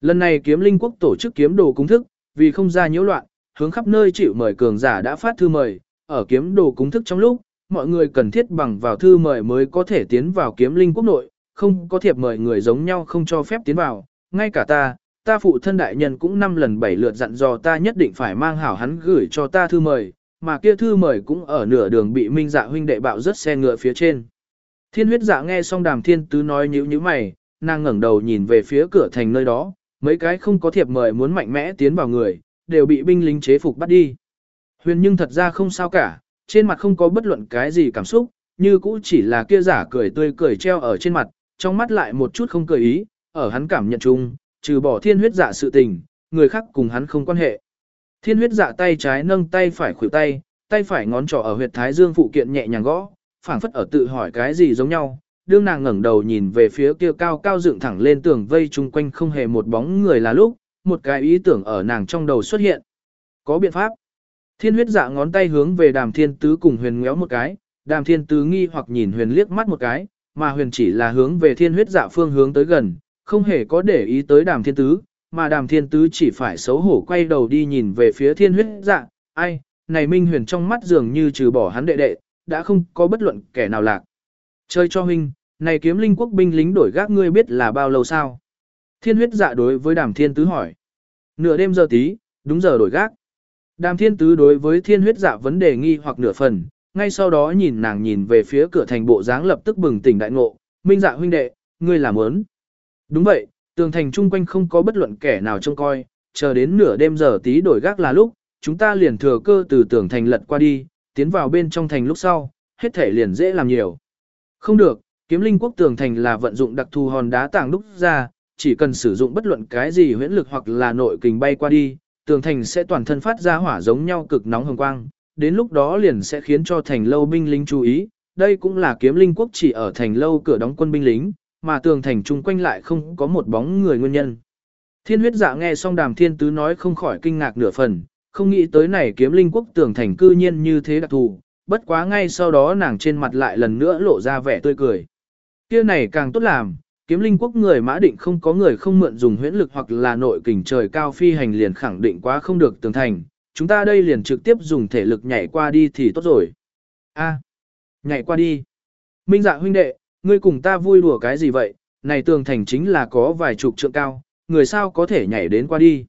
Lần này kiếm linh quốc tổ chức kiếm đồ cung thức, vì không ra nhiễu loạn, hướng khắp nơi chịu mời cường giả đã phát thư mời, ở kiếm đồ cúng thức trong lúc, mọi người cần thiết bằng vào thư mời mới có thể tiến vào kiếm linh quốc nội, không có thiệp mời người giống nhau không cho phép tiến vào, ngay cả ta, ta phụ thân đại nhân cũng năm lần bảy lượt dặn dò ta nhất định phải mang hảo hắn gửi cho ta thư mời, mà kia thư mời cũng ở nửa đường bị minh dạ huynh đệ bạo rất xe ngựa phía trên. Thiên huyết dạ nghe xong đàm thiên tứ nói nhữ như mày, nàng ngẩng đầu nhìn về phía cửa thành nơi đó, mấy cái không có thiệp mời muốn mạnh mẽ tiến vào người, đều bị binh lính chế phục bắt đi. Huyền nhưng thật ra không sao cả, trên mặt không có bất luận cái gì cảm xúc, như cũ chỉ là kia giả cười tươi cười treo ở trên mặt, trong mắt lại một chút không cười ý, ở hắn cảm nhận chung, trừ bỏ thiên huyết dạ sự tình, người khác cùng hắn không quan hệ. Thiên huyết dạ tay trái nâng tay phải khuỷu tay, tay phải ngón trỏ ở huyệt thái dương phụ kiện nhẹ nhàng gõ, phảng phất ở tự hỏi cái gì giống nhau. Đương nàng ngẩng đầu nhìn về phía kia cao cao dựng thẳng lên tường vây chung quanh không hề một bóng người là lúc, một cái ý tưởng ở nàng trong đầu xuất hiện. Có biện pháp. Thiên huyết dạ ngón tay hướng về đàm thiên tứ cùng huyền ngéo một cái, đàm thiên tứ nghi hoặc nhìn huyền liếc mắt một cái, mà huyền chỉ là hướng về thiên huyết dạ phương hướng tới gần, không hề có để ý tới đàm thiên tứ, mà đàm thiên tứ chỉ phải xấu hổ quay đầu đi nhìn về phía thiên huyết dạ, ai, này minh huyền trong mắt dường như trừ bỏ hắn đệ đệ, đã không có bất luận kẻ nào lạc. Chơi cho huynh, này kiếm linh quốc binh lính đổi gác ngươi biết là bao lâu sao? Thiên huyết dạ đối với đàm thiên tứ hỏi. Nửa đêm giờ tí, đúng giờ đổi gác. Đàm thiên tứ đối với thiên huyết dạ vấn đề nghi hoặc nửa phần, ngay sau đó nhìn nàng nhìn về phía cửa thành bộ dáng lập tức bừng tỉnh đại ngộ, minh dạ huynh đệ, ngươi làm ớn. Đúng vậy, tường thành chung quanh không có bất luận kẻ nào trông coi, chờ đến nửa đêm giờ tí đổi gác là lúc, chúng ta liền thừa cơ từ tường thành lật qua đi, tiến vào bên trong thành lúc sau, hết thể liền dễ làm nhiều. Không được, kiếm linh quốc tường thành là vận dụng đặc thù hòn đá tảng đúc ra, chỉ cần sử dụng bất luận cái gì huyễn lực hoặc là nội kình bay qua đi, tường thành sẽ toàn thân phát ra hỏa giống nhau cực nóng hồng quang, đến lúc đó liền sẽ khiến cho thành lâu binh lính chú ý, đây cũng là kiếm linh quốc chỉ ở thành lâu cửa đóng quân binh lính, mà tường thành chung quanh lại không có một bóng người nguyên nhân. Thiên huyết dạ nghe xong đàm thiên tứ nói không khỏi kinh ngạc nửa phần, không nghĩ tới này kiếm linh quốc tường thành cư nhiên như thế đặc thù, bất quá ngay sau đó nàng trên mặt lại lần nữa lộ ra vẻ tươi cười. Kia này càng tốt làm, kiếm linh quốc người mã định không có người không mượn dùng huyễn lực hoặc là nội kình trời cao phi hành liền khẳng định quá không được tường thành, chúng ta đây liền trực tiếp dùng thể lực nhảy qua đi thì tốt rồi. A, nhảy qua đi. Minh dạ huynh đệ, ngươi cùng ta vui đùa cái gì vậy, này tường thành chính là có vài chục trượng cao, người sao có thể nhảy đến qua đi.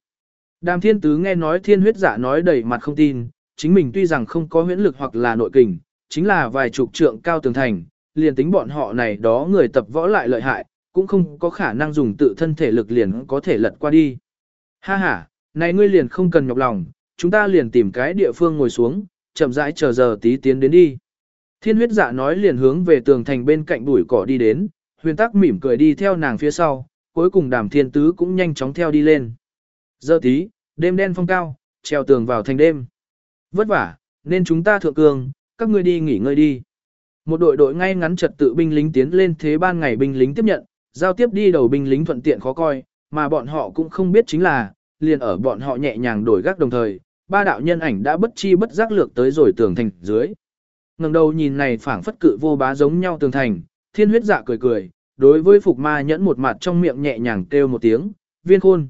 Đàm thiên tứ nghe nói thiên huyết dạ nói đầy mặt không tin, chính mình tuy rằng không có huyễn lực hoặc là nội kình, chính là vài chục trượng cao tường thành, liền tính bọn họ này đó người tập võ lại lợi hại, cũng không có khả năng dùng tự thân thể lực liền có thể lật qua đi. Ha ha, này ngươi liền không cần nhọc lòng, chúng ta liền tìm cái địa phương ngồi xuống, chậm rãi chờ giờ tí tiến đến đi. Thiên huyết dạ nói liền hướng về tường thành bên cạnh bụi cỏ đi đến, huyền tắc mỉm cười đi theo nàng phía sau, cuối cùng đàm thiên tứ cũng nhanh chóng theo đi lên. Giờ tí, đêm đen phong cao, treo tường vào thành đêm. Vất vả, nên chúng ta thượng cường, các ngươi đi nghỉ ngơi đi. Một đội đội ngay ngắn trật tự binh lính tiến lên thế ban ngày binh lính tiếp nhận, giao tiếp đi đầu binh lính thuận tiện khó coi, mà bọn họ cũng không biết chính là, liền ở bọn họ nhẹ nhàng đổi gác đồng thời, ba đạo nhân ảnh đã bất chi bất giác lược tới rồi tường thành dưới. ngẩng đầu nhìn này phảng phất cự vô bá giống nhau tường thành, thiên huyết dạ cười cười, đối với phục ma nhẫn một mặt trong miệng nhẹ nhàng kêu một tiếng, viên khôn.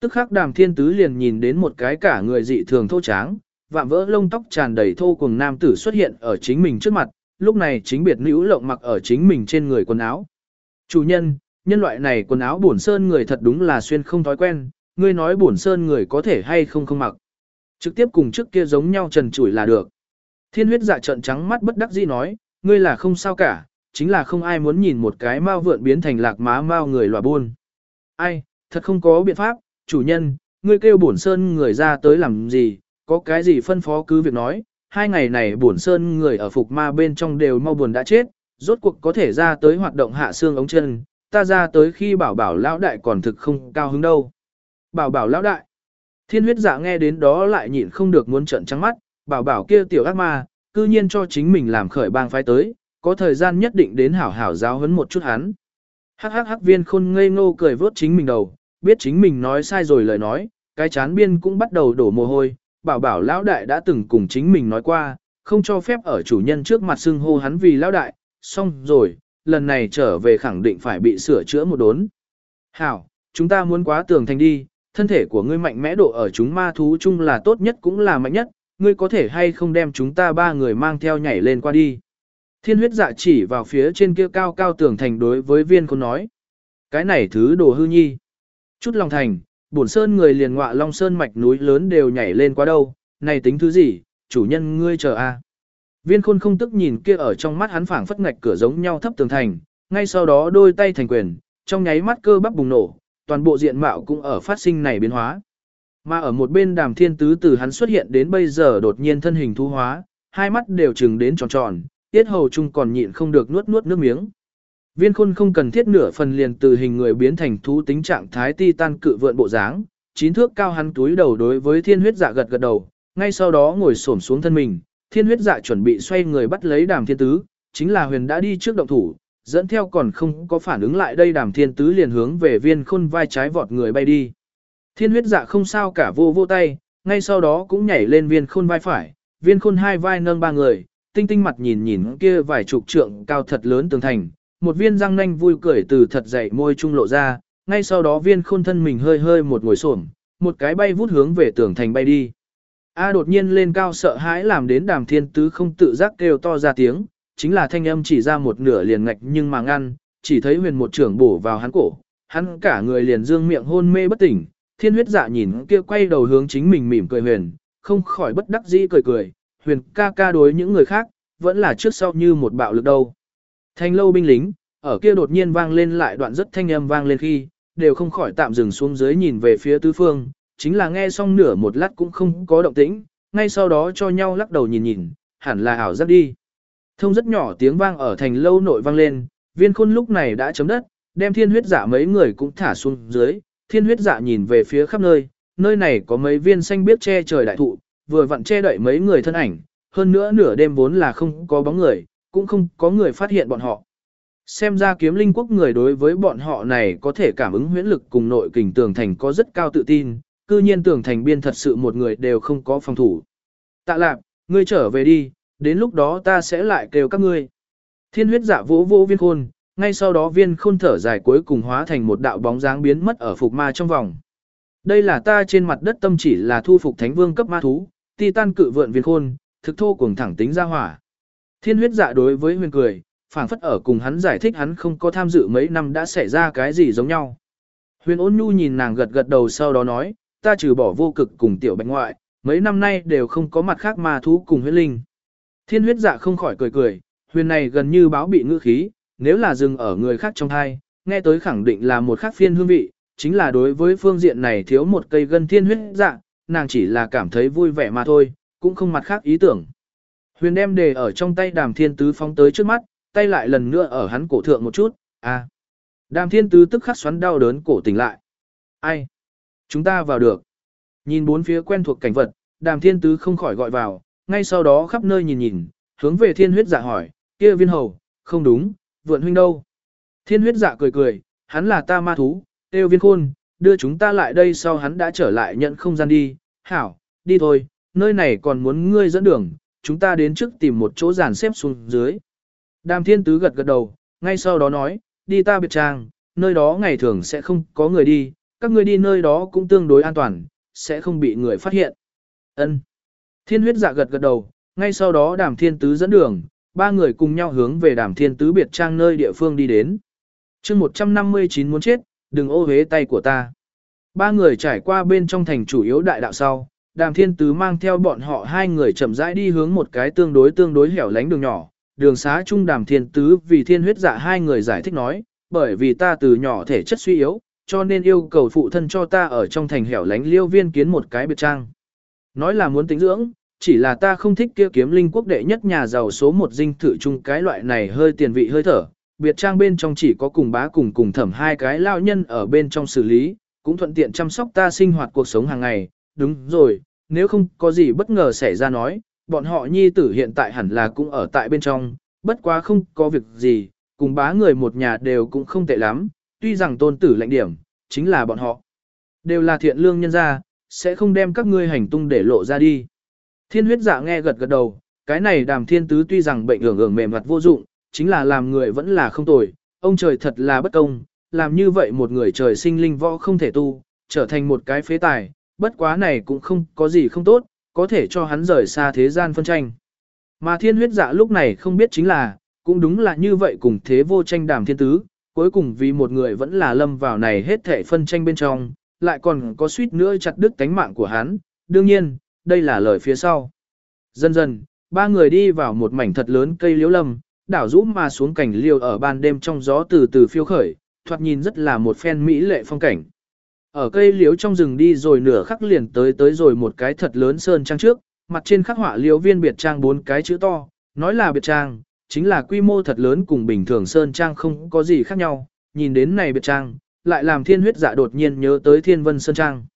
Tức khắc đàm thiên tứ liền nhìn đến một cái cả người dị thường thô tráng, vạm vỡ lông tóc tràn đầy thô cùng nam tử xuất hiện ở chính mình trước mặt, lúc này chính biệt nữ lộng mặc ở chính mình trên người quần áo. Chủ nhân, nhân loại này quần áo bổn sơn người thật đúng là xuyên không thói quen, ngươi nói bổn sơn người có thể hay không không mặc. Trực tiếp cùng trước kia giống nhau trần trụi là được. Thiên huyết dạ trận trắng mắt bất đắc dĩ nói, ngươi là không sao cả, chính là không ai muốn nhìn một cái mao vượn biến thành lạc má mao người lòa buôn. Ai, thật không có biện pháp, chủ nhân, ngươi kêu bổn sơn người ra tới làm gì, có cái gì phân phó cứ việc nói, hai ngày này bổn sơn người ở phục ma bên trong đều mau buồn đã chết, rốt cuộc có thể ra tới hoạt động hạ xương ống chân, ta ra tới khi bảo bảo lão đại còn thực không cao hứng đâu. Bảo bảo lão đại. Thiên huyết giả nghe đến đó lại nhịn không được muốn trận trắng mắt, bảo bảo kia tiểu ác ma, cư nhiên cho chính mình làm khởi bang phái tới, có thời gian nhất định đến hảo hảo giáo huấn một chút hắn. Hắc hắc hắc viên khôn ngây ngô cười vớt chính mình đầu, biết chính mình nói sai rồi lời nói, cái chán biên cũng bắt đầu đổ mồ hôi, bảo bảo lão đại đã từng cùng chính mình nói qua, không cho phép ở chủ nhân trước mặt xưng hô hắn vì lão đại, xong rồi, lần này trở về khẳng định phải bị sửa chữa một đốn. Hảo, chúng ta muốn quá tường thành đi, thân thể của ngươi mạnh mẽ độ ở chúng ma thú chung là tốt nhất cũng là mạnh nhất, ngươi có thể hay không đem chúng ta ba người mang theo nhảy lên qua đi. Thiên huyết dạ chỉ vào phía trên kia cao cao tường thành đối với viên khôn nói. Cái này thứ đồ hư nhi. Chút lòng thành, bổn sơn người liền ngọa long sơn mạch núi lớn đều nhảy lên qua đâu, này tính thứ gì, chủ nhân ngươi chờ a. Viên khôn không tức nhìn kia ở trong mắt hắn phảng phất ngạch cửa giống nhau thấp tường thành, ngay sau đó đôi tay thành quyền, trong nháy mắt cơ bắp bùng nổ, toàn bộ diện mạo cũng ở phát sinh này biến hóa. Mà ở một bên đàm thiên tứ từ hắn xuất hiện đến bây giờ đột nhiên thân hình thu hóa, hai mắt đều trừng đến tròn tròn, tiết hầu chung còn nhịn không được nuốt nuốt nước miếng. Viên khôn không cần thiết nửa phần liền từ hình người biến thành thú tính trạng thái ti tan cự vượn bộ dáng, chín thước cao hắn túi đầu đối với thiên huyết dạ gật gật đầu, ngay sau đó ngồi xổm xuống thân mình, thiên huyết dạ chuẩn bị xoay người bắt lấy đàm thiên tứ, chính là huyền đã đi trước động thủ, dẫn theo còn không có phản ứng lại đây đàm thiên tứ liền hướng về viên khôn vai trái vọt người bay đi. Thiên huyết dạ không sao cả vô vô tay, ngay sau đó cũng nhảy lên viên khôn vai phải, viên khôn hai vai nâng ba người, tinh tinh mặt nhìn nhìn kia vài chục trượng cao thật lớn tường thành, một viên răng nanh vui cười từ thật dậy môi trung lộ ra, ngay sau đó viên khôn thân mình hơi hơi một ngồi xổm, một cái bay vút hướng về tường thành bay đi. A đột nhiên lên cao sợ hãi làm đến đàm thiên tứ không tự giác kêu to ra tiếng, chính là thanh âm chỉ ra một nửa liền ngạch nhưng mà ngăn, chỉ thấy huyền một trưởng bổ vào hắn cổ, hắn cả người liền dương miệng hôn mê bất tỉnh, thiên huyết dạ nhìn kia quay đầu hướng chính mình mỉm cười huyền, không khỏi bất đắc dĩ cười cười, huyền ca ca đối những người khác, vẫn là trước sau như một bạo lực đâu. Thanh lâu binh lính, ở kia đột nhiên vang lên lại đoạn rất thanh âm vang lên khi, đều không khỏi tạm dừng xuống dưới nhìn về phía tứ phương, chính là nghe xong nửa một lát cũng không có động tĩnh, ngay sau đó cho nhau lắc đầu nhìn nhìn, hẳn là ảo giác đi. Thông rất nhỏ tiếng vang ở thành lâu nội vang lên, viên khôn lúc này đã chấm đất, đem thiên huyết giả mấy người cũng thả xuống dưới, thiên huyết giả nhìn về phía khắp nơi, nơi này có mấy viên xanh biếc che trời đại thụ, vừa vặn che đậy mấy người thân ảnh, hơn nữa nửa đêm vốn là không có bóng người, cũng không có người phát hiện bọn họ. Xem ra kiếm linh quốc người đối với bọn họ này có thể cảm ứng huyễn lực cùng nội kình tường thành có rất cao tự tin, cư nhiên tường thành biên thật sự một người đều không có phòng thủ. Tạ lạc, ngươi trở về đi, đến lúc đó ta sẽ lại kêu các ngươi. Thiên huyết giả vỗ vỗ viên khôn, ngay sau đó viên khôn thở dài cuối cùng hóa thành một đạo bóng dáng biến mất ở phục ma trong vòng. Đây là ta trên mặt đất tâm chỉ là thu phục thánh vương cấp ma thú, titan cự vượn viên khôn, thực thô cuồng thẳng tính ra hỏa. Thiên huyết dạ đối với huyền cười, phảng phất ở cùng hắn giải thích hắn không có tham dự mấy năm đã xảy ra cái gì giống nhau. Huyền ôn nhu nhìn nàng gật gật đầu sau đó nói, ta trừ bỏ vô cực cùng tiểu bạch ngoại, mấy năm nay đều không có mặt khác mà thú cùng huyết linh. Thiên huyết dạ không khỏi cười cười, huyền này gần như báo bị ngữ khí, nếu là dừng ở người khác trong hai, nghe tới khẳng định là một khác phiên hương vị, chính là đối với phương diện này thiếu một cây gân thiên huyết dạ, nàng chỉ là cảm thấy vui vẻ mà thôi, cũng không mặt khác ý tưởng. Huyền đem đề ở trong tay đàm thiên tứ phóng tới trước mắt, tay lại lần nữa ở hắn cổ thượng một chút, à. Đàm thiên tứ tức khắc xoắn đau đớn cổ tỉnh lại. Ai? Chúng ta vào được. Nhìn bốn phía quen thuộc cảnh vật, đàm thiên tứ không khỏi gọi vào, ngay sau đó khắp nơi nhìn nhìn, hướng về thiên huyết dạ hỏi, kia viên hầu, không đúng, vượn huynh đâu. Thiên huyết dạ cười cười, hắn là ta ma thú, tiêu viên khôn, đưa chúng ta lại đây sau hắn đã trở lại nhận không gian đi, hảo, đi thôi, nơi này còn muốn ngươi dẫn đường, chúng ta đến trước tìm một chỗ giàn xếp xuống dưới. Đàm thiên tứ gật gật đầu, ngay sau đó nói, đi ta biệt trang, nơi đó ngày thường sẽ không có người đi, các ngươi đi nơi đó cũng tương đối an toàn, sẽ không bị người phát hiện. Ân. Thiên huyết dạ gật gật đầu, ngay sau đó đàm thiên tứ dẫn đường, ba người cùng nhau hướng về đàm thiên tứ biệt trang nơi địa phương đi đến. chương 159 muốn chết, đừng ô hế tay của ta. Ba người trải qua bên trong thành chủ yếu đại đạo sau, đàm thiên tứ mang theo bọn họ hai người chậm rãi đi hướng một cái tương đối tương đối hẻo lánh đường nhỏ. Đường xá chung đàm thiên tứ vì thiên huyết dạ hai người giải thích nói, bởi vì ta từ nhỏ thể chất suy yếu, cho nên yêu cầu phụ thân cho ta ở trong thành hẻo lánh liêu viên kiến một cái biệt trang. Nói là muốn tính dưỡng, chỉ là ta không thích kia kiếm linh quốc đệ nhất nhà giàu số một dinh thự chung cái loại này hơi tiền vị hơi thở. Biệt trang bên trong chỉ có cùng bá cùng cùng thẩm hai cái lao nhân ở bên trong xử lý, cũng thuận tiện chăm sóc ta sinh hoạt cuộc sống hàng ngày. Đúng rồi, nếu không có gì bất ngờ xảy ra nói, bọn họ nhi tử hiện tại hẳn là cũng ở tại bên trong, bất quá không có việc gì, cùng bá người một nhà đều cũng không tệ lắm, tuy rằng tôn tử lãnh điểm, chính là bọn họ. Đều là thiện lương nhân gia, sẽ không đem các ngươi hành tung để lộ ra đi. Thiên huyết dạ nghe gật gật đầu, cái này đàm thiên tứ tuy rằng bệnh hưởng hưởng mềm mặt vô dụng, chính là làm người vẫn là không tồi, ông trời thật là bất công, làm như vậy một người trời sinh linh võ không thể tu, trở thành một cái phế tài, bất quá này cũng không có gì không tốt, có thể cho hắn rời xa thế gian phân tranh. Mà thiên huyết dạ lúc này không biết chính là, cũng đúng là như vậy cùng thế vô tranh đàm thiên tứ, cuối cùng vì một người vẫn là lâm vào này hết thể phân tranh bên trong, lại còn có suýt nữa chặt đứt tánh mạng của hắn, đương nhiên, đây là lời phía sau. Dần dần, ba người đi vào một mảnh thật lớn cây liễu lâm, đảo rũ mà xuống cảnh liêu ở ban đêm trong gió từ từ phiêu khởi, thoạt nhìn rất là một phen mỹ lệ phong cảnh. Ở cây liễu trong rừng đi rồi nửa khắc liền tới tới rồi một cái thật lớn sơn trang trước, mặt trên khắc họa liễu viên biệt trang bốn cái chữ to, nói là biệt trang, chính là quy mô thật lớn cùng bình thường sơn trang không có gì khác nhau, nhìn đến này biệt trang, lại làm thiên huyết dạ đột nhiên nhớ tới thiên vân sơn trang.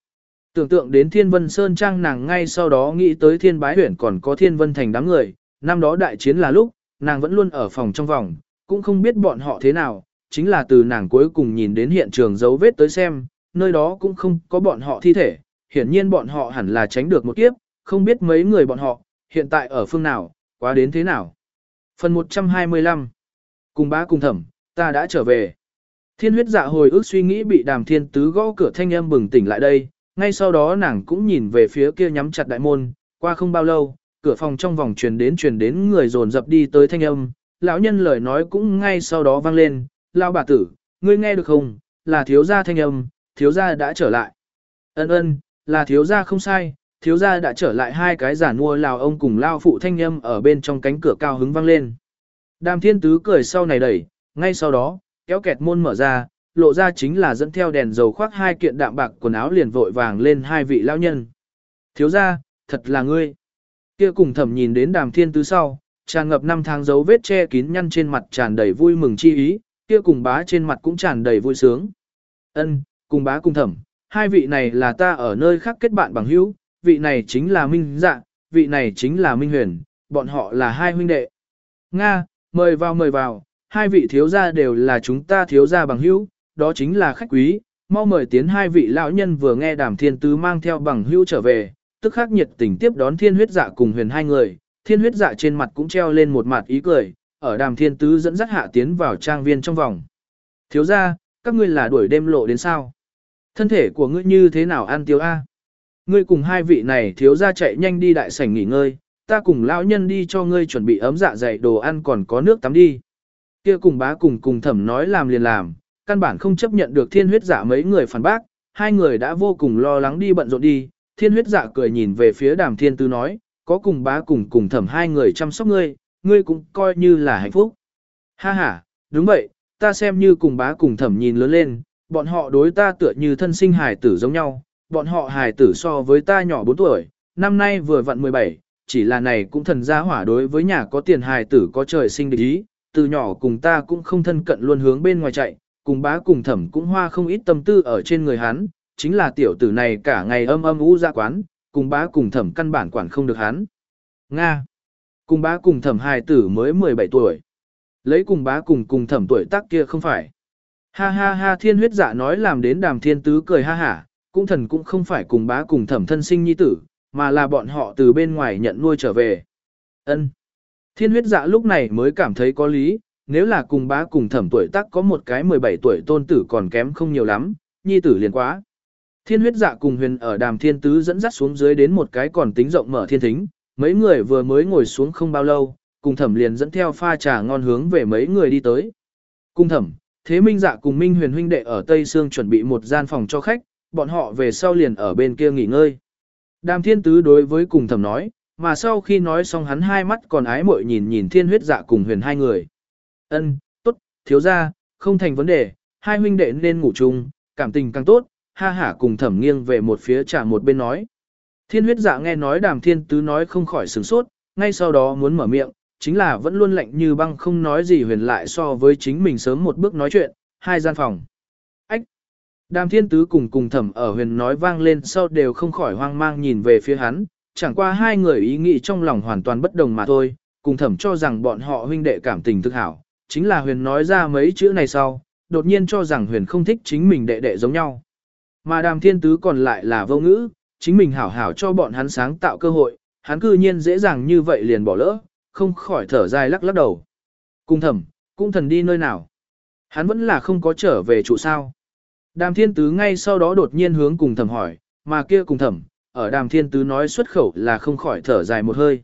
Tưởng tượng đến thiên vân sơn trang nàng ngay sau đó nghĩ tới thiên bái huyển còn có thiên vân thành đám người, năm đó đại chiến là lúc, nàng vẫn luôn ở phòng trong vòng, cũng không biết bọn họ thế nào, chính là từ nàng cuối cùng nhìn đến hiện trường dấu vết tới xem, nơi đó cũng không có bọn họ thi thể, hiển nhiên bọn họ hẳn là tránh được một kiếp, không biết mấy người bọn họ, hiện tại ở phương nào, quá đến thế nào. Phần 125 Cùng bá cùng thẩm, ta đã trở về. Thiên huyết dạ hồi ức suy nghĩ bị đàm thiên tứ gõ cửa thanh âm bừng tỉnh lại đây, ngay sau đó nàng cũng nhìn về phía kia nhắm chặt đại môn, qua không bao lâu, cửa phòng trong vòng truyền đến truyền đến người dồn dập đi tới thanh âm, lão nhân lời nói cũng ngay sau đó vang lên, lão bà tử, ngươi nghe được không, là thiếu gia thanh âm, thiếu gia đã trở lại. Ân ân, là thiếu gia không sai, thiếu gia đã trở lại hai cái giả mua lào ông cùng lao phụ thanh âm ở bên trong cánh cửa cao hứng vang lên. Đàm thiên tứ cười sau này đẩy, ngay sau đó, kéo kẹt môn mở ra, lộ ra chính là dẫn theo đèn dầu khoác hai kiện đạm bạc quần áo liền vội vàng lên hai vị lão nhân. Thiếu gia, thật là ngươi. Kia cùng thẩm nhìn đến đàm thiên tứ sau, tràn ngập năm tháng dấu vết che kín nhăn trên mặt tràn đầy vui mừng chi ý, kia cùng bá trên mặt cũng tràn đầy vui sướng. Ân, cùng bá cùng thẩm, hai vị này là ta ở nơi khác kết bạn bằng hữu, vị này chính là Minh Dạ, vị này chính là Minh Huyền, bọn họ là hai huynh đệ. Nga, mời vào mời vào, hai vị thiếu gia đều là chúng ta thiếu gia bằng hữu, đó chính là khách quý, mau mời tiến hai vị lão nhân vừa nghe đàm thiên tứ mang theo bằng hữu trở về, tức khắc nhiệt tình tiếp đón thiên huyết dạ cùng huyền hai người, thiên huyết dạ trên mặt cũng treo lên một mặt ý cười, ở đàm thiên tứ dẫn dắt hạ tiến vào trang viên trong vòng. Thiếu gia, các ngươi là đuổi đêm lộ đến sao? Thân thể của ngươi như thế nào ăn tiêu A? Ngươi cùng hai vị này thiếu gia chạy nhanh đi đại sảnh nghỉ ngơi, ta cùng lão nhân đi cho ngươi chuẩn bị ấm dạ dày đồ ăn còn có nước tắm đi. Kia cùng bá cùng cùng thẩm nói làm liền làm, căn bản không chấp nhận được thiên huyết giả mấy người phản bác, hai người đã vô cùng lo lắng đi bận rộn đi, thiên huyết dạ cười nhìn về phía đàm thiên tư nói, có cùng bá cùng cùng thẩm hai người chăm sóc ngươi, ngươi cũng coi như là hạnh phúc. Ha ha, đúng vậy, ta xem như cùng bá cùng thẩm nhìn lớn lên, bọn họ đối ta tựa như thân sinh hài tử giống nhau, bọn họ hài tử so với ta nhỏ 4 tuổi, năm nay vừa vặn 17, chỉ là này cũng thần gia hỏa đối với nhà có tiền hài tử có trời sinh địch ý, từ nhỏ cùng ta cũng không thân cận luôn hướng bên ngoài chạy, cùng bá cùng thẩm cũng hoa không ít tâm tư ở trên người hắn, chính là tiểu tử này cả ngày âm âm u ra quán, cùng bá cùng thẩm căn bản quản không được hắn. Nga. Cùng bá cùng thẩm hài tử mới 17 tuổi. Lấy cùng bá cùng cùng thẩm tuổi tác kia không phải. Ha ha ha thiên huyết dạ nói làm đến đàm thiên tứ cười ha hả, cũng thần cũng không phải cùng bá cùng thẩm thân sinh nhi tử, mà là bọn họ từ bên ngoài nhận nuôi trở về. ân Thiên huyết dạ lúc này mới cảm thấy có lý, nếu là cùng bá cùng thẩm tuổi tác có một cái 17 tuổi tôn tử còn kém không nhiều lắm, nhi tử liền quá. Thiên huyết dạ cùng huyền ở đàm thiên tứ dẫn dắt xuống dưới đến một cái còn tính rộng mở thiên thính, mấy người vừa mới ngồi xuống không bao lâu, cùng thẩm liền dẫn theo pha trà ngon hướng về mấy người đi tới. Cung thẩm, thế minh dạ cùng minh huyền huynh đệ ở Tây Sương chuẩn bị một gian phòng cho khách, bọn họ về sau liền ở bên kia nghỉ ngơi. Đàm thiên tứ đối với cùng thẩm nói, mà sau khi nói xong hắn hai mắt còn ái mội nhìn nhìn thiên huyết dạ cùng huyền hai người. ân tốt, thiếu ra, không thành vấn đề, hai huynh đệ nên ngủ chung, cảm tình càng tốt, ha hả cùng thẩm nghiêng về một phía trả một bên nói. Thiên huyết dạ nghe nói đàm thiên tứ nói không khỏi sửng sốt, ngay sau đó muốn mở miệng, chính là vẫn luôn lạnh như băng không nói gì huyền lại so với chính mình sớm một bước nói chuyện, hai gian phòng. Ách! Đàm thiên tứ cùng cùng thẩm ở huyền nói vang lên sau đều không khỏi hoang mang nhìn về phía hắn, chẳng qua hai người ý nghĩ trong lòng hoàn toàn bất đồng mà thôi, cùng thẩm cho rằng bọn họ huynh đệ cảm tình thực hảo, chính là huyền nói ra mấy chữ này sau, đột nhiên cho rằng huyền không thích chính mình đệ đệ giống nhau. Mà đàm thiên tứ còn lại là vô ngữ, chính mình hảo hảo cho bọn hắn sáng tạo cơ hội, hắn cư nhiên dễ dàng như vậy liền bỏ lỡ, không khỏi thở dài lắc lắc đầu. Cung thẩm, cung thần đi nơi nào? Hắn vẫn là không có trở về trụ sao. Đàm thiên tứ ngay sau đó đột nhiên hướng cùng thẩm hỏi, mà kia cùng thẩm, ở đàm thiên tứ nói xuất khẩu là không khỏi thở dài một hơi.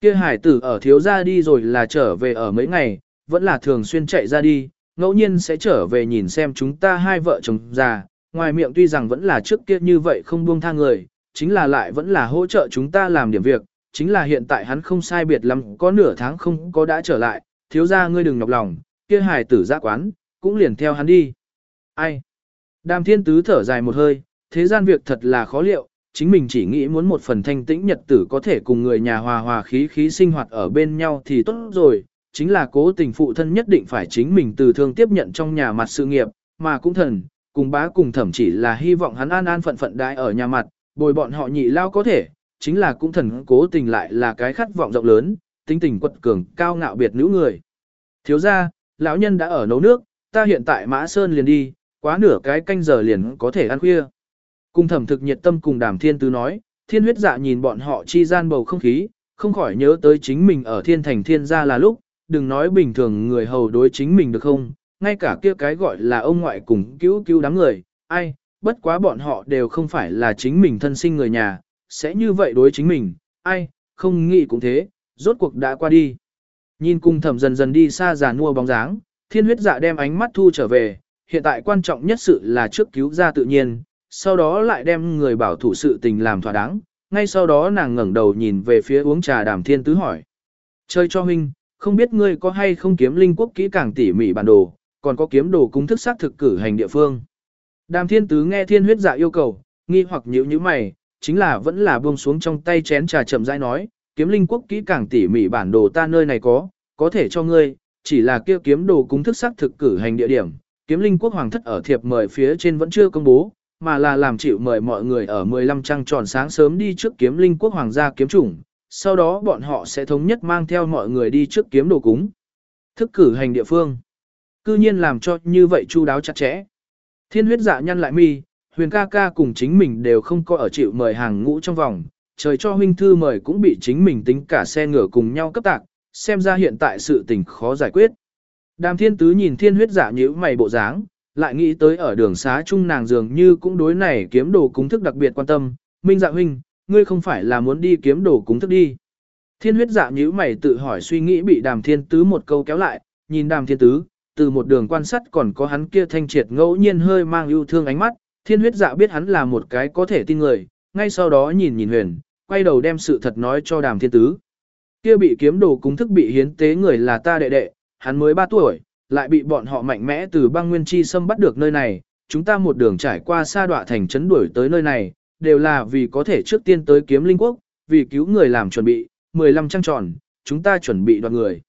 Kia hải tử ở thiếu gia đi rồi là trở về ở mấy ngày, vẫn là thường xuyên chạy ra đi, ngẫu nhiên sẽ trở về nhìn xem chúng ta hai vợ chồng già, ngoài miệng tuy rằng vẫn là trước kia như vậy không buông tha người, chính là lại vẫn là hỗ trợ chúng ta làm điểm việc, chính là hiện tại hắn không sai biệt lắm, có nửa tháng không có đã trở lại, thiếu ra ngươi đừng nhọc lòng, kia hài tử ra quán, cũng liền theo hắn đi. Ai? Đàm thiên tứ thở dài một hơi, thế gian việc thật là khó liệu, chính mình chỉ nghĩ muốn một phần thanh tĩnh nhật tử có thể cùng người nhà hòa hòa khí khí sinh hoạt ở bên nhau thì tốt rồi, chính là cố tình phụ thân nhất định phải chính mình từ thương tiếp nhận trong nhà mặt sự nghiệp, mà cũng thần, cùng bá cùng thẩm chỉ là hy vọng hắn an an phận phận đại ở nhà mặt, bồi bọn họ nhị lao có thể, chính là cũng thần cố tình lại là cái khát vọng rộng lớn, tính tình quật cường, cao ngạo biệt nữ người. Thiếu ra, lão nhân đã ở nấu nước, ta hiện tại mã sơn liền đi, quá nửa cái canh giờ liền có thể ăn khuya. Cùng thẩm thực nhiệt tâm cùng đàm thiên tứ nói, thiên huyết dạ nhìn bọn họ chi gian bầu không khí, không khỏi nhớ tới chính mình ở thiên thành thiên gia là lúc, đừng nói bình thường người hầu đối chính mình được không, ngay cả kia cái gọi là ông ngoại cùng cứu cứu đám người, ai, bất quá bọn họ đều không phải là chính mình thân sinh người nhà, sẽ như vậy đối chính mình, ai, không nghĩ cũng thế, rốt cuộc đã qua đi. Nhìn cung thẩm dần dần đi xa già nua bóng dáng, thiên huyết dạ đem ánh mắt thu trở về, hiện tại quan trọng nhất sự là trước cứu ra tự nhiên, sau đó lại đem người bảo thủ sự tình làm thỏa đáng, ngay sau đó nàng ngẩng đầu nhìn về phía uống trà đàm thiên tứ hỏi. Chơi cho huynh, không biết ngươi có hay không kiếm linh quốc kỹ càng tỉ mỉ bản đồ, còn có kiếm đồ cung thức xác thực cử hành địa phương. Đàm thiên tứ nghe thiên huyết dạ yêu cầu, nghi hoặc nhíu như mày, chính là vẫn là buông xuống trong tay chén trà chậm rãi nói, kiếm linh quốc kỹ càng tỉ mỉ bản đồ ta nơi này có, có thể cho ngươi, chỉ là kia kiếm đồ cung thức xác thực cử hành địa điểm, kiếm linh quốc hoàng thất ở thiệp mời phía trên vẫn chưa công bố, mà là làm chịu mời mọi người ở 15 trăng tròn sáng sớm đi trước kiếm linh quốc hoàng gia kiếm chủng, sau đó bọn họ sẽ thống nhất mang theo mọi người đi trước kiếm đồ cúng. Thức cử hành địa phương. Cư nhiên làm cho như vậy chu đáo chặt chẽ. Thiên huyết dạ nhăn lại mi, huyền ca ca cùng chính mình đều không có ở chịu mời hàng ngũ trong vòng, trời cho huynh thư mời cũng bị chính mình tính cả xe ngựa cùng nhau cấp tạc, xem ra hiện tại sự tình khó giải quyết. Đàm thiên tứ nhìn thiên huyết dạ nhíu mày bộ dáng, lại nghĩ tới ở đường xá chung nàng dường như cũng đối này kiếm đồ cúng thức đặc biệt quan tâm, minh dạ huynh, ngươi không phải là muốn đi kiếm đồ cúng thức đi. Thiên huyết dạ nhíu mày tự hỏi suy nghĩ bị đàm thiên tứ một câu kéo lại, nhìn đàm thiên tứ, từ một đường quan sát còn có hắn kia thanh triệt ngẫu nhiên hơi mang yêu thương ánh mắt, thiên huyết dạ biết hắn là một cái có thể tin người, ngay sau đó nhìn nhìn huyền, quay đầu đem sự thật nói cho đàm thiên tứ. Kia bị kiếm đồ cúng thức bị hiến tế người là ta đệ đệ, hắn mới 3 tuổi, lại bị bọn họ mạnh mẽ từ băng nguyên chi xâm bắt được nơi này, chúng ta một đường trải qua sa đoạ thành trấn đuổi tới nơi này, đều là vì có thể trước tiên tới kiếm linh quốc, vì cứu người làm chuẩn bị, 15 trăng tròn, chúng ta chuẩn bị đoạt người.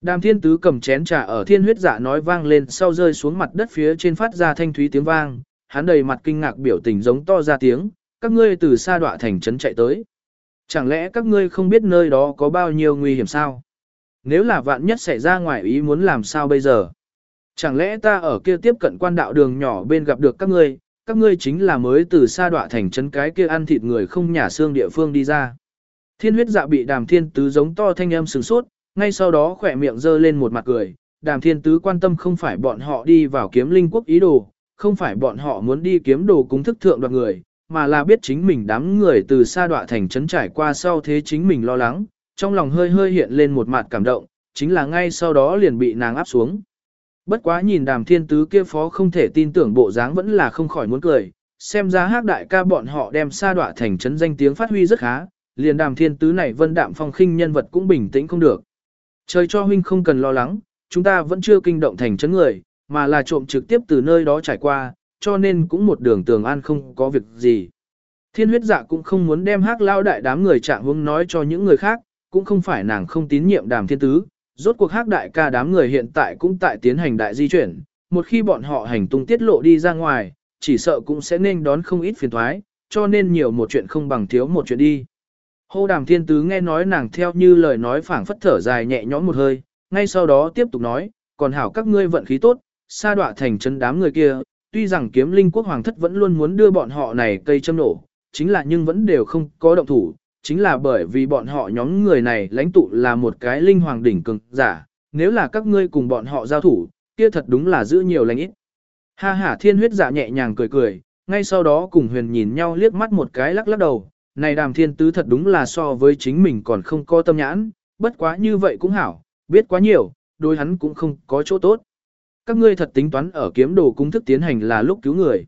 Đàm thiên tứ cầm chén trà ở thiên huyết dạ nói vang lên sau rơi xuống mặt đất phía trên phát ra thanh thúy tiếng vang, hắn đầy mặt kinh ngạc biểu tình giống to ra tiếng, các ngươi từ xa đọa thành trấn chạy tới. Chẳng lẽ các ngươi không biết nơi đó có bao nhiêu nguy hiểm sao? Nếu là vạn nhất xảy ra ngoài ý muốn làm sao bây giờ? Chẳng lẽ ta ở kia tiếp cận quan đạo đường nhỏ bên gặp được các ngươi, các ngươi chính là mới từ xa đọa thành trấn cái kia ăn thịt người không nhà xương địa phương đi ra. Thiên huyết dạ bị đàm thiên tứ giống to thanh âm sừng sốt, ngay sau đó khỏe miệng giơ lên một mặt cười, đàm thiên tứ quan tâm không phải bọn họ đi vào kiếm linh quốc ý đồ, không phải bọn họ muốn đi kiếm đồ cúng thức thượng đoạt người, mà là biết chính mình đám người từ xa đoạ thành trấn trải qua sau thế chính mình lo lắng, trong lòng hơi hơi hiện lên một mặt cảm động, chính là ngay sau đó liền bị nàng áp xuống. Bất quá nhìn đàm thiên tứ kia phó không thể tin tưởng bộ dáng vẫn là không khỏi muốn cười, xem ra hát đại ca bọn họ đem xa đoạ thành trấn danh tiếng phát huy rất khá, liền đàm thiên tứ này vân đạm phong khinh nhân vật cũng bình tĩnh không được. Trời cho huynh không cần lo lắng, chúng ta vẫn chưa kinh động thành trấn người, mà là trộm trực tiếp từ nơi đó trải qua, cho nên cũng một đường tường an không có việc gì. Thiên huyết dạ cũng không muốn đem Hắc lao đại đám người trạng hướng nói cho những người khác, cũng không phải nàng không tín nhiệm đàm thiên tứ, rốt cuộc Hắc đại ca đám người hiện tại cũng tại tiến hành đại di chuyển, một khi bọn họ hành tung tiết lộ đi ra ngoài, chỉ sợ cũng sẽ nên đón không ít phiền thoái, cho nên nhiều một chuyện không bằng thiếu một chuyện đi. Hô đàm thiên tứ nghe nói nàng theo như lời nói phảng phất thở dài nhẹ nhõm một hơi, ngay sau đó tiếp tục nói, còn hảo các ngươi vận khí tốt, sa đọa thành chân đám người kia, tuy rằng kiếm linh quốc hoàng thất vẫn luôn muốn đưa bọn họ này cây châm nổ, chính là nhưng vẫn đều không có động thủ, chính là bởi vì bọn họ nhóm người này lãnh tụ là một cái linh hoàng đỉnh cường giả, nếu là các ngươi cùng bọn họ giao thủ, kia thật đúng là giữ nhiều lành ít. Ha ha thiên huyết giả nhẹ nhàng cười cười, ngay sau đó cùng huyền nhìn nhau liếc mắt một cái lắc lắc đầu, này đàm thiên tứ thật đúng là so với chính mình còn không có tâm nhãn, bất quá như vậy cũng hảo, biết quá nhiều, đối hắn cũng không có chỗ tốt. Các ngươi thật tính toán ở kiếm đồ cung thức tiến hành là lúc cứu người.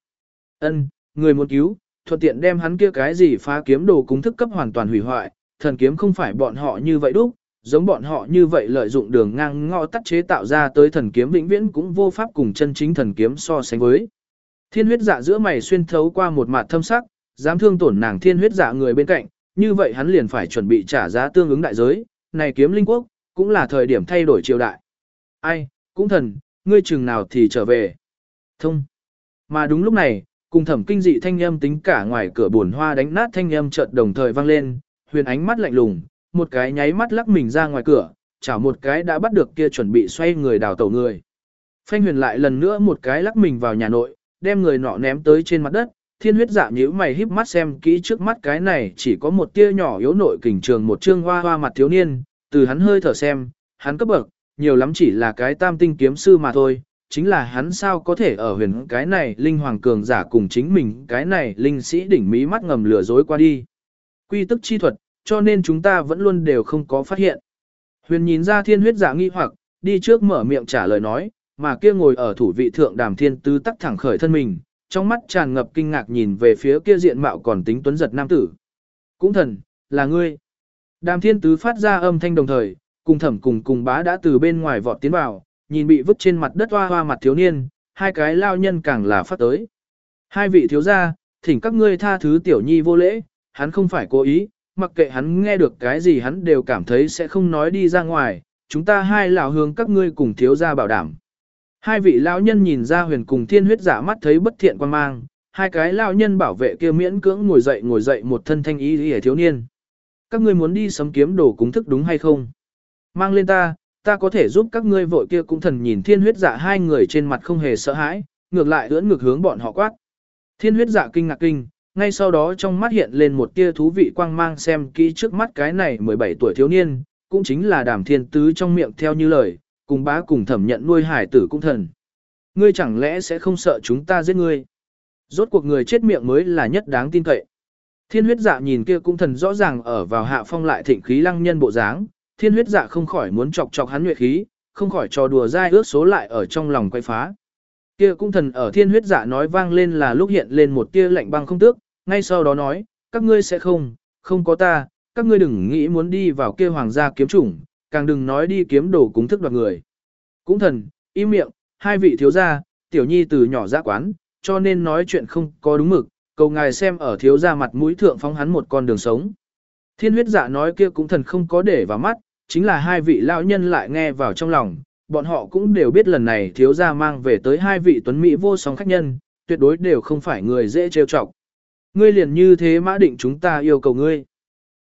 Ân, người muốn cứu, thuận tiện đem hắn kia cái gì phá kiếm đồ cung thức cấp hoàn toàn hủy hoại, thần kiếm không phải bọn họ như vậy đúc, giống bọn họ như vậy lợi dụng đường ngang ngõ tắt chế tạo ra tới thần kiếm vĩnh viễn cũng vô pháp cùng chân chính thần kiếm so sánh với. Thiên huyết dạ giữa mày xuyên thấu qua một mặt thâm sắc, dám thương tổn nàng thiên huyết dạ người bên cạnh, như vậy hắn liền phải chuẩn bị trả giá tương ứng đại giới, này kiếm linh quốc, cũng là thời điểm thay đổi triều đại. Ai, cũng thần, ngươi chừng nào thì trở về. Thông. Mà đúng lúc này, cùng thẩm kinh dị thanh âm tính cả ngoài cửa buồn hoa đánh nát thanh âm chợt đồng thời vang lên, huyền ánh mắt lạnh lùng, một cái nháy mắt lắc mình ra ngoài cửa, chảo một cái đã bắt được kia chuẩn bị xoay người đào tẩu người. Phanh huyền lại lần nữa một cái lắc mình vào nhà nội, đem người nọ ném tới trên mặt đất, thiên huyết dạ nhíu mày híp mắt xem kỹ trước mắt cái này chỉ có một tia nhỏ yếu nội kình trường một trương hoa hoa mặt thiếu niên, từ hắn hơi thở xem, hắn cấp bậc, nhiều lắm chỉ là cái tam tinh kiếm sư mà thôi, chính là hắn sao có thể ở huyền cái này linh hoàng cường giả cùng chính mình cái này linh sĩ đỉnh mỹ mắt ngầm lừa dối qua đi. Quy tức chi thuật, cho nên chúng ta vẫn luôn đều không có phát hiện. Huyền nhìn ra thiên huyết giả nghi hoặc, đi trước mở miệng trả lời nói, mà kia ngồi ở thủ vị thượng đàm thiên tứ tắc thẳng khởi thân mình, trong mắt tràn ngập kinh ngạc nhìn về phía kia diện mạo còn tính tuấn giật nam tử. Cũng thần, là ngươi. Đàm thiên tứ phát ra âm thanh đồng thời, cùng thẩm cùng cùng bá đã từ bên ngoài vọt tiến vào, nhìn bị vứt trên mặt đất hoa hoa mặt thiếu niên, hai cái lao nhân càng là phát tới. Hai vị thiếu gia, thỉnh các ngươi tha thứ tiểu nhi vô lễ, hắn không phải cố ý, mặc kệ hắn nghe được cái gì hắn đều cảm thấy sẽ không nói đi ra ngoài, chúng ta hai lão hướng các ngươi cùng thiếu gia bảo đảm. Hai vị lão nhân nhìn ra huyền cùng thiên huyết giả mắt thấy bất thiện quan mang, hai cái lão nhân bảo vệ kia miễn cưỡng ngồi dậy ngồi dậy một thân thanh ý hề thiếu niên. Các ngươi muốn đi sấm kiếm đồ cúng thức đúng hay không? Mang lên ta, ta có thể giúp các ngươi vội kia cũng thần nhìn thiên huyết dạ hai người trên mặt không hề sợ hãi, ngược lại ưỡn ngược hướng bọn họ quát. Thiên huyết dạ kinh ngạc kinh, ngay sau đó trong mắt hiện lên một tia thú vị quang mang xem kỹ trước mắt cái này 17 tuổi thiếu niên, cũng chính là đàm thiên tứ trong miệng theo như lời, cùng bá cùng thẩm nhận nuôi hải tử cũng thần. Ngươi chẳng lẽ sẽ không sợ chúng ta giết ngươi? Rốt cuộc người chết miệng mới là nhất đáng tin cậy. Thiên huyết dạ nhìn kia cũng thần rõ ràng ở vào hạ phong lại thịnh khí lăng nhân bộ dáng, thiên huyết dạ không khỏi muốn chọc chọc hắn nhuệ khí, không khỏi trò đùa dai ước số lại ở trong lòng quay phá. Kia cung thần ở thiên huyết dạ nói vang lên là lúc hiện lên một tia lạnh băng không tước, ngay sau đó nói, các ngươi sẽ không, không có ta, các ngươi đừng nghĩ muốn đi vào kia hoàng gia kiếm chủng, càng đừng nói đi kiếm đồ cúng thức đoạt người. Cũng thần, im miệng, hai vị thiếu gia, tiểu nhi từ nhỏ ra quán, cho nên nói chuyện không có đúng mực, cầu ngài xem ở thiếu gia mặt mũi thượng phóng hắn một con đường sống. Thiên huyết dạ nói kia cũng thần không có để vào mắt, chính là hai vị lão nhân lại nghe vào trong lòng, bọn họ cũng đều biết lần này thiếu gia mang về tới hai vị tuấn mỹ vô song khách nhân, tuyệt đối đều không phải người dễ trêu chọc. Ngươi liền như thế mã định chúng ta yêu cầu ngươi.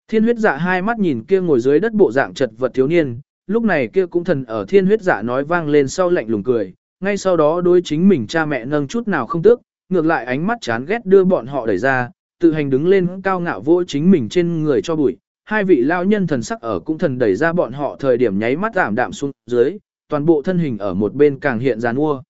Thiên huyết dạ hai mắt nhìn kia ngồi dưới đất bộ dạng chật vật thiếu niên, lúc này kia cũng thần ở thiên huyết dạ nói vang lên sau lạnh lùng cười, ngay sau đó đối chính mình cha mẹ nâng chút nào không tước, ngược lại ánh mắt chán ghét đưa bọn họ đẩy ra, tự hành đứng lên cao ngạo vỗ chính mình trên người cho bụi. Hai vị lao nhân thần sắc ở cũng thần đẩy ra bọn họ thời điểm nháy mắt giảm đạm xuống dưới, toàn bộ thân hình ở một bên càng hiện ra mua.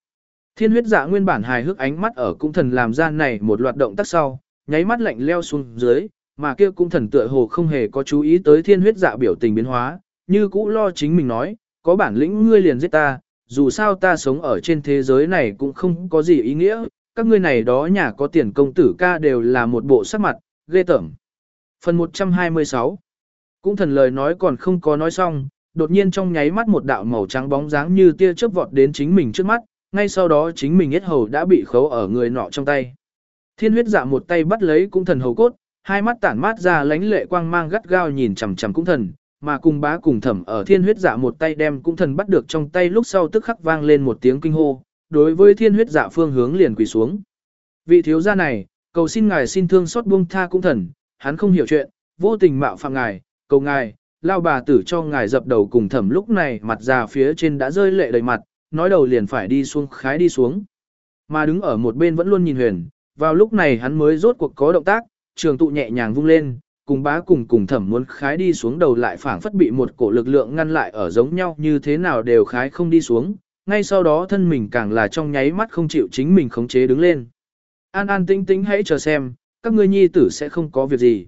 Thiên huyết dạ nguyên bản hài hước ánh mắt ở cung thần làm ra này một loạt động tác sau, nháy mắt lạnh leo xuống dưới, mà kia cung thần tựa hồ không hề có chú ý tới thiên huyết dạ biểu tình biến hóa, như cũ lo chính mình nói, có bản lĩnh ngươi liền giết ta, dù sao ta sống ở trên thế giới này cũng không có gì ý nghĩa, các ngươi này đó nhà có tiền công tử ca đều là một bộ sắc mặt, ghê tởm. Phần 126 Cũng thần lời nói còn không có nói xong, đột nhiên trong nháy mắt một đạo màu trắng bóng dáng như tia chớp vọt đến chính mình trước mắt, ngay sau đó chính mình hết hầu đã bị khấu ở người nọ trong tay. Thiên huyết dạ một tay bắt lấy cũng thần hầu cốt, hai mắt tản mát ra lánh lệ quang mang gắt gao nhìn chằm chằm cũng thần, mà cùng bá cùng thẩm ở thiên huyết dạ một tay đem cũng thần bắt được trong tay lúc sau tức khắc vang lên một tiếng kinh hô, đối với thiên huyết dạ phương hướng liền quỳ xuống. Vị thiếu gia này, cầu xin ngài xin thương xót buông tha cũng thần, hắn không hiểu chuyện, vô tình mạo phạm ngài, cầu ngài, lao bà tử cho ngài dập đầu cùng thẩm lúc này mặt già phía trên đã rơi lệ đầy mặt, nói đầu liền phải đi xuống khái đi xuống. Mà đứng ở một bên vẫn luôn nhìn huyền, vào lúc này hắn mới rốt cuộc có động tác, trường tụ nhẹ nhàng vung lên, cùng bá cùng cùng thẩm muốn khái đi xuống đầu lại phảng phất bị một cổ lực lượng ngăn lại ở giống nhau như thế nào đều khái không đi xuống, ngay sau đó thân mình càng là trong nháy mắt không chịu chính mình khống chế đứng lên. An an tĩnh tĩnh hãy chờ xem, các ngươi nhi tử sẽ không có việc gì.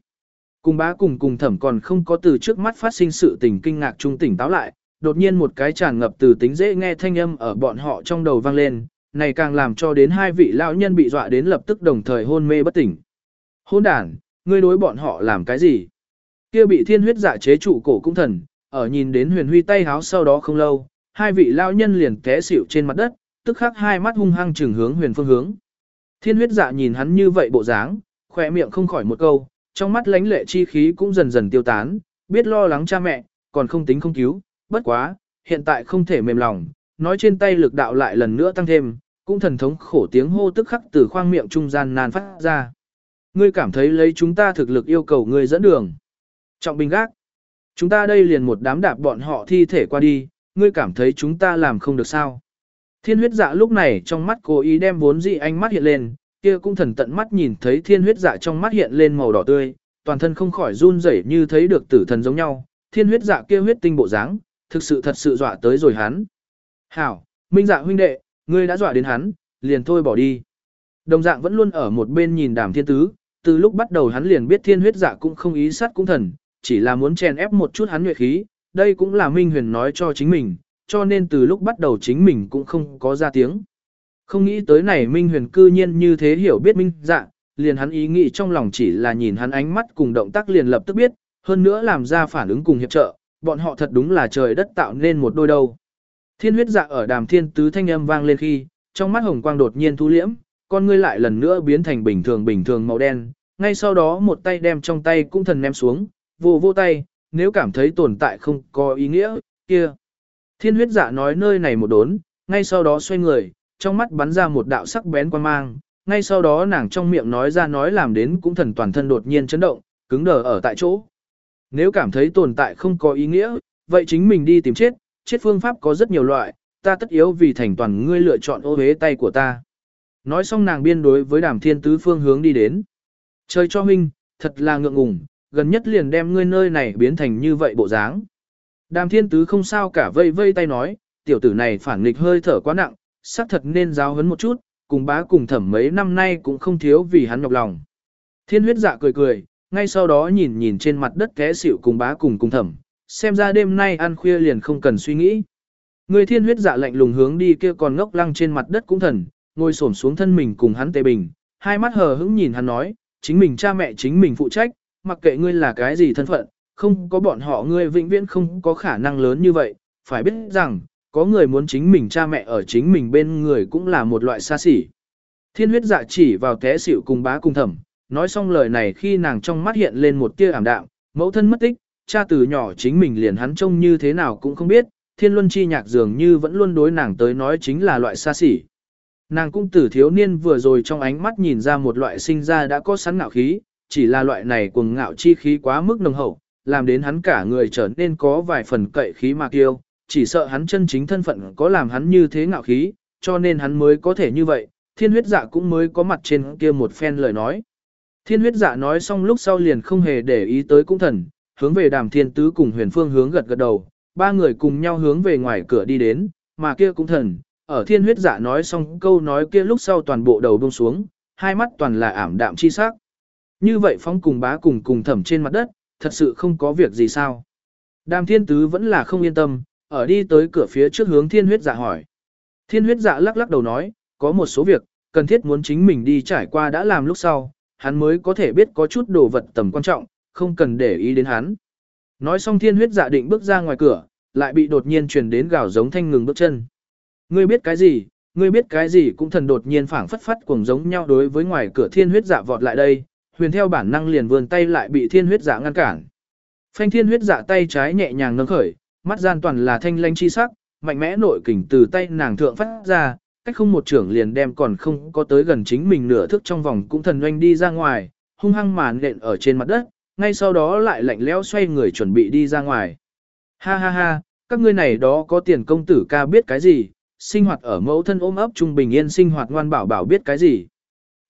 Cùng bá cùng cùng thẩm còn không có từ trước mắt phát sinh sự tình kinh ngạc trung tỉnh táo lại, đột nhiên một cái tràn ngập từ tính dễ nghe thanh âm ở bọn họ trong đầu vang lên, này càng làm cho đến hai vị lão nhân bị dọa đến lập tức đồng thời hôn mê bất tỉnh. Hôn đàn, ngươi đối bọn họ làm cái gì? Kia bị thiên huyết dạ chế trụ cổ cung thần, ở nhìn đến huyền huy tay háo sau đó không lâu, hai vị lao nhân liền té xỉu trên mặt đất, tức khắc hai mắt hung hăng trừng hướng huyền phương hướng. Thiên huyết dạ nhìn hắn như vậy bộ dáng, khỏe miệng không khỏi một câu, trong mắt lánh lệ chi khí cũng dần dần tiêu tán, biết lo lắng cha mẹ, còn không tính không cứu, bất quá, hiện tại không thể mềm lòng, nói trên tay lực đạo lại lần nữa tăng thêm, cũng thần thống khổ tiếng hô tức khắc từ khoang miệng trung gian nan phát ra. Ngươi cảm thấy lấy chúng ta thực lực yêu cầu ngươi dẫn đường. Trọng bình gác. Chúng ta đây liền một đám đạp bọn họ thi thể qua đi, ngươi cảm thấy chúng ta làm không được sao. Thiên huyết dạ lúc này trong mắt cố ý đem vốn dị ánh mắt hiện lên, kia cũng thần tận mắt nhìn thấy thiên huyết dạ trong mắt hiện lên màu đỏ tươi, toàn thân không khỏi run rẩy như thấy được tử thần giống nhau. Thiên huyết dạ kia huyết tinh bộ dáng, thực sự thật sự dọa tới rồi hắn. Hảo, minh dạ huynh đệ, ngươi đã dọa đến hắn, liền thôi bỏ đi. Đồng dạng vẫn luôn ở một bên nhìn đàm thiên tứ, từ lúc bắt đầu hắn liền biết thiên huyết dạ cũng không ý sát cũng thần, chỉ là muốn chèn ép một chút hắn nhuệ khí, đây cũng là Minh Huyền nói cho chính mình, cho nên từ lúc bắt đầu chính mình cũng không có ra tiếng. Không nghĩ tới này Minh Huyền cư nhiên như thế hiểu biết Minh dạ, liền hắn ý nghĩ trong lòng chỉ là nhìn hắn ánh mắt cùng động tác liền lập tức biết, hơn nữa làm ra phản ứng cùng hiệp trợ, bọn họ thật đúng là trời đất tạo nên một đôi đâu. Thiên huyết dạ ở đàm thiên tứ thanh âm vang lên khi, trong mắt hồng quang đột nhiên thu liễm, con ngươi lại lần nữa biến thành bình thường bình thường màu đen, ngay sau đó một tay đem trong tay cũng thần ném xuống, vô vô tay, nếu cảm thấy tồn tại không có ý nghĩa, kia. Thiên huyết dạ nói nơi này một đốn, ngay sau đó xoay người, trong mắt bắn ra một đạo sắc bén quan mang, ngay sau đó nàng trong miệng nói ra nói làm đến cũng thần toàn thân đột nhiên chấn động, cứng đờ ở tại chỗ. Nếu cảm thấy tồn tại không có ý nghĩa, vậy chính mình đi tìm chết, chết phương pháp có rất nhiều loại, ta tất yếu vì thành toàn ngươi lựa chọn ô hế tay của ta. Nói xong nàng biên đối với đàm thiên tứ phương hướng đi đến. trời cho huynh, thật là ngượng ngùng, gần nhất liền đem ngươi nơi này biến thành như vậy bộ dáng. Đàm thiên tứ không sao cả vây vây tay nói, tiểu tử này phản nghịch hơi thở quá nặng, xác thật nên giáo hấn một chút, cùng bá cùng thẩm mấy năm nay cũng không thiếu vì hắn nhọc lòng. Thiên huyết dạ cười cười, ngay sau đó nhìn nhìn trên mặt đất té xỉu cùng bá cùng cùng thẩm, xem ra đêm nay ăn khuya liền không cần suy nghĩ. Người thiên huyết dạ lạnh lùng hướng đi kia còn ngốc lăng trên mặt đất cũng thần, ngồi xổm xuống thân mình cùng hắn tề bình, hai mắt hờ hững nhìn hắn nói, chính mình cha mẹ chính mình phụ trách, mặc kệ ngươi là cái gì thân phận, không có bọn họ ngươi vĩnh viễn không có khả năng lớn như vậy, phải biết rằng, có người muốn chính mình cha mẹ ở chính mình bên người cũng là một loại xa xỉ. Thiên huyết dạ chỉ vào té xỉu cùng bá cùng thẩm, nói xong lời này khi nàng trong mắt hiện lên một tia ảm đạm, mẫu thân mất tích, cha từ nhỏ chính mình liền hắn trông như thế nào cũng không biết, thiên luân chi nhạc dường như vẫn luôn đối nàng tới nói chính là loại xa xỉ. Nàng cũng từ thiếu niên vừa rồi trong ánh mắt nhìn ra một loại sinh ra đã có sẵn ngạo khí, chỉ là loại này cuồng ngạo chi khí quá mức nồng hậu, làm đến hắn cả người trở nên có vài phần cậy khí mà kiêu, chỉ sợ hắn chân chính thân phận có làm hắn như thế ngạo khí, cho nên hắn mới có thể như vậy, thiên huyết dạ cũng mới có mặt trên kia một phen lời nói. Thiên huyết dạ nói xong lúc sau liền không hề để ý tới cung thần, hướng về đàm thiên tứ cùng huyền phương hướng gật gật đầu, ba người cùng nhau hướng về ngoài cửa đi đến, mà kia cung thần, ở thiên huyết dạ nói xong câu nói kia lúc sau toàn bộ đầu buông xuống, hai mắt toàn là ảm đạm chi sắc. Như vậy phong cùng bá cùng cùng thẩm trên mặt đất, thật sự không có việc gì sao. Đàm thiên tứ vẫn là không yên tâm, ở đi tới cửa phía trước hướng thiên huyết dạ hỏi. Thiên huyết dạ lắc lắc đầu nói, có một số việc, cần thiết muốn chính mình đi trải qua đã làm lúc sau, hắn mới có thể biết có chút đồ vật tầm quan trọng, không cần để ý đến hắn. Nói xong thiên huyết dạ định bước ra ngoài cửa, lại bị đột nhiên truyền đến gào giống thanh ngừng bước chân. Ngươi biết cái gì, ngươi biết cái gì cũng thần đột nhiên phảng phất phất cuồng giống nhau đối với ngoài cửa thiên huyết dạ vọt lại đây, huyền theo bản năng liền vươn tay lại bị thiên huyết dạ ngăn cản. Phanh thiên huyết dạ tay trái nhẹ nhàng nâng khởi, mắt gian toàn là thanh lanh chi sắc, mạnh mẽ nội kình từ tay nàng thượng phát ra, cách không một trưởng liền đem còn không có tới gần chính mình nửa thước trong vòng cũng thần doanh đi ra ngoài, hung hăng màn nện ở trên mặt đất, ngay sau đó lại lạnh lẽo xoay người chuẩn bị đi ra ngoài. Ha ha ha, các ngươi này đó có tiền công tử ca biết cái gì, sinh hoạt ở mẫu thân ôm ấp trung bình yên sinh hoạt ngoan bảo bảo biết cái gì.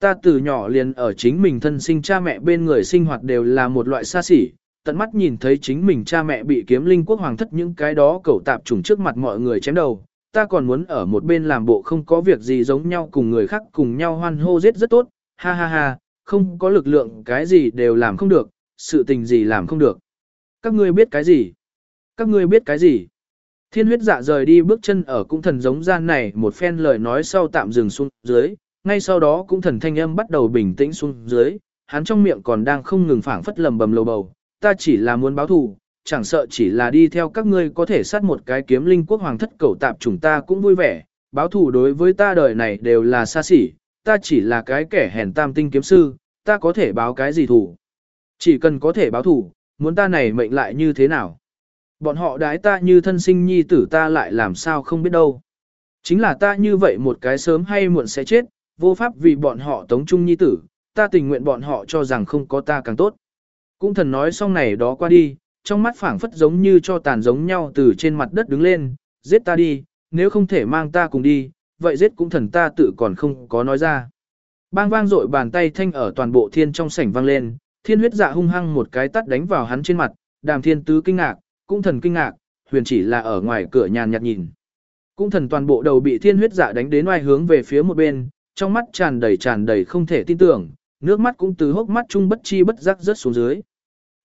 Ta từ nhỏ liền ở chính mình thân sinh cha mẹ bên người sinh hoạt đều là một loại xa xỉ, tận mắt nhìn thấy chính mình cha mẹ bị kiếm linh quốc hoàng thất những cái đó cẩu tạp trùng trước mặt mọi người chém đầu. Ta còn muốn ở một bên làm bộ không có việc gì giống nhau cùng người khác cùng nhau hoan hô giết rất tốt, ha ha ha, không có lực lượng cái gì đều làm không được, sự tình gì làm không được. Các ngươi biết cái gì? Các ngươi biết cái gì? Thiên huyết dạ rời đi bước chân ở cung thần giống gian này một phen lời nói sau tạm dừng xuống dưới, ngay sau đó cũng thần thanh âm bắt đầu bình tĩnh xuống dưới, hắn trong miệng còn đang không ngừng phảng phất lầm bầm lầu bầu, ta chỉ là muốn báo thù, chẳng sợ chỉ là đi theo các ngươi có thể sát một cái kiếm linh quốc hoàng thất cầu tạp chúng ta cũng vui vẻ, báo thù đối với ta đời này đều là xa xỉ, ta chỉ là cái kẻ hèn tam tinh kiếm sư, ta có thể báo cái gì thù. Chỉ cần có thể báo thù, muốn ta này mệnh lại như thế nào. Bọn họ đái ta như thân sinh nhi tử ta lại làm sao không biết đâu. Chính là ta như vậy một cái sớm hay muộn sẽ chết, vô pháp vì bọn họ tống trung nhi tử, ta tình nguyện bọn họ cho rằng không có ta càng tốt. Cũng thần nói xong này đó qua đi, trong mắt phảng phất giống như cho tàn giống nhau từ trên mặt đất đứng lên, giết ta đi, nếu không thể mang ta cùng đi, vậy giết cũng thần ta tự còn không có nói ra. Bang vang rội bàn tay thanh ở toàn bộ thiên trong sảnh vang lên, thiên huyết dạ hung hăng một cái tắt đánh vào hắn trên mặt, đàm thiên tứ kinh ngạc, cũng thần kinh ngạc, huyền chỉ là ở ngoài cửa nhàn nhạt nhìn. Cũng thần toàn bộ đầu bị thiên huyết dạ đánh đến ngoài hướng về phía một bên, trong mắt tràn đầy tràn đầy không thể tin tưởng, nước mắt cũng từ hốc mắt chung bất chi bất giác rớt xuống dưới.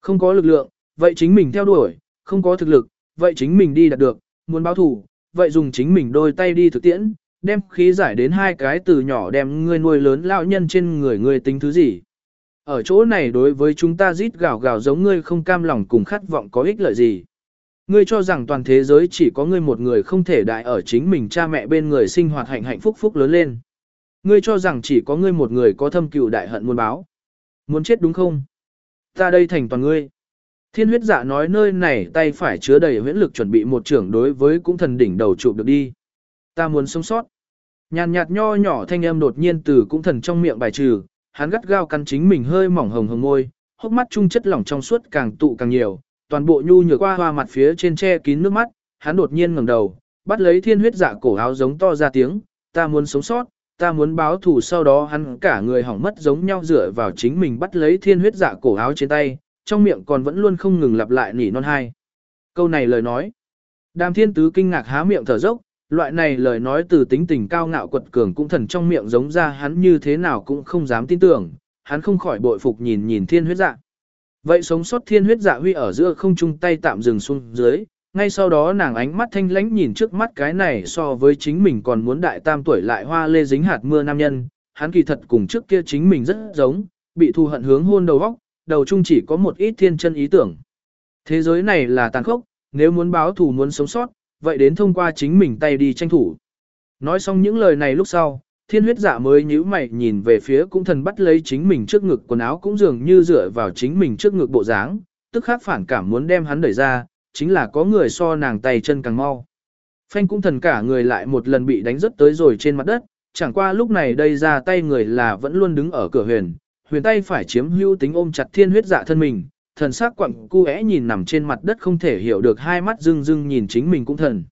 Không có lực lượng, vậy chính mình theo đuổi, không có thực lực, vậy chính mình đi đạt được, muốn báo thủ, vậy dùng chính mình đôi tay đi thực tiễn, đem khí giải đến hai cái từ nhỏ đem ngươi nuôi lớn lão nhân trên người ngươi tính thứ gì. Ở chỗ này đối với chúng ta rít gào gào giống ngươi không cam lòng cùng khát vọng có ích lợi gì. Ngươi cho rằng toàn thế giới chỉ có ngươi một người không thể đại ở chính mình cha mẹ bên người sinh hoạt hạnh hạnh phúc phúc lớn lên. Ngươi cho rằng chỉ có ngươi một người có thâm cựu đại hận muốn báo. Muốn chết đúng không? Ta đây thành toàn ngươi. Thiên huyết dạ nói nơi này tay phải chứa đầy huyễn lực chuẩn bị một trưởng đối với cũng thần đỉnh đầu chụp được đi. Ta muốn sống sót. Nhàn nhạt nho nhỏ thanh âm đột nhiên từ cũng thần trong miệng bài trừ, hắn gắt gao cắn chính mình hơi mỏng hồng hồng môi, hốc mắt trung chất lỏng trong suốt càng tụ càng nhiều, toàn bộ nhu nhược qua hoa mặt phía trên che kín nước mắt, hắn đột nhiên ngẩng đầu, bắt lấy thiên huyết dạ cổ áo giống to ra tiếng, ta muốn sống sót, ta muốn báo thù sau đó hắn cả người hỏng mất giống nhau dựa vào chính mình bắt lấy thiên huyết dạ cổ áo trên tay, trong miệng còn vẫn luôn không ngừng lặp lại nỉ non hai. Câu này lời nói. Đàm thiên tứ kinh ngạc há miệng thở dốc, loại này lời nói từ tính tình cao ngạo quật cường cũng thần trong miệng giống ra hắn như thế nào cũng không dám tin tưởng, hắn không khỏi bội phục nhìn nhìn thiên huyết dạ. Vậy sống sót thiên huyết dạ huy ở giữa không chung tay tạm dừng xuống dưới, ngay sau đó nàng ánh mắt thanh lãnh nhìn trước mắt cái này so với chính mình còn muốn đại tam tuổi lại hoa lê dính hạt mưa nam nhân, hắn kỳ thật cùng trước kia chính mình rất giống, bị thù hận hướng hôn đầu vóc, đầu chung chỉ có một ít thiên chân ý tưởng. Thế giới này là tàn khốc, nếu muốn báo thù muốn sống sót, vậy đến thông qua chính mình tay đi tranh thủ. Nói xong những lời này lúc sau, thiên huyết giả mới nhíu mày nhìn về phía cũng thần bắt lấy chính mình trước ngực quần áo cũng dường như dựa vào chính mình trước ngực bộ dáng, tức khắc phản cảm muốn đem hắn đẩy ra, chính là có người so nàng tay chân càng mau. Phanh cũng thần cả người lại một lần bị đánh rất tới rồi trên mặt đất, chẳng qua lúc này đây ra tay người là vẫn luôn đứng ở cửa huyền, huyền tay phải chiếm hưu tính ôm chặt thiên huyết dạ thân mình, thần sắc quặng cu é nhìn nằm trên mặt đất không thể hiểu được hai mắt rưng rưng nhìn chính mình cũng thần.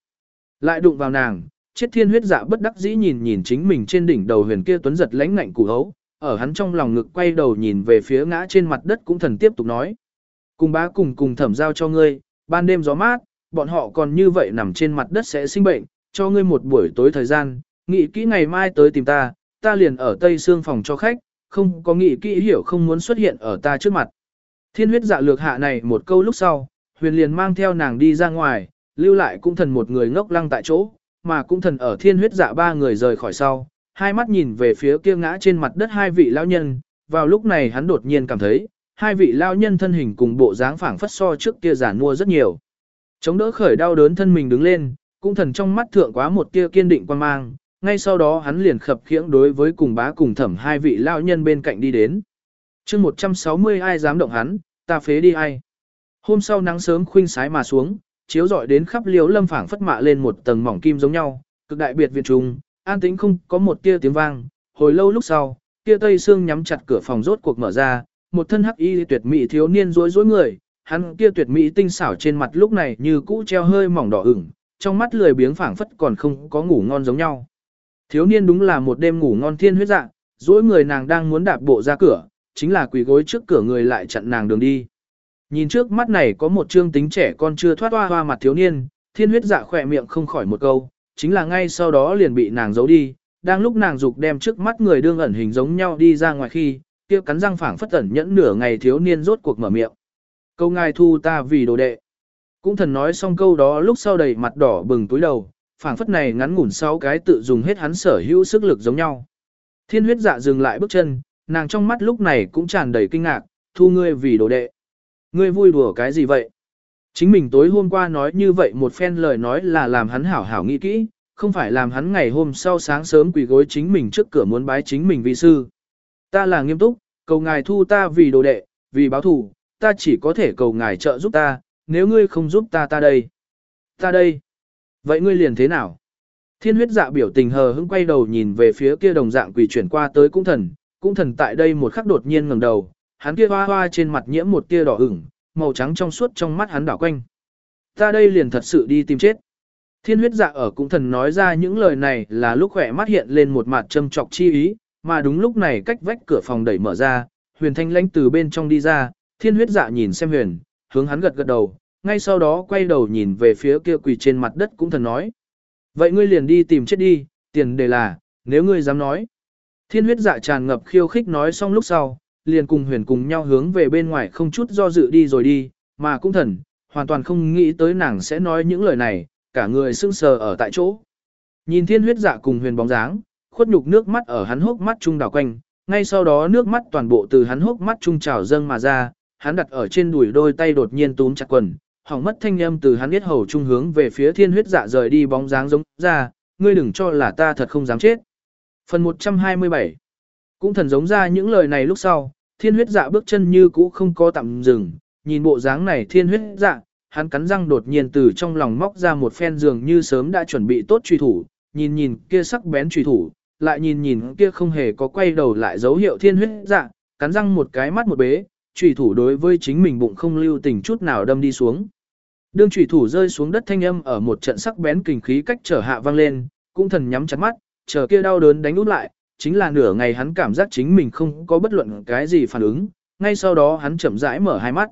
Lại đụng vào nàng, chết thiên huyết dạ bất đắc dĩ nhìn nhìn chính mình trên đỉnh đầu huyền kia tuấn giật lãnh ngạnh củ hấu, ở hắn trong lòng ngực quay đầu nhìn về phía ngã trên mặt đất cũng thần tiếp tục nói. Cùng bá cùng cùng thẩm giao cho ngươi, ban đêm gió mát, bọn họ còn như vậy nằm trên mặt đất sẽ sinh bệnh, cho ngươi một buổi tối thời gian, nghĩ kỹ ngày mai tới tìm ta, ta liền ở tây xương phòng cho khách, không có nghĩ kỹ hiểu không muốn xuất hiện ở ta trước mặt. Thiên huyết dạ lược hạ này một câu lúc sau, huyền liền mang theo nàng đi ra ngoài, lưu lại cung thần một người ngốc lăng tại chỗ, mà cung thần ở thiên huyết dạ ba người rời khỏi sau, hai mắt nhìn về phía kia ngã trên mặt đất hai vị lão nhân, vào lúc này hắn đột nhiên cảm thấy, hai vị lao nhân thân hình cùng bộ dáng phảng phất so trước kia giản mua rất nhiều. Chống đỡ khởi đau đớn thân mình đứng lên, cũng thần trong mắt thượng quá một tia kiên định quan mang, ngay sau đó hắn liền khập khiễng đối với cùng bá cùng thẩm hai vị lao nhân bên cạnh đi đến. chương 160 ai dám động hắn, ta phế đi ai. Hôm sau nắng sớm khuynh sái mà xuống, chiếu rọi đến khắp liếu lâm phảng phất mạ lên một tầng mỏng kim giống nhau, cực đại biệt viện trùng, an tĩnh không có một tia tiếng vang. Hồi lâu lúc sau, tia tây xương nhắm chặt cửa phòng rốt cuộc mở ra, một thân hắc y tuyệt mỹ thiếu niên rối rối người, hắn kia tuyệt mỹ tinh xảo trên mặt lúc này như cũ treo hơi mỏng đỏ ửng, trong mắt lười biếng phảng phất còn không có ngủ ngon giống nhau. Thiếu niên đúng là một đêm ngủ ngon thiên huyết dạng, dỗi người nàng đang muốn đạp bộ ra cửa, chính là quỳ gối trước cửa người lại chặn nàng đường đi. Nhìn trước mắt này có một trương tính trẻ con chưa thoát hoa hoa mặt thiếu niên, thiên huyết dạ khỏe miệng không khỏi một câu, chính là ngay sau đó liền bị nàng giấu đi, đang lúc nàng dục đem trước mắt người đương ẩn hình giống nhau đi ra ngoài khi, kia cắn răng phảng phất tẩn nhẫn nửa ngày thiếu niên rốt cuộc mở miệng. Câu ngài thu ta vì đồ đệ. Cũng thần nói xong câu đó lúc sau đầy mặt đỏ bừng túi đầu, phảng phất này ngắn ngủn sáu cái tự dùng hết hắn sở hữu sức lực giống nhau. Thiên huyết dạ dừng lại bước chân, nàng trong mắt lúc này cũng tràn đầy kinh ngạc, thu ngươi vì đồ đệ. Ngươi vui đùa cái gì vậy? Chính mình tối hôm qua nói như vậy một phen lời nói là làm hắn hảo hảo nghĩ kỹ, không phải làm hắn ngày hôm sau sáng sớm quỳ gối chính mình trước cửa muốn bái chính mình vi sư. Ta là nghiêm túc, cầu ngài thu ta vì đồ đệ, vì báo thù, ta chỉ có thể cầu ngài trợ giúp ta, nếu ngươi không giúp ta ta đây. Ta đây. Vậy ngươi liền thế nào? Thiên huyết dạ biểu tình hờ hững quay đầu nhìn về phía kia đồng dạng quỳ chuyển qua tới cung thần, cung thần tại đây một khắc đột nhiên ngẩng đầu, hắn kia hoa hoa trên mặt nhiễm một tia đỏ ửng, màu trắng trong suốt trong mắt hắn đảo quanh. Ta đây liền thật sự đi tìm chết. Thiên huyết dạ ở cung thần nói ra những lời này là lúc khỏe mắt hiện lên một mặt châm trọc chi ý, mà đúng lúc này cách vách cửa phòng đẩy mở ra, huyền thanh lãnh từ bên trong đi ra, thiên huyết dạ nhìn xem huyền, hướng hắn gật gật đầu, ngay sau đó quay đầu nhìn về phía kia quỳ trên mặt đất cũng thần nói. Vậy ngươi liền đi tìm chết đi, tiền đề là, nếu ngươi dám nói. Thiên huyết dạ tràn ngập khiêu khích nói xong lúc sau, liền cùng huyền cùng nhau hướng về bên ngoài không chút do dự đi rồi đi, mà cũng thần, hoàn toàn không nghĩ tới nàng sẽ nói những lời này, cả người sưng sờ ở tại chỗ. Nhìn thiên huyết dạ cùng huyền bóng dáng, khuất nhục nước mắt ở hắn hốc mắt trung đảo quanh, ngay sau đó nước mắt toàn bộ từ hắn hốc mắt trung trào dâng mà ra, hắn đặt ở trên đùi đôi tay đột nhiên túm chặt quần, hỏng mất thanh âm từ hắn biết hầu trung hướng về phía thiên huyết dạ rời đi bóng dáng giống ra, ngươi đừng cho là ta thật không dám chết. Phần 127 Cũng thần giống ra những lời này lúc sau, thiên huyết dạ bước chân như cũ không có tạm dừng, nhìn bộ dáng này thiên huyết dạ, hắn cắn răng đột nhiên từ trong lòng móc ra một phen giường như sớm đã chuẩn bị tốt truy thủ, nhìn nhìn kia sắc bén truy thủ, lại nhìn nhìn kia không hề có quay đầu lại dấu hiệu thiên huyết dạ, cắn răng một cái mắt một bế, chủy thủ đối với chính mình bụng không lưu tình chút nào đâm đi xuống. Đương chủy thủ rơi xuống đất thanh âm ở một trận sắc bén kình khí cách trở hạ vang lên, cũng thần nhắm chặt mắt, chờ kia đau đớn đánh út lại, chính là nửa ngày hắn cảm giác chính mình không có bất luận cái gì phản ứng, ngay sau đó hắn chậm rãi mở hai mắt.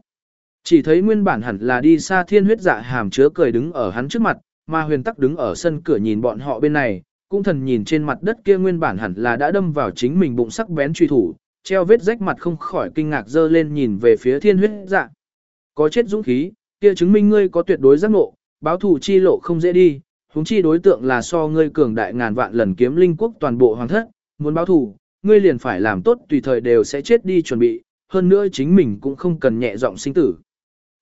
Chỉ thấy nguyên bản hẳn là đi xa thiên huyết dạ hàm chứa cười đứng ở hắn trước mặt, mà huyền tắc đứng ở sân cửa nhìn bọn họ bên này, cũng thần nhìn trên mặt đất kia nguyên bản hẳn là đã đâm vào chính mình bụng sắc bén truy thủ, treo vết rách mặt không khỏi kinh ngạc dơ lên nhìn về phía thiên huyết dạ. Có chết dũng khí, kia chứng minh ngươi có tuyệt đối giác ngộ, báo thù chi lộ không dễ đi, huống chi đối tượng là so ngươi cường đại ngàn vạn lần kiếm linh quốc toàn bộ hoàng thất, muốn báo thù, ngươi liền phải làm tốt tùy thời đều sẽ chết đi chuẩn bị, hơn nữa chính mình cũng không cần nhẹ giọng sinh tử.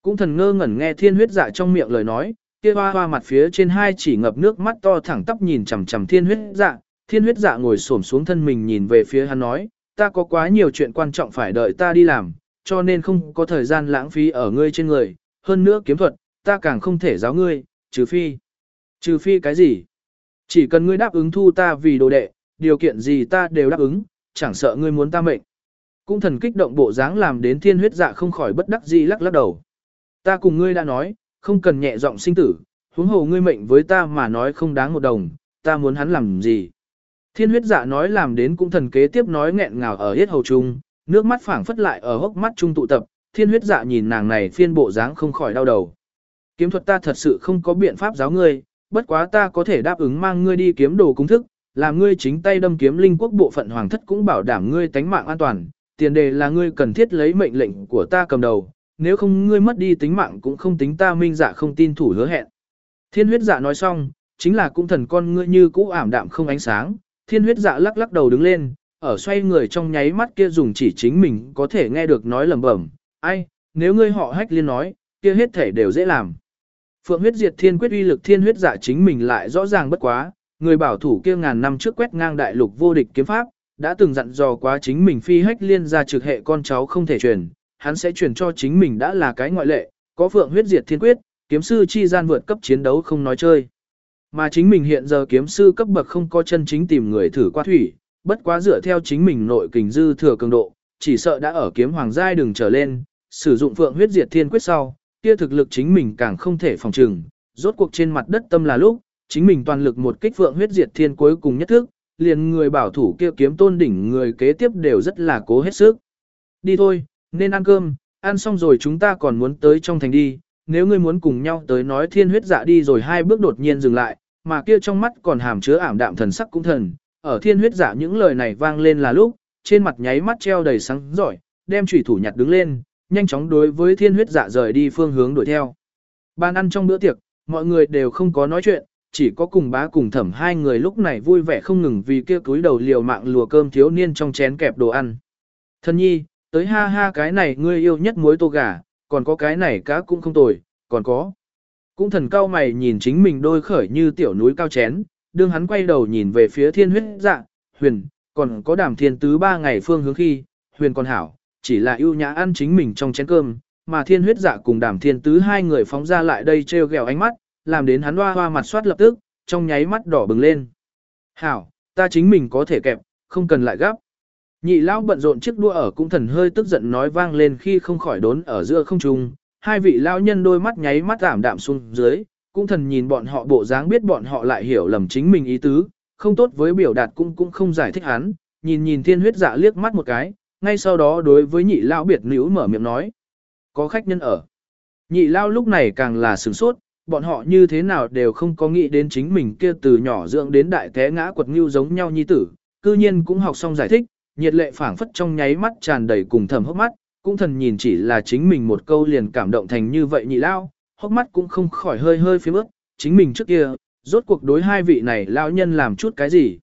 Cũng thần ngơ ngẩn nghe thiên huyết dạ trong miệng lời nói, kia hoa hoa mặt phía trên hai chỉ ngập nước mắt to thẳng tắp nhìn chằm chằm thiên huyết dạ, thiên huyết dạ ngồi xổm xuống thân mình nhìn về phía hắn nói, ta có quá nhiều chuyện quan trọng phải đợi ta đi làm, cho nên không có thời gian lãng phí ở ngươi trên người, hơn nữa kiếm thuật, ta càng không thể giáo ngươi, trừ phi. Trừ phi cái gì? Chỉ cần ngươi đáp ứng thu ta vì đồ đệ, điều kiện gì ta đều đáp ứng, chẳng sợ ngươi muốn ta mệnh. Cũng thần kích động bộ dáng làm đến thiên huyết dạ không khỏi bất đắc dĩ lắc lắc đầu. Ta cùng ngươi đã nói, không cần nhẹ giọng sinh tử, huống hồ ngươi mệnh với ta mà nói không đáng một đồng, ta muốn hắn làm gì. Thiên huyết dạ nói làm đến cũng thần kế tiếp nói nghẹn ngào ở hết hầu trung, nước mắt phảng phất lại ở hốc mắt trung tụ tập, thiên huyết dạ nhìn nàng này phiên bộ dáng không khỏi đau đầu. Kiếm thuật ta thật sự không có biện pháp giáo ngươi, bất quá ta có thể đáp ứng mang ngươi đi kiếm đồ cung thức, làm ngươi chính tay đâm kiếm linh quốc bộ phận hoàng thất cũng bảo đảm ngươi tánh mạng an toàn, tiền đề là ngươi cần thiết lấy mệnh lệnh của ta cầm đầu, nếu không ngươi mất đi tính mạng cũng không tính ta minh dạ không tin thủ hứa hẹn. Thiên huyết dạ nói xong, chính là cũng thần con ngươi như cũ ảm đạm không ánh sáng, thiên huyết dạ lắc lắc đầu đứng lên, ở xoay người trong nháy mắt kia dùng chỉ chính mình có thể nghe được nói lầm bẩm, ai, nếu ngươi họ hách liên nói, kia hết thể đều dễ làm. Phượng huyết diệt thiên quyết uy lực thiên huyết dạ chính mình lại rõ ràng bất quá, người bảo thủ kia ngàn năm trước quét ngang đại lục vô địch kiếm pháp, đã từng dặn dò quá chính mình phi hách liên ra trực hệ con cháu không thể truyền, hắn sẽ truyền cho chính mình đã là cái ngoại lệ, có phượng huyết diệt thiên quyết, kiếm sư chi gian vượt cấp chiến đấu không nói chơi. Mà chính mình hiện giờ kiếm sư cấp bậc không có chân chính tìm người thử qua thủy, bất quá dựa theo chính mình nội kình dư thừa cường độ, chỉ sợ đã ở kiếm hoàng giai đừng trở lên, sử dụng phượng huyết diệt thiên quyết sau, kia thực lực chính mình càng không thể phòng trừng, rốt cuộc trên mặt đất tâm là lúc, chính mình toàn lực một kích phượng huyết diệt thiên cuối cùng nhất thức, liền người bảo thủ kia kiếm tôn đỉnh người kế tiếp đều rất là cố hết sức. Đi thôi, nên ăn cơm, ăn xong rồi chúng ta còn muốn tới trong thành đi, nếu ngươi muốn cùng nhau tới nói thiên huyết dạ đi rồi hai bước đột nhiên dừng lại, mà kia trong mắt còn hàm chứa ảm đạm thần sắc cũng thần, ở thiên huyết dạ những lời này vang lên là lúc, trên mặt nháy mắt treo đầy sáng giỏi, đem chủy thủ nhặt đứng lên, nhanh chóng đối với thiên huyết dạ rời đi phương hướng đuổi theo. Ban ăn trong bữa tiệc, mọi người đều không có nói chuyện, chỉ có cùng bá cùng thẩm hai người lúc này vui vẻ không ngừng vì kia túi đầu liều mạng lùa cơm thiếu niên trong chén kẹp đồ ăn. Thân nhi, tới ha ha cái này ngươi yêu nhất muối tô gà, còn có cái này cá cũng không tồi, còn có. Cũng thần cao mày nhìn chính mình đôi khởi như tiểu núi cao chén, đương hắn quay đầu nhìn về phía thiên huyết dạ, huyền, còn có đàm thiên tứ ba ngày phương hướng khi, huyền còn hảo, chỉ là ưu nhã ăn chính mình trong chén cơm, mà thiên huyết dạ cùng đàm thiên tứ hai người phóng ra lại đây treo gẹo ánh mắt, làm đến hắn hoa hoa mặt soát lập tức, trong nháy mắt đỏ bừng lên. Hảo, ta chính mình có thể kẹp, không cần lại gấp. Nhị lão bận rộn chiếc đua ở cũng thần hơi tức giận nói vang lên khi không khỏi đốn ở giữa không trung, hai vị lão nhân đôi mắt nháy mắt giảm đạm xuống dưới, cũng thần nhìn bọn họ bộ dáng biết bọn họ lại hiểu lầm chính mình ý tứ, không tốt với biểu đạt cũng cũng không giải thích hắn, nhìn nhìn thiên huyết dạ liếc mắt một cái, ngay sau đó đối với nhị lão biệt nữ mở miệng nói, có khách nhân ở. Nhị lão lúc này càng là sửng sốt, bọn họ như thế nào đều không có nghĩ đến chính mình kia từ nhỏ dưỡng đến đại té ngã quật ngưu giống nhau nhi tử, cư nhiên cũng học xong giải thích, nhiệt lệ phảng phất trong nháy mắt tràn đầy cùng thầm hốc mắt, cũng thần nhìn chỉ là chính mình một câu liền cảm động thành như vậy nhị lao, hốc mắt cũng không khỏi hơi hơi phía bước, chính mình trước kia, rốt cuộc đối hai vị này lão nhân làm chút cái gì.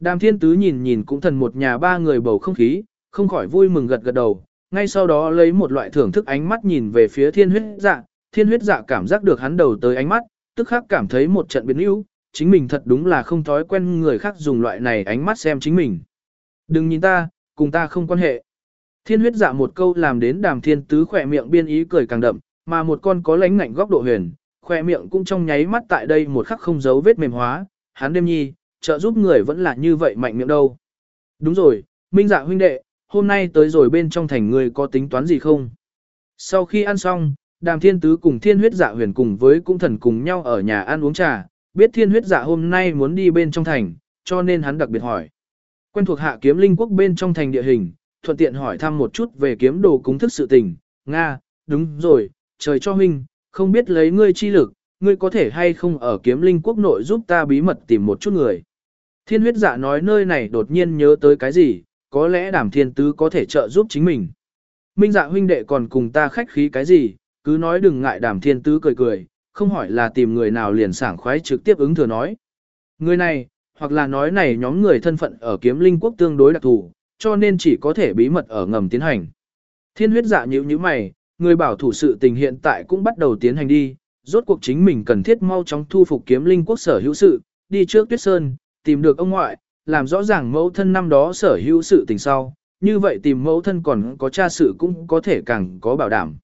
Đàm thiên tứ nhìn nhìn cũng thần một nhà ba người bầu không khí, không khỏi vui mừng gật gật đầu, ngay sau đó lấy một loại thưởng thức ánh mắt nhìn về phía thiên huyết dạ, thiên huyết dạ cảm giác được hắn đầu tới ánh mắt, tức khắc cảm thấy một trận biến yếu, chính mình thật đúng là không thói quen người khác dùng loại này ánh mắt xem chính mình. Đừng nhìn ta, cùng ta không quan hệ. Thiên huyết dạ một câu làm đến đàm thiên tứ khỏe miệng biên ý cười càng đậm, mà một con có lánh ngạnh góc độ huyền, khỏe miệng cũng trong nháy mắt tại đây một khắc không giấu vết mềm hóa, hắn đêm nhi, trợ giúp người vẫn là như vậy mạnh miệng đâu. Đúng rồi, minh dạ huynh đệ, hôm nay tới rồi bên trong thành người có tính toán gì không? Sau khi ăn xong, đàm thiên tứ cùng thiên huyết dạ huyền cùng với cung thần cùng nhau ở nhà ăn uống trà, biết thiên huyết dạ hôm nay muốn đi bên trong thành, cho nên hắn đặc biệt hỏi. Quen thuộc hạ kiếm linh quốc bên trong thành địa hình, thuận tiện hỏi thăm một chút về kiếm đồ cúng thức sự tình, Nga, đúng rồi, trời cho huynh, không biết lấy ngươi chi lực, ngươi có thể hay không ở kiếm linh quốc nội giúp ta bí mật tìm một chút người. Thiên huyết dạ nói nơi này đột nhiên nhớ tới cái gì, có lẽ đàm thiên tứ có thể trợ giúp chính mình. Minh dạ huynh đệ còn cùng ta khách khí cái gì, cứ nói đừng ngại đàm thiên tứ cười cười, không hỏi là tìm người nào liền sảng khoái trực tiếp ứng thừa nói. Người này, hoặc là nói này nhóm người thân phận ở kiếm linh quốc tương đối đặc thù, cho nên chỉ có thể bí mật ở ngầm tiến hành. Thiên huyết dạ nhữ như mày, người bảo thủ sự tình hiện tại cũng bắt đầu tiến hành đi, rốt cuộc chính mình cần thiết mau chóng thu phục kiếm linh quốc sở hữu sự, đi trước tuyết sơn, tìm được ông ngoại, làm rõ ràng mẫu thân năm đó sở hữu sự tình sau, như vậy tìm mẫu thân còn có cha sự cũng có thể càng có bảo đảm.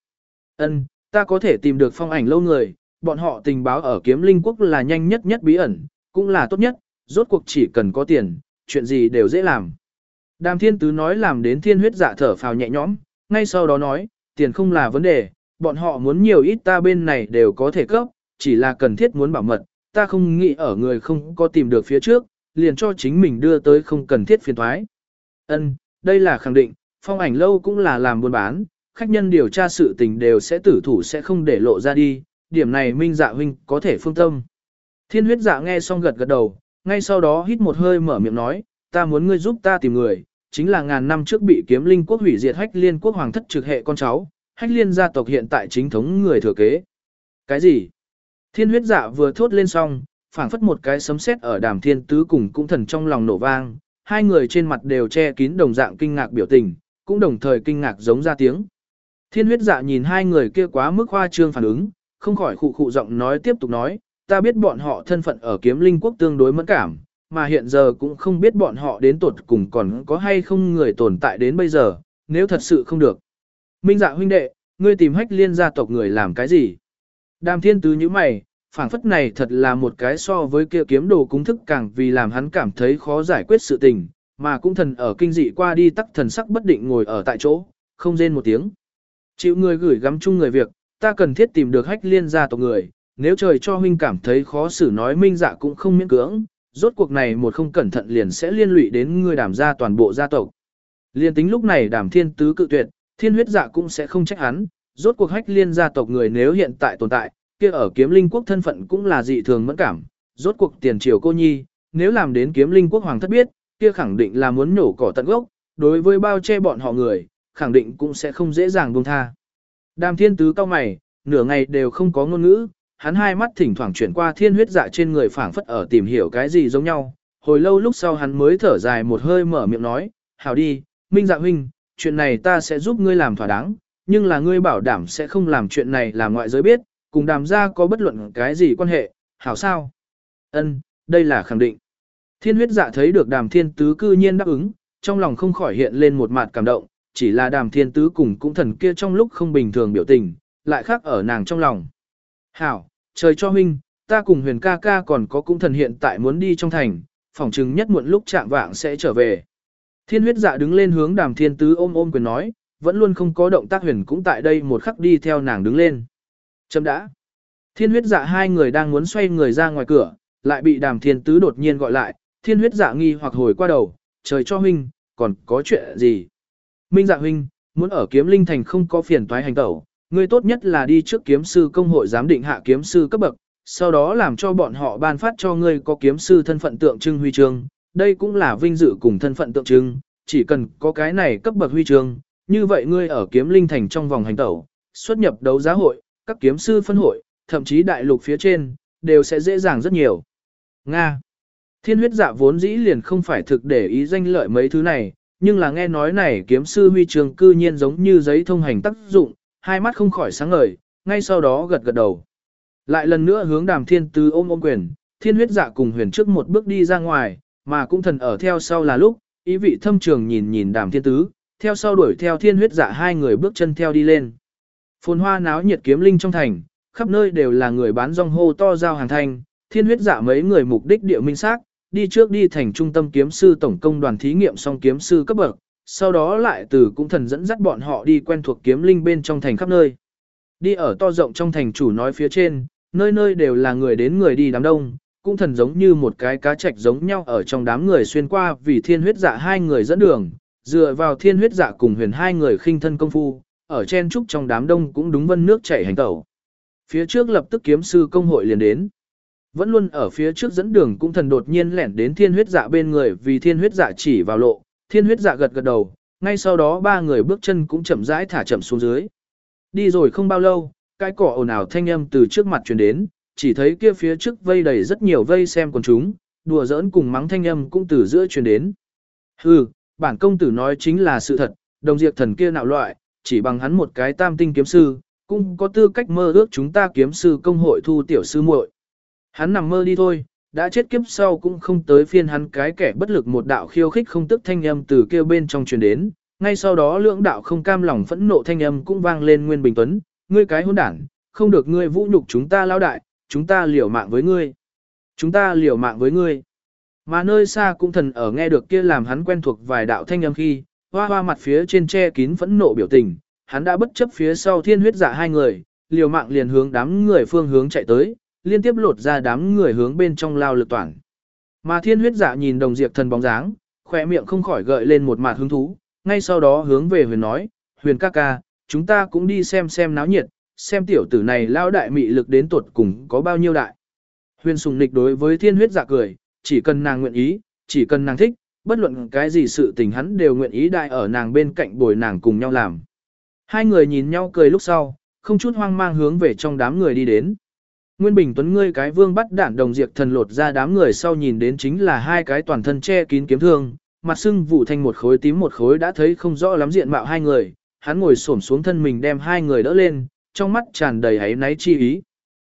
Ân, ta có thể tìm được phong ảnh lâu người, bọn họ tình báo ở kiếm linh quốc là nhanh nhất nhất bí ẩn, cũng là tốt nhất, rốt cuộc chỉ cần có tiền, chuyện gì đều dễ làm. Đàm thiên tứ nói làm đến thiên huyết dạ thở phào nhẹ nhõm, ngay sau đó nói, tiền không là vấn đề, bọn họ muốn nhiều ít ta bên này đều có thể cấp, chỉ là cần thiết muốn bảo mật, ta không nghĩ ở người không có tìm được phía trước, liền cho chính mình đưa tới không cần thiết phiền thoái. Ân, đây là khẳng định, phong ảnh lâu cũng là làm buôn bán, khách nhân điều tra sự tình đều sẽ tử thủ sẽ không để lộ ra đi, điểm này minh dạ huynh có thể phương tâm. Thiên huyết dạ nghe xong gật gật đầu, ngay sau đó hít một hơi mở miệng nói, ta muốn ngươi giúp ta tìm người, chính là ngàn năm trước bị kiếm linh quốc hủy diệt hách liên quốc hoàng thất trực hệ con cháu, hách liên gia tộc hiện tại chính thống người thừa kế. Cái gì? Thiên huyết dạ vừa thốt lên xong, phảng phất một cái sấm sét ở đàm thiên tứ cùng cũng thần trong lòng nổ vang, hai người trên mặt đều che kín đồng dạng kinh ngạc biểu tình, cũng đồng thời kinh ngạc giống ra tiếng. Thiên huyết dạ nhìn hai người kia quá mức hoa trương phản ứng, không khỏi khụ khụ giọng nói tiếp tục nói, ta biết bọn họ thân phận ở kiếm linh quốc tương đối mẫn cảm, mà hiện giờ cũng không biết bọn họ đến tuột cùng còn có hay không người tồn tại đến bây giờ, nếu thật sự không được. Minh dạ huynh đệ, ngươi tìm hách liên gia tộc người làm cái gì? Đàm thiên tứ như mày, phảng phất này thật là một cái so với kia kiếm đồ cúng thức càng vì làm hắn cảm thấy khó giải quyết sự tình, mà cũng thần ở kinh dị qua đi tắc thần sắc bất định ngồi ở tại chỗ, không rên một tiếng. Chịu người gửi gắm chung người việc, ta cần thiết tìm được hách liên gia tộc người, nếu trời cho huynh cảm thấy khó xử nói minh dạ cũng không miễn cưỡng, rốt cuộc này một không cẩn thận liền sẽ liên lụy đến người đàm gia toàn bộ gia tộc. Liên tính lúc này đàm thiên tứ cự tuyệt, thiên huyết dạ cũng sẽ không trách hắn, rốt cuộc hách liên gia tộc người nếu hiện tại tồn tại, kia ở kiếm linh quốc thân phận cũng là dị thường mẫn cảm, rốt cuộc tiền triều cô nhi, nếu làm đến kiếm linh quốc hoàng thất biết, kia khẳng định là muốn nổ cỏ tận gốc, đối với bao che bọn họ người, khẳng định cũng sẽ không dễ dàng buông tha. Đàm thiên tứ cao mày, nửa ngày đều không có ngôn ngữ, hắn hai mắt thỉnh thoảng chuyển qua thiên huyết dạ trên người phảng phất ở tìm hiểu cái gì giống nhau. Hồi lâu lúc sau hắn mới thở dài một hơi mở miệng nói, hảo đi, minh dạ huynh, chuyện này ta sẽ giúp ngươi làm thỏa đáng, nhưng là ngươi bảo đảm sẽ không làm chuyện này làm ngoại giới biết, cùng đàm gia có bất luận cái gì quan hệ, hảo sao? Ân, đây là khẳng định. Thiên huyết dạ thấy được đàm thiên tứ cư nhiên đáp ứng, trong lòng không khỏi hiện lên một mặt cảm động, chỉ là đàm thiên tứ cùng cũng thần kia trong lúc không bình thường biểu tình, lại khác ở nàng trong lòng. Hảo, trời cho huynh, ta cùng huyền ca ca còn có cũng thần hiện tại muốn đi trong thành, phỏng chừng nhất muộn lúc chạm vạng sẽ trở về. Thiên huyết dạ đứng lên hướng đàm thiên tứ ôm ôm quyền nói, vẫn luôn không có động tác huyền cũng tại đây một khắc đi theo nàng đứng lên. Chấm đã. Thiên huyết dạ hai người đang muốn xoay người ra ngoài cửa, lại bị đàm thiên tứ đột nhiên gọi lại, thiên huyết dạ nghi hoặc hồi qua đầu, trời cho huynh, còn có chuyện gì? Minh dạ huynh, muốn ở kiếm linh thành không có phiền toái hành tẩu, ngươi tốt nhất là đi trước kiếm sư công hội giám định hạ kiếm sư cấp bậc, sau đó làm cho bọn họ ban phát cho ngươi có kiếm sư thân phận tượng trưng huy chương, đây cũng là vinh dự cùng thân phận tượng trưng, chỉ cần có cái này cấp bậc huy chương, như vậy ngươi ở kiếm linh thành trong vòng hành tẩu, xuất nhập đấu giá hội, các kiếm sư phân hội, thậm chí đại lục phía trên, đều sẽ dễ dàng rất nhiều. Nga Thiên huyết dạ vốn dĩ liền không phải thực để ý danh lợi mấy thứ này, nhưng là nghe nói này kiếm sư huy trường cư nhiên giống như giấy thông hành tác dụng, hai mắt không khỏi sáng ngời, ngay sau đó gật gật đầu. Lại lần nữa hướng đàm thiên tứ ôm ôm quyền, thiên huyết dạ cùng huyền trước một bước đi ra ngoài, mà cũng thần ở theo sau là lúc, ý vị thâm trường nhìn nhìn đàm thiên tứ, theo sau đuổi theo thiên huyết dạ hai người bước chân theo đi lên. Phồn hoa náo nhiệt kiếm linh trong thành, khắp nơi đều là người bán rong hô to giao hàng thanh, thiên huyết dạ mấy người mục đích địa minh xác đi trước đi thành trung tâm kiếm sư tổng công đoàn thí nghiệm song kiếm sư cấp bậc, sau đó lại từ cũng thần dẫn dắt bọn họ đi quen thuộc kiếm linh bên trong thành khắp nơi. Đi ở to rộng trong thành chủ nói phía trên, nơi nơi đều là người đến người đi đám đông, cũng thần giống như một cái cá trạch giống nhau ở trong đám người xuyên qua vì thiên huyết dạ hai người dẫn đường, dựa vào thiên huyết dạ cùng huyền hai người khinh thân công phu, ở chen trúc trong đám đông cũng đúng vân nước chảy hành tẩu. Phía trước lập tức kiếm sư công hội liền đến. Vẫn luôn ở phía trước dẫn đường cũng thần đột nhiên lẻn đến thiên huyết dạ bên người vì thiên huyết dạ chỉ vào lộ, thiên huyết dạ gật gật đầu, ngay sau đó ba người bước chân cũng chậm rãi thả chậm xuống dưới. Đi rồi không bao lâu, cái cỏ ồn ào thanh âm từ trước mặt truyền đến, chỉ thấy kia phía trước vây đầy rất nhiều vây xem quần chúng, đùa giỡn cùng mắng thanh âm cũng từ giữa truyền đến. Hừ, bản công tử nói chính là sự thật, đồng diệt thần kia nạo loại, chỉ bằng hắn một cái tam tinh kiếm sư, cũng có tư cách mơ ước chúng ta kiếm sư công hội thu tiểu sư muội. Hắn nằm mơ đi thôi, đã chết kiếp sau cũng không tới phiên hắn cái kẻ bất lực một đạo khiêu khích không tức thanh âm từ kêu bên trong truyền đến, ngay sau đó lưỡng đạo không cam lòng phẫn nộ thanh âm cũng vang lên Nguyên Bình Tuấn, ngươi cái hỗn đản, không được ngươi vũ nhục chúng ta lao đại, chúng ta liều mạng với ngươi. Chúng ta liều mạng với ngươi. Mà nơi xa cũng thần ở nghe được kia làm hắn quen thuộc vài đạo thanh âm khi, hoa hoa mặt phía trên che kín phẫn nộ biểu tình, hắn đã bất chấp phía sau thiên huyết giả hai người, liều mạng liền hướng đám người phương hướng chạy tới, liên tiếp lột ra đám người hướng bên trong lao lực toàn. Mà thiên huyết dạ nhìn đồng diệp thần bóng dáng, khỏe miệng không khỏi gợi lên một mặt hứng thú, ngay sau đó hướng về huyền nói, huyền ca ca, chúng ta cũng đi xem xem náo nhiệt, xem tiểu tử này lao đại mị lực đến tuột cùng có bao nhiêu đại. Huyền sùng nịch đối với thiên huyết dạ cười, chỉ cần nàng nguyện ý, chỉ cần nàng thích, bất luận cái gì sự tình hắn đều nguyện ý đại ở nàng bên cạnh bồi nàng cùng nhau làm. Hai người nhìn nhau cười lúc sau, không chút hoang mang hướng về trong đám người đi đến. Nguyên Bình Tuấn ngươi cái vương bắt đạn đồng diệt thần lột ra đám người sau nhìn đến chính là hai cái toàn thân che kín kiếm thương, mặt sưng vụ thành một khối tím một khối đã thấy không rõ lắm diện mạo hai người, hắn ngồi xổm xuống thân mình đem hai người đỡ lên, trong mắt tràn đầy hấy náy chi ý.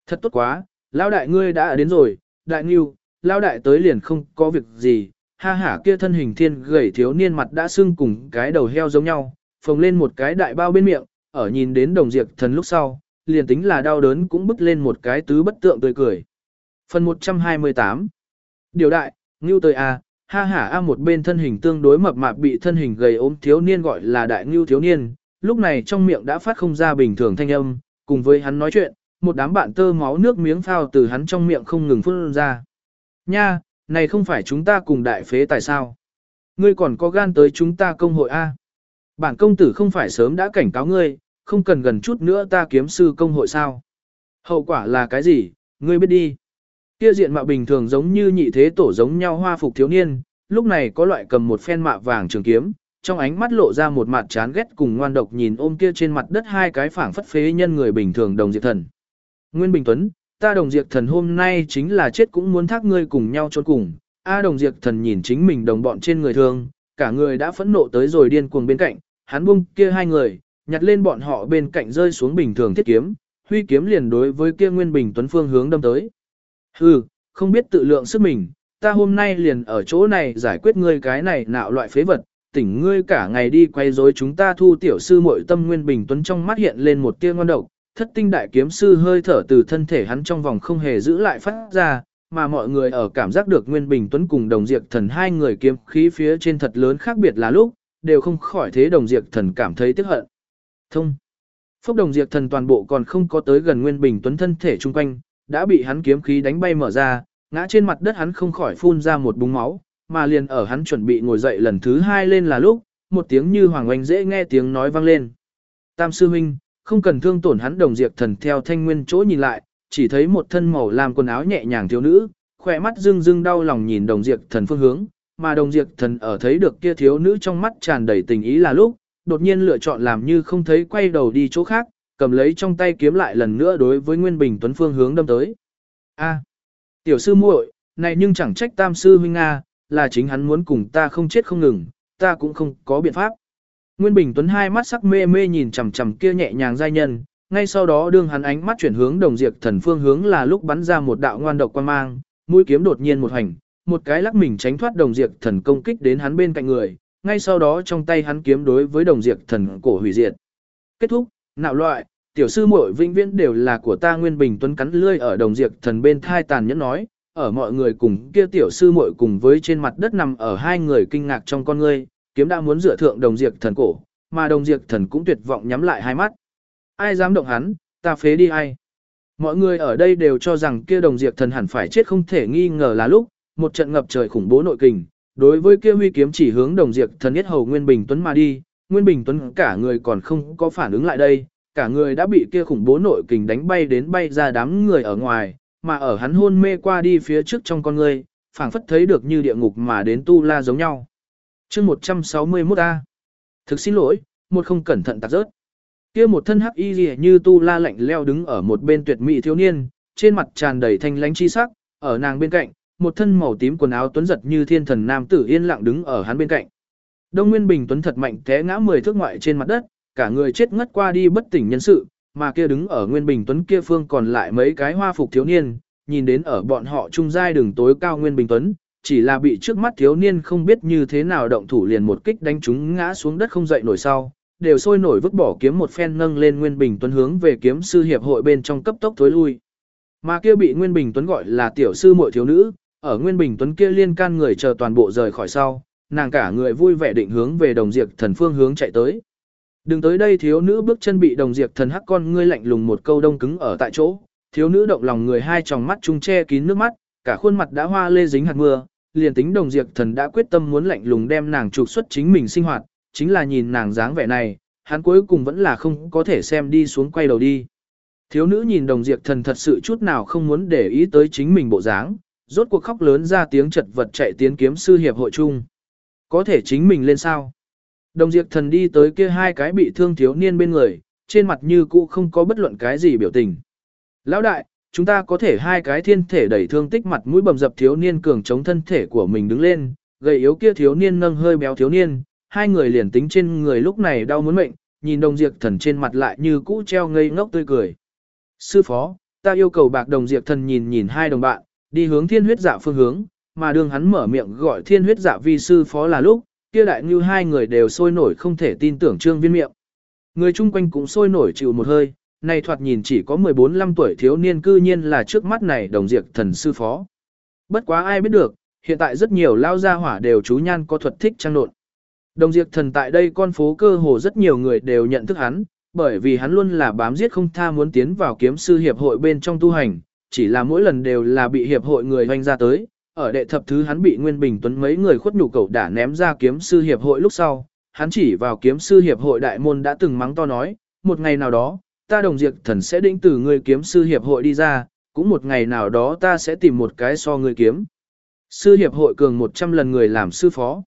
Thật tốt quá, lão đại ngươi đã đến rồi, đại nghiêu, lão đại tới liền không có việc gì, ha hả kia thân hình thiên gầy thiếu niên mặt đã sưng cùng cái đầu heo giống nhau, phồng lên một cái đại bao bên miệng, ở nhìn đến đồng diệt thần lúc sau, liền tính là đau đớn cũng bứt lên một cái tứ bất tượng tươi cười. Phần 128 Điều đại, ngưu tơi a, ha hả a một bên thân hình tương đối mập mạp bị thân hình gầy ốm thiếu niên gọi là đại ngưu thiếu niên, lúc này trong miệng đã phát không ra bình thường thanh âm, cùng với hắn nói chuyện, một đám bạn tơ máu nước miếng phao từ hắn trong miệng không ngừng phun ra. Nha, này không phải chúng ta cùng đại phế tại sao? Ngươi còn có gan tới chúng ta công hội A. Bản công tử không phải sớm đã cảnh cáo ngươi, không cần gần chút nữa ta kiếm sư công hội sao. Hậu quả là cái gì, ngươi biết đi. Kia diện mạo bình thường giống như nhị thế tổ giống nhau hoa phục thiếu niên, lúc này có loại cầm một phen mạ vàng trường kiếm, trong ánh mắt lộ ra một mặt chán ghét cùng ngoan độc nhìn ôm kia trên mặt đất hai cái phảng phất phế nhân người bình thường đồng diệt thần. Nguyên Bình Tuấn, ta đồng diệt thần hôm nay chính là chết cũng muốn thác ngươi cùng nhau trốn cùng. A đồng diệt thần nhìn chính mình đồng bọn trên người thương, cả người đã phẫn nộ tới rồi điên cuồng bên cạnh, hắn buông kia hai người, nhặt lên bọn họ bên cạnh rơi xuống bình thường thiết kiếm, huy kiếm liền đối với kia Nguyên Bình Tuấn phương hướng đâm tới. Hừ, không biết tự lượng sức mình, ta hôm nay liền ở chỗ này giải quyết ngươi cái này nạo loại phế vật, tỉnh ngươi cả ngày đi quay rối chúng ta thu tiểu sư muội tâm Nguyên Bình Tuấn trong mắt hiện lên một tia ngon độc, thất tinh đại kiếm sư hơi thở từ thân thể hắn trong vòng không hề giữ lại phát ra, mà mọi người ở cảm giác được Nguyên Bình Tuấn cùng đồng diệt thần hai người kiếm khí phía trên thật lớn khác biệt là lúc, đều không khỏi thế đồng diệt thần cảm thấy tiếc hận. Thông. Phúc đồng diệt thần toàn bộ còn không có tới gần Nguyên Bình Tuấn thân thể chung quanh, đã bị hắn kiếm khí đánh bay mở ra, ngã trên mặt đất hắn không khỏi phun ra một búng máu, mà liền ở hắn chuẩn bị ngồi dậy lần thứ hai lên là lúc, một tiếng như hoàng oanh dễ nghe tiếng nói vang lên. Tam sư huynh, không cần thương tổn hắn đồng diệt thần theo thanh nguyên chỗ nhìn lại, chỉ thấy một thân màu làm quần áo nhẹ nhàng thiếu nữ, khỏe mắt rưng rưng đau lòng nhìn đồng diệt thần phương hướng, mà đồng diệt thần ở thấy được kia thiếu nữ trong mắt tràn đầy tình ý là lúc, đột nhiên lựa chọn làm như không thấy quay đầu đi chỗ khác, cầm lấy trong tay kiếm lại lần nữa đối với Nguyên Bình Tuấn phương hướng đâm tới. A, tiểu sư muội, này nhưng chẳng trách tam sư huynh a, là chính hắn muốn cùng ta không chết không ngừng, ta cũng không có biện pháp. Nguyên Bình Tuấn hai mắt sắc mê mê nhìn chằm chằm kia nhẹ nhàng giai nhân, ngay sau đó đương hắn ánh mắt chuyển hướng đồng diệt thần phương hướng là lúc bắn ra một đạo ngoan độc quan mang, mũi kiếm đột nhiên một hành, một cái lắc mình tránh thoát đồng diệt thần công kích đến hắn bên cạnh người, ngay sau đó trong tay hắn kiếm đối với đồng diệt thần cổ hủy diệt. Kết thúc, nạo loại, tiểu sư muội vĩnh viễn đều là của ta Nguyên Bình Tuấn cắn lươi ở đồng diệt thần bên thai tàn nhẫn nói, ở mọi người cùng kia tiểu sư muội cùng với trên mặt đất nằm ở hai người kinh ngạc trong con ngươi, kiếm đã muốn dựa thượng đồng diệt thần cổ, mà đồng diệt thần cũng tuyệt vọng nhắm lại hai mắt. Ai dám động hắn, ta phế đi ai. Mọi người ở đây đều cho rằng kia đồng diệt thần hẳn phải chết không thể nghi ngờ là lúc, một trận ngập trời khủng bố nội kình, đối với kia huy kiếm chỉ hướng đồng diệt thần nhất hầu Nguyên Bình Tuấn mà đi, Nguyên Bình Tuấn cả người còn không có phản ứng lại đây, cả người đã bị kia khủng bố nội kình đánh bay đến bay ra đám người ở ngoài, mà ở hắn hôn mê qua đi phía trước trong con người, phảng phất thấy được như địa ngục mà đến tu la giống nhau chương 161 A. Thực xin lỗi, một không cẩn thận tạc rớt. kia một thân hắc y gì như tu la lạnh leo đứng ở một bên tuyệt mỹ thiếu niên, trên mặt tràn đầy thanh lãnh chi sắc, ở nàng bên cạnh, một thân màu tím quần áo tuấn giật như thiên thần nam tử yên lặng đứng ở hắn bên cạnh. Đông Nguyên Bình tuấn thật mạnh té ngã 10 thước ngoại trên mặt đất, cả người chết ngất qua đi bất tỉnh nhân sự, mà kia đứng ở Nguyên Bình tuấn kia phương còn lại mấy cái hoa phục thiếu niên, nhìn đến ở bọn họ trung giai đường tối cao Nguyên Bình tuấn, chỉ là bị trước mắt thiếu niên không biết như thế nào động thủ liền một kích đánh chúng ngã xuống đất không dậy nổi sau, đều sôi nổi vứt bỏ kiếm một phen nâng lên Nguyên Bình Tuấn hướng về kiếm sư hiệp hội bên trong cấp tốc thối lui. Mà kia bị Nguyên Bình Tuấn gọi là tiểu sư muội thiếu nữ, ở Nguyên Bình Tuấn kia liên can người chờ toàn bộ rời khỏi sau, nàng cả người vui vẻ định hướng về đồng diệt thần phương hướng chạy tới. Đừng tới đây thiếu nữ bước chân bị đồng diệt thần hắc con ngươi lạnh lùng một câu đông cứng ở tại chỗ, thiếu nữ động lòng người hai tròng mắt trung che kín nước mắt, cả khuôn mặt đã hoa lê dính hạt mưa, liền tính đồng diệt thần đã quyết tâm muốn lạnh lùng đem nàng trục xuất chính mình sinh hoạt, chính là nhìn nàng dáng vẻ này, hắn cuối cùng vẫn là không có thể xem đi xuống quay đầu đi. Thiếu nữ nhìn đồng diệt thần thật sự chút nào không muốn để ý tới chính mình bộ dáng, rốt cuộc khóc lớn ra tiếng chật vật chạy tiến kiếm sư hiệp hội chung. Có thể chính mình lên sao? Đồng diệt thần đi tới kia hai cái bị thương thiếu niên bên người, trên mặt như cũ không có bất luận cái gì biểu tình. Lão đại, chúng ta có thể hai cái thiên thể đẩy thương tích mặt mũi bầm dập thiếu niên cường chống thân thể của mình đứng lên, gầy yếu kia thiếu niên nâng hơi béo thiếu niên, hai người liền tính trên người lúc này đau muốn mệnh, nhìn đồng diệt thần trên mặt lại như cũ treo ngây ngốc tươi cười. Sư phó, ta yêu cầu bạc đồng diệt thần nhìn nhìn hai đồng bạn, đi hướng thiên huyết dạ phương hướng, mà đường hắn mở miệng gọi thiên huyết dạ vi sư phó là lúc, kia đại như hai người đều sôi nổi không thể tin tưởng trương viên miệng. Người chung quanh cũng sôi nổi chịu một hơi, này thoạt nhìn chỉ có 14-15 tuổi thiếu niên cư nhiên là trước mắt này đồng diệt thần sư phó. Bất quá ai biết được, hiện tại rất nhiều lao gia hỏa đều chú nhan có thuật thích trang nộn. Đồng diệt thần tại đây con phố cơ hồ rất nhiều người đều nhận thức hắn, bởi vì hắn luôn là bám giết không tha muốn tiến vào kiếm sư hiệp hội bên trong tu hành, chỉ là mỗi lần đều là bị hiệp hội người hoanh ra tới. Ở đệ thập thứ hắn bị Nguyên Bình Tuấn mấy người khuất nhục cầu đã ném ra kiếm sư hiệp hội lúc sau, hắn chỉ vào kiếm sư hiệp hội đại môn đã từng mắng to nói, một ngày nào đó, ta đồng diệt thần sẽ đĩnh từ người kiếm sư hiệp hội đi ra, cũng một ngày nào đó ta sẽ tìm một cái so người kiếm. Sư hiệp hội cường 100 lần người làm sư phó.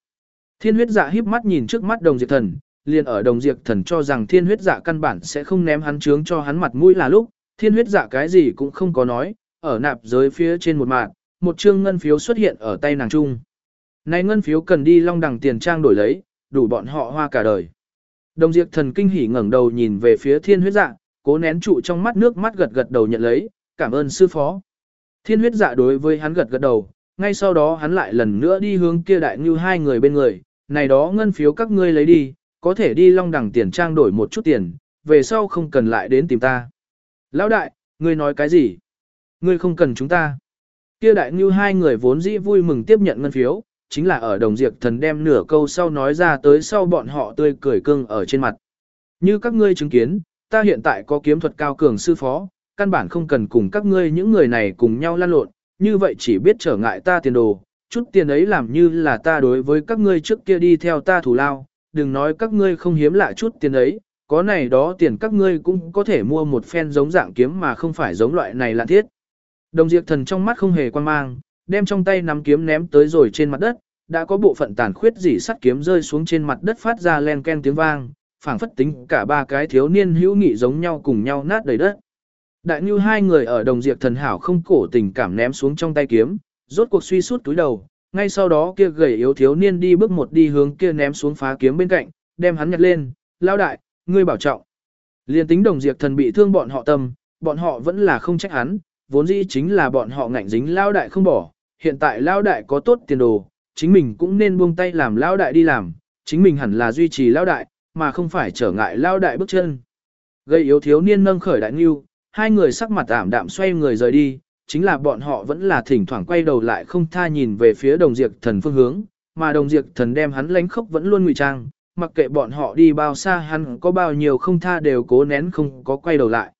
Thiên huyết dạ híp mắt nhìn trước mắt đồng diệt thần, liền ở đồng diệt thần cho rằng thiên huyết dạ căn bản sẽ không ném hắn trướng cho hắn mặt mũi là lúc, thiên huyết dạ cái gì cũng không có nói, ở nạp giới phía trên một mạng, một trương ngân phiếu xuất hiện ở tay nàng trung. Này ngân phiếu cần đi long đằng tiền trang đổi lấy, đủ bọn họ hoa cả đời. Đồng diệt thần kinh hỉ ngẩng đầu nhìn về phía thiên huyết dạ, cố nén trụ trong mắt nước mắt gật gật đầu nhận lấy, cảm ơn sư phó. Thiên huyết dạ đối với hắn gật gật đầu, ngay sau đó hắn lại lần nữa đi hướng kia đại như hai người bên người, này đó ngân phiếu các ngươi lấy đi, có thể đi long đẳng tiền trang đổi một chút tiền, về sau không cần lại đến tìm ta. Lão đại, ngươi nói cái gì? Ngươi không cần chúng ta. Kia đại như hai người vốn dĩ vui mừng tiếp nhận ngân phiếu, chính là ở đồng diệt thần đem nửa câu sau nói ra tới sau bọn họ tươi cười cưng ở trên mặt. Như các ngươi chứng kiến, ta hiện tại có kiếm thuật cao cường sư phó, căn bản không cần cùng các ngươi những người này cùng nhau lan lộn, như vậy chỉ biết trở ngại ta tiền đồ, chút tiền ấy làm như là ta đối với các ngươi trước kia đi theo ta thủ lao, đừng nói các ngươi không hiếm lạ chút tiền ấy, có này đó tiền các ngươi cũng có thể mua một phen giống dạng kiếm mà không phải giống loại này là thiết. Đồng diệt thần trong mắt không hề quan mang, đem trong tay nắm kiếm ném tới rồi trên mặt đất, đã có bộ phận tàn khuyết dỉ sắt kiếm rơi xuống trên mặt đất phát ra len ken tiếng vang, phảng phất tính cả ba cái thiếu niên hữu nghị giống nhau cùng nhau nát đầy đất. Đại như hai người ở đồng diệt thần hảo không cổ tình cảm ném xuống trong tay kiếm, rốt cuộc suy suốt túi đầu, ngay sau đó kia gầy yếu thiếu niên đi bước một đi hướng kia ném xuống phá kiếm bên cạnh, đem hắn nhặt lên, lao đại, ngươi bảo trọng. Liên tính đồng diệt thần bị thương bọn họ tâm, bọn họ vẫn là không trách hắn, vốn dĩ chính là bọn họ ngạnh dính lao đại không bỏ, hiện tại lao đại có tốt tiền đồ, chính mình cũng nên buông tay làm lao đại đi làm, chính mình hẳn là duy trì lao đại, mà không phải trở ngại lao đại bước chân. Gây yếu thiếu niên nâng khởi đại nghiêu, hai người sắc mặt ảm đạm xoay người rời đi, chính là bọn họ vẫn là thỉnh thoảng quay đầu lại không tha nhìn về phía đồng diệt thần phương hướng, mà đồng diệt thần đem hắn lánh khốc vẫn luôn ngụy trang, mặc kệ bọn họ đi bao xa hắn có bao nhiêu không tha đều cố nén không có quay đầu lại.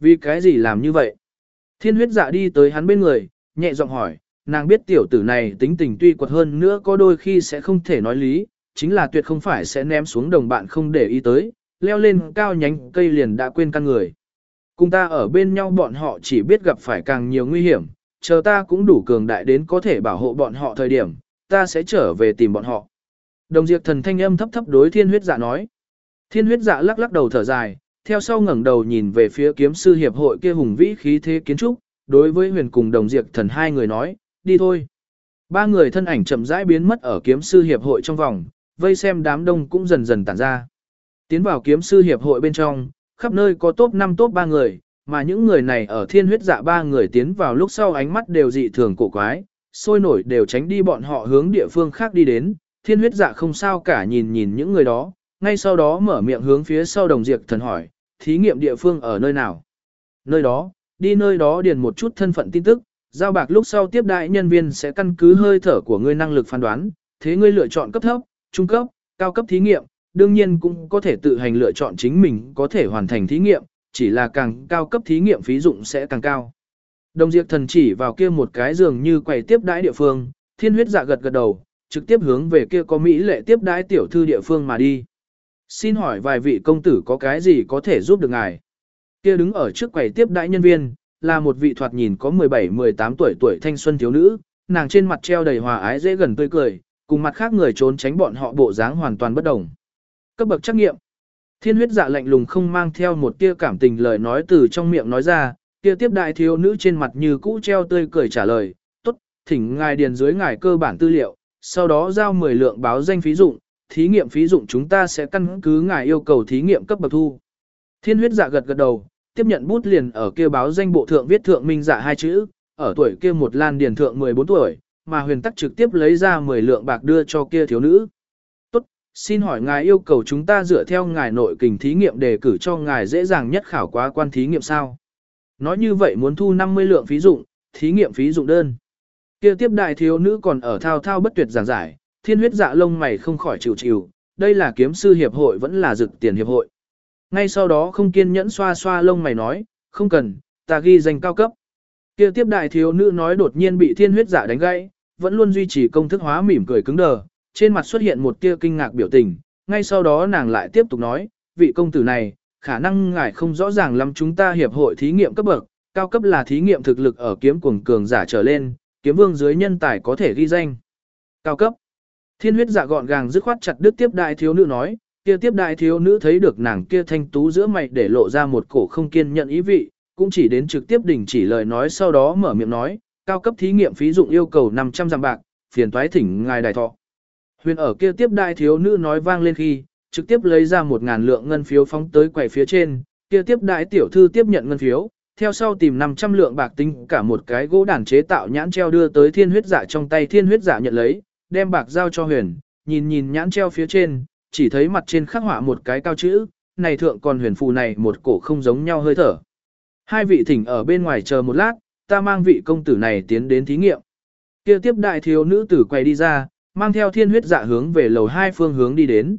Vì cái gì làm như vậy? Thiên huyết dạ đi tới hắn bên người, nhẹ giọng hỏi, nàng biết tiểu tử này tính tình tuy quật hơn nữa có đôi khi sẽ không thể nói lý, chính là tuyệt không phải sẽ ném xuống đồng bạn không để ý tới, leo lên cao nhánh cây liền đã quên căn người. Cùng ta ở bên nhau bọn họ chỉ biết gặp phải càng nhiều nguy hiểm, chờ ta cũng đủ cường đại đến có thể bảo hộ bọn họ thời điểm, ta sẽ trở về tìm bọn họ. Đồng diệt thần thanh âm thấp thấp đối thiên huyết dạ nói. Thiên huyết dạ lắc lắc đầu thở dài, theo sau ngẩng đầu nhìn về phía kiếm sư hiệp hội kia hùng vĩ khí thế kiến trúc, đối với huyền cùng đồng diệt thần hai người nói, đi thôi. Ba người thân ảnh chậm rãi biến mất ở kiếm sư hiệp hội trong vòng, vây xem đám đông cũng dần dần tản ra. Tiến vào kiếm sư hiệp hội bên trong, khắp nơi có top 5 top 3 người, mà những người này ở thiên huyết dạ ba người tiến vào lúc sau ánh mắt đều dị thường cổ quái, sôi nổi đều tránh đi bọn họ hướng địa phương khác đi đến, thiên huyết dạ không sao cả nhìn nhìn những người đó, ngay sau đó mở miệng hướng phía sau đồng diệt thần hỏi, thí nghiệm địa phương ở nơi nào? Nơi đó, đi nơi đó điền một chút thân phận tin tức, Giao bạc lúc sau tiếp đại nhân viên sẽ căn cứ hơi thở của ngươi năng lực phán đoán, thế ngươi lựa chọn cấp thấp, trung cấp, cao cấp thí nghiệm, đương nhiên cũng có thể tự hành lựa chọn chính mình có thể hoàn thành thí nghiệm, chỉ là càng cao cấp thí nghiệm phí dụng sẽ càng cao. Đồng Diệp thần chỉ vào kia một cái giường như quầy tiếp đãi địa phương, thiên huyết dạ gật gật đầu, trực tiếp hướng về kia có Mỹ lệ tiếp đãi tiểu thư địa phương mà đi. Xin hỏi vài vị công tử có cái gì có thể giúp được ngài? Kia đứng ở trước quầy tiếp đãi nhân viên, là một vị thoạt nhìn có 17-18 tuổi tuổi thanh xuân thiếu nữ, nàng trên mặt treo đầy hòa ái dễ gần tươi cười, cùng mặt khác người trốn tránh bọn họ bộ dáng hoàn toàn bất đồng. Cấp bậc trắc nghiệm. Thiên huyết dạ lạnh lùng không mang theo một tia cảm tình lời nói từ trong miệng nói ra, kia tiếp đại thiếu nữ trên mặt như cũ treo tươi cười trả lời, tốt, thỉnh ngài điền dưới ngài cơ bản tư liệu, sau đó giao 10 lượng báo danh phí dụng, thí nghiệm phí dụng chúng ta sẽ căn cứ ngài yêu cầu thí nghiệm cấp bậc thu. Thiên huyết dạ gật gật đầu, tiếp nhận bút liền ở kia báo danh bộ thượng viết thượng minh dạ hai chữ, ở tuổi kia một lan điền thượng 14 tuổi, mà huyền tắc trực tiếp lấy ra 10 lượng bạc đưa cho kia thiếu nữ. Tốt, xin hỏi ngài yêu cầu chúng ta dựa theo ngài nội kình thí nghiệm đề cử cho ngài dễ dàng nhất khảo quá quan thí nghiệm sao? Nói như vậy muốn thu 50 lượng phí dụng, thí nghiệm phí dụng đơn. Kia tiếp đại thiếu nữ còn ở thao thao bất tuyệt giảng giải, thiên huyết dạ lông mày không khỏi chịu chịu, đây là kiếm sư hiệp hội vẫn là dực tiền hiệp hội. Ngay sau đó không kiên nhẫn xoa xoa lông mày nói, không cần, ta ghi danh cao cấp. Kia tiếp đại thiếu nữ nói đột nhiên bị thiên huyết dạ đánh gãy, vẫn luôn duy trì công thức hóa mỉm cười cứng đờ, trên mặt xuất hiện một tia kinh ngạc biểu tình, ngay sau đó nàng lại tiếp tục nói, vị công tử này, khả năng ngài không rõ ràng lắm chúng ta hiệp hội thí nghiệm cấp bậc, cao cấp là thí nghiệm thực lực ở kiếm cuồng cường giả trở lên, kiếm vương dưới nhân tài có thể ghi danh. Cao cấp. Thiên huyết dạ gọn gàng dứt khoát chặt đứt tiếp đại thiếu nữ nói, kia tiếp đại thiếu nữ thấy được nàng kia thanh tú giữa mày để lộ ra một cổ không kiên nhận ý vị, cũng chỉ đến trực tiếp đình chỉ lời nói sau đó mở miệng nói, cao cấp thí nghiệm phí dụng yêu cầu 500 giảm bạc, phiền toái thỉnh ngài đại thọ. Huyền ở kia tiếp đại thiếu nữ nói vang lên khi, trực tiếp lấy ra một ngàn lượng ngân phiếu phóng tới quầy phía trên, kia tiếp đại tiểu thư tiếp nhận ngân phiếu, theo sau tìm 500 lượng bạc tính cả một cái gỗ đàn chế tạo nhãn treo đưa tới thiên huyết giả trong tay thiên huyết giả nhận lấy, đem bạc giao cho huyền, nhìn nhìn nhãn treo phía trên, chỉ thấy mặt trên khắc họa một cái cao chữ, này thượng còn huyền phù này một cổ không giống nhau hơi thở. Hai vị thỉnh ở bên ngoài chờ một lát, ta mang vị công tử này tiến đến thí nghiệm. Kia tiếp đại thiếu nữ tử quay đi ra, mang theo thiên huyết dạ hướng về lầu hai phương hướng đi đến.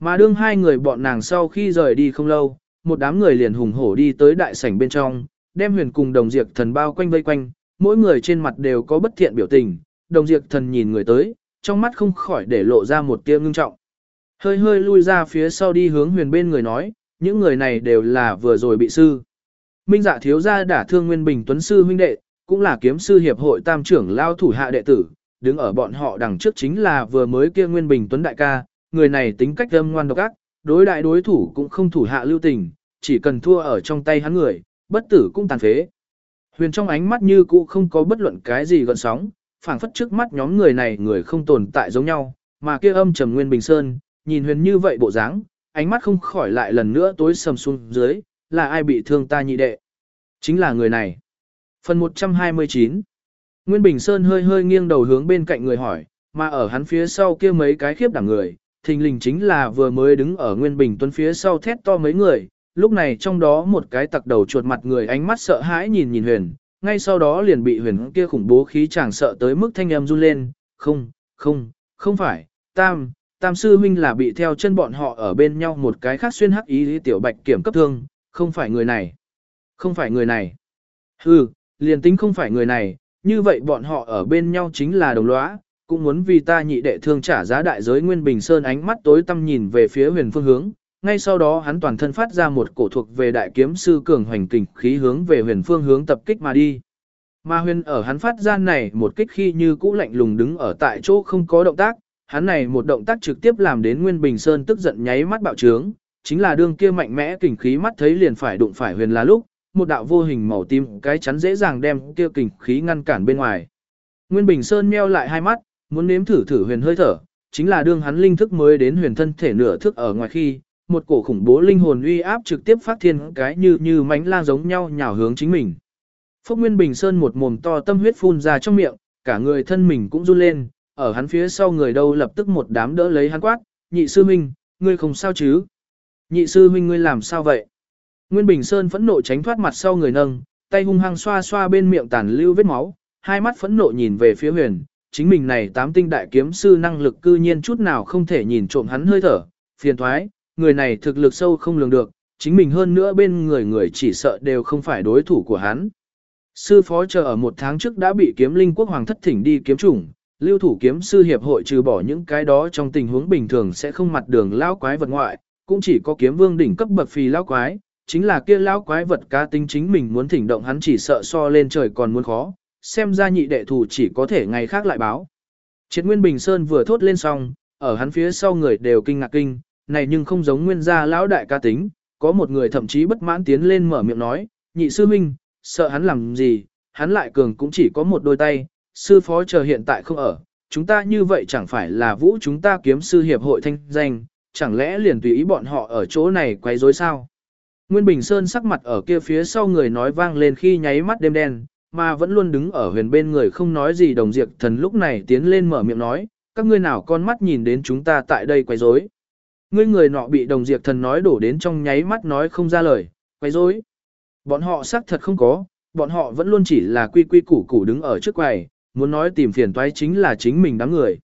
Mà đương hai người bọn nàng sau khi rời đi không lâu, một đám người liền hùng hổ đi tới đại sảnh bên trong, đem huyền cùng đồng diệt thần bao quanh vây quanh, mỗi người trên mặt đều có bất thiện biểu tình, đồng diệt thần nhìn người tới, trong mắt không khỏi để lộ ra một tia ngưng trọng. Hơi hơi lui ra phía sau đi hướng huyền bên người nói, những người này đều là vừa rồi bị sư. Minh dạ thiếu gia đả thương Nguyên Bình Tuấn Sư huynh đệ, cũng là kiếm sư hiệp hội tam trưởng lao thủ hạ đệ tử, đứng ở bọn họ đằng trước chính là vừa mới kia Nguyên Bình Tuấn đại ca, người này tính cách âm ngoan độc ác, đối đại đối thủ cũng không thủ hạ lưu tình, chỉ cần thua ở trong tay hắn người, bất tử cũng tàn phế. Huyền trong ánh mắt như cũ không có bất luận cái gì gợn sóng, phảng phất trước mắt nhóm người này người không tồn tại giống nhau, mà kia âm trầm Nguyên Bình Sơn, nhìn huyền như vậy bộ dáng, ánh mắt không khỏi lại lần nữa tối sầm xuống dưới, là ai bị thương ta nhị đệ? Chính là người này. Phần 129 Nguyên Bình Sơn hơi hơi nghiêng đầu hướng bên cạnh người hỏi, mà ở hắn phía sau kia mấy cái khiếp đảm người, thình lình chính là vừa mới đứng ở Nguyên Bình Tuấn phía sau thét to mấy người, lúc này trong đó một cái tặc đầu chuột mặt người ánh mắt sợ hãi nhìn nhìn huyền, ngay sau đó liền bị huyền kia khủng bố khí chàng sợ tới mức thanh âm run lên, không, không, không phải, tam, tam sư huynh là bị theo chân bọn họ ở bên nhau một cái khác xuyên hắc ý tiểu bạch kiểm cấp thương, không phải người này. Không phải người này. Hừ, liền tính không phải người này, như vậy bọn họ ở bên nhau chính là đồng lõa, cũng muốn vì ta nhị đệ thương trả giá đại giới Nguyên Bình Sơn ánh mắt tối tăm nhìn về phía huyền phương hướng. Ngay sau đó hắn toàn thân phát ra một cổ thuộc về đại kiếm sư cường hoành kình khí hướng về huyền phương hướng tập kích mà đi. Mà huyền ở hắn phát ra này một kích khi như cũ lạnh lùng đứng ở tại chỗ không có động tác, hắn này một động tác trực tiếp làm đến Nguyên Bình Sơn tức giận nháy mắt bạo trướng, chính là đương kia mạnh mẽ kình khí mắt thấy liền phải đụng phải huyền là lúc, một đạo vô hình màu tím cái chắn dễ dàng đem kia kình khí ngăn cản bên ngoài. Nguyên Bình Sơn meo lại hai mắt, muốn nếm thử thử huyền hơi thở, chính là đương hắn linh thức mới đến huyền thân thể nửa thức ở ngoài khi, một cổ khủng bố linh hồn uy áp trực tiếp phát thiên cái như như mánh lang giống nhau nhào hướng chính mình. Phúc Nguyên Bình Sơn một mồm to tâm huyết phun ra trong miệng, cả người thân mình cũng run lên, ở hắn phía sau người đâu lập tức một đám đỡ lấy hắn quát, nhị sư huynh ngươi không sao chứ? Nhị sư huynh ngươi làm sao vậy? Nguyên Bình Sơn phẫn nộ tránh thoát mặt sau người nâng, tay hung hăng xoa xoa bên miệng tàn lưu vết máu, hai mắt phẫn nộ nhìn về phía huyền, chính mình này tám tinh đại kiếm sư năng lực cư nhiên chút nào không thể nhìn trộm hắn hơi thở, phiền thoái, người này thực lực sâu không lường được, chính mình hơn nữa bên người người chỉ sợ đều không phải đối thủ của hắn. Sư phó chờ ở một tháng trước đã bị kiếm linh quốc hoàng thất thỉnh đi kiếm chủng, lưu thủ kiếm sư hiệp hội trừ bỏ những cái đó trong tình huống bình thường sẽ không mặt đường lao quái vật ngoại, cũng chỉ có kiếm vương đỉnh cấp bậc phì lao quái, chính là kia lao quái vật cá tính chính mình muốn thỉnh động hắn chỉ sợ so lên trời còn muốn khó, xem ra nhị đệ thủ chỉ có thể ngày khác lại báo. Triệt Nguyên Bình Sơn vừa thốt lên xong, ở hắn phía sau người đều kinh ngạc kinh, này nhưng không giống nguyên gia lão đại ca tính, có một người thậm chí bất mãn tiến lên mở miệng nói, nhị sư minh, sợ hắn làm gì, hắn lại cường cũng chỉ có một đôi tay, sư phó chờ hiện tại không ở, chúng ta như vậy chẳng phải là vũ chúng ta kiếm sư hiệp hội thanh danh, chẳng lẽ liền tùy ý bọn họ ở chỗ này quấy rối sao? Nguyên Bình Sơn sắc mặt ở kia phía sau người nói vang lên khi nháy mắt đêm đen, mà vẫn luôn đứng ở huyền bên người không nói gì đồng diệt thần lúc này tiến lên mở miệng nói, các ngươi nào con mắt nhìn đến chúng ta tại đây quấy rối. Ngươi người nọ bị đồng diệt thần nói đổ đến trong nháy mắt nói không ra lời, quấy rối. Bọn họ xác thật không có, bọn họ vẫn luôn chỉ là quy quy củ củ đứng ở trước quầy, muốn nói tìm phiền toái chính là chính mình đám người.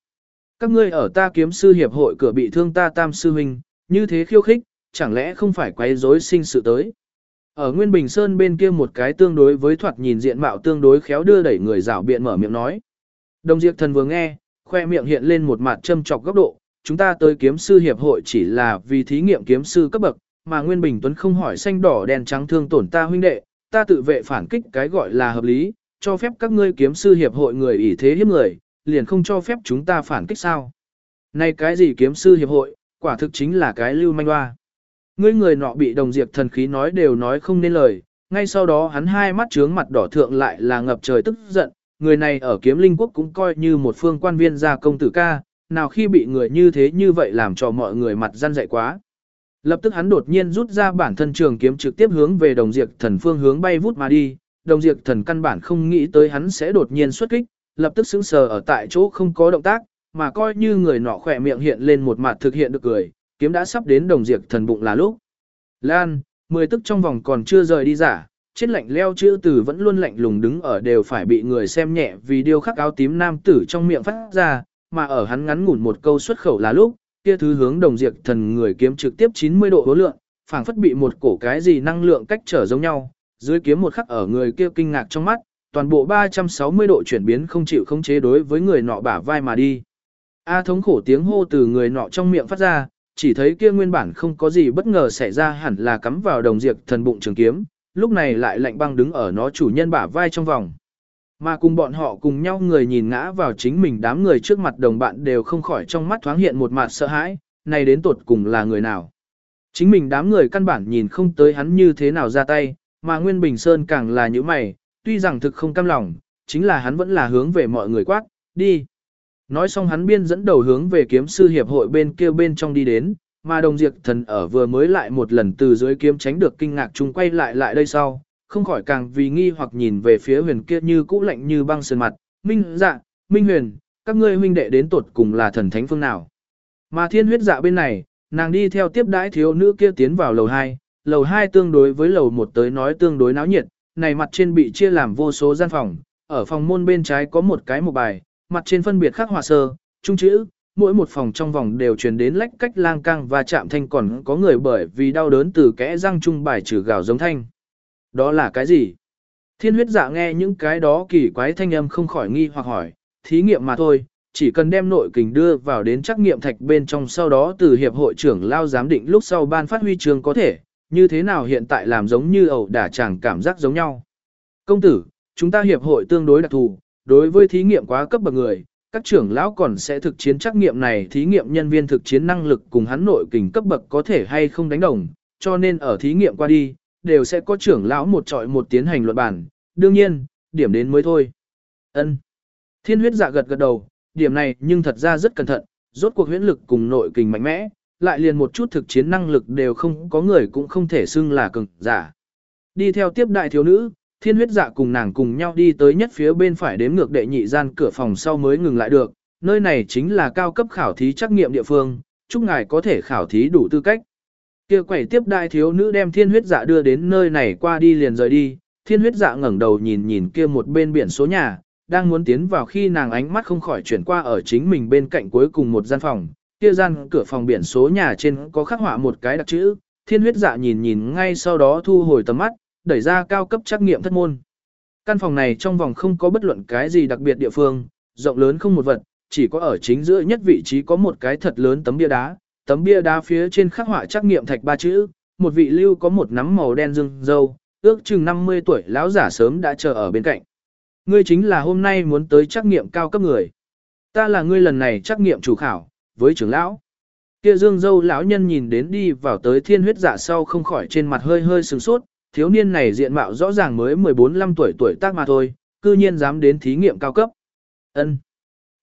Các ngươi ở ta kiếm sư hiệp hội cửa bị thương ta tam sư huynh, như thế khiêu khích, chẳng lẽ không phải quấy rối sinh sự tới. Ở Nguyên Bình Sơn bên kia một cái tương đối với thoạt nhìn diện mạo tương đối khéo đưa đẩy người rảo biện mở miệng nói. Đồng Diệp Thần vừa nghe, khoe miệng hiện lên một mặt châm chọc góc độ, chúng ta tới kiếm sư hiệp hội chỉ là vì thí nghiệm kiếm sư cấp bậc, mà Nguyên Bình Tuấn không hỏi xanh đỏ đen trắng thương tổn ta huynh đệ, ta tự vệ phản kích cái gọi là hợp lý, cho phép các ngươi kiếm sư hiệp hội người ỷ thế hiếp người, liền không cho phép chúng ta phản kích sao. Này cái gì kiếm sư hiệp hội, quả thực chính là cái lưu manh hoa. Ngươi người nọ bị đồng diệt thần khí nói đều nói không nên lời, ngay sau đó hắn hai mắt trướng mặt đỏ thượng lại là ngập trời tức giận, người này ở kiếm linh quốc cũng coi như một phương quan viên gia công tử ca, nào khi bị người như thế như vậy làm cho mọi người mặt gian dậy quá. Lập tức hắn đột nhiên rút ra bản thân trường kiếm trực tiếp hướng về đồng diệt thần phương hướng bay vút mà đi, đồng diệt thần căn bản không nghĩ tới hắn sẽ đột nhiên xuất kích, lập tức sững sờ ở tại chỗ không có động tác, mà coi như người nọ khỏe miệng hiện lên một mặt thực hiện được cười, kiếm đã sắp đến đồng diệt thần bụng là lúc. Lan, mười tức trong vòng còn chưa rời đi giả, chết lạnh leo chữ từ vẫn luôn lạnh lùng đứng ở đều phải bị người xem nhẹ vì điều khắc áo tím nam tử trong miệng phát ra, mà ở hắn ngắn ngủn một câu xuất khẩu là lúc, kia thứ hướng đồng diệt thần người kiếm trực tiếp 90 độ hối lượng, phảng phất bị một cổ cái gì năng lượng cách trở giống nhau, dưới kiếm một khắc ở người kia kinh ngạc trong mắt, toàn bộ 360 độ chuyển biến không chịu không chế đối với người nọ bả vai mà đi. A thống khổ tiếng hô từ người nọ trong miệng phát ra, chỉ thấy kia nguyên bản không có gì bất ngờ xảy ra hẳn là cắm vào đồng diệt thần bụng trường kiếm, lúc này lại lạnh băng đứng ở nó chủ nhân bả vai trong vòng. Mà cùng bọn họ cùng nhau người nhìn ngã vào chính mình đám người trước mặt đồng bạn đều không khỏi trong mắt thoáng hiện một mặt sợ hãi, này đến tột cùng là người nào. Chính mình đám người căn bản nhìn không tới hắn như thế nào ra tay, mà Nguyên Bình Sơn càng là như mày, tuy rằng thực không cam lòng, chính là hắn vẫn là hướng về mọi người quát, đi. Nói xong hắn biên dẫn đầu hướng về kiếm sư hiệp hội bên kia bên trong đi đến, mà đồng diệt thần ở vừa mới lại một lần từ dưới kiếm tránh được kinh ngạc chung quay lại lại đây sau, không khỏi càng vì nghi hoặc nhìn về phía huyền kia như cũ lạnh như băng sơn mặt, minh dạ, minh huyền, các ngươi huynh đệ đến tột cùng là thần thánh phương nào. Mà thiên huyết dạ bên này, nàng đi theo tiếp đãi thiếu nữ kia tiến vào lầu 2, lầu 2 tương đối với lầu 1 tới nói tương đối náo nhiệt, này mặt trên bị chia làm vô số gian phòng, ở phòng môn bên trái có một cái một bài, mặt trên phân biệt khắc họa sơ, trung chữ, mỗi một phòng trong vòng đều truyền đến lách cách lang cang và chạm thanh còn có người bởi vì đau đớn từ kẽ răng trung bài trừ gào giống thanh. Đó là cái gì? Thiên huyết dạ nghe những cái đó kỳ quái thanh âm không khỏi nghi hoặc hỏi, thí nghiệm mà thôi, chỉ cần đem nội kình đưa vào đến trắc nghiệm thạch bên trong sau đó từ hiệp hội trưởng lao giám định lúc sau ban phát huy trường có thể, như thế nào hiện tại làm giống như ẩu đả chàng cảm giác giống nhau. Công tử, chúng ta hiệp hội tương đối đặc thù, đối với thí nghiệm quá cấp bậc người, các trưởng lão còn sẽ thực chiến trắc nghiệm này thí nghiệm nhân viên thực chiến năng lực cùng hắn nội kình cấp bậc có thể hay không đánh đồng, cho nên ở thí nghiệm qua đi, đều sẽ có trưởng lão một trọi một tiến hành luận bản, đương nhiên, điểm đến mới thôi. Ân. Thiên huyết dạ gật gật đầu, điểm này nhưng thật ra rất cẩn thận, rốt cuộc huyễn lực cùng nội kình mạnh mẽ, lại liền một chút thực chiến năng lực đều không có người cũng không thể xưng là cường giả. Đi theo tiếp đại thiếu nữ, thiên huyết dạ cùng nàng cùng nhau đi tới nhất phía bên phải đếm ngược đệ nhị gian cửa phòng sau mới ngừng lại được, nơi này chính là cao cấp khảo thí trắc nghiệm địa phương, chúc ngài có thể khảo thí đủ tư cách. Kia quẩy tiếp đại thiếu nữ đem thiên huyết dạ đưa đến nơi này qua đi liền rời đi, thiên huyết dạ ngẩng đầu nhìn nhìn kia một bên biển số nhà, đang muốn tiến vào khi nàng ánh mắt không khỏi chuyển qua ở chính mình bên cạnh cuối cùng một gian phòng, kia gian cửa phòng biển số nhà trên có khắc họa một cái đặc chữ, thiên huyết dạ nhìn nhìn ngay sau đó thu hồi tầm mắt, đẩy ra cao cấp trắc nghiệm thất môn. Căn phòng này trong vòng không có bất luận cái gì đặc biệt địa phương, rộng lớn không một vật, chỉ có ở chính giữa nhất vị trí có một cái thật lớn tấm bia đá, tấm bia đá phía trên khắc họa trắc nghiệm thạch ba chữ, một vị lưu có một nắm màu đen dương dâu, ước chừng 50 tuổi lão giả sớm đã chờ ở bên cạnh. Ngươi chính là hôm nay muốn tới trắc nghiệm cao cấp người. Ta là ngươi lần này trắc nghiệm chủ khảo, với trưởng lão. Kia dương dâu lão nhân nhìn đến đi vào tới thiên huyết giả sau không khỏi trên mặt hơi hơi sừng sốt, thiếu niên này diện mạo rõ ràng mới 14-15 tuổi tuổi tác mà thôi, cư nhiên dám đến thí nghiệm cao cấp. Ân.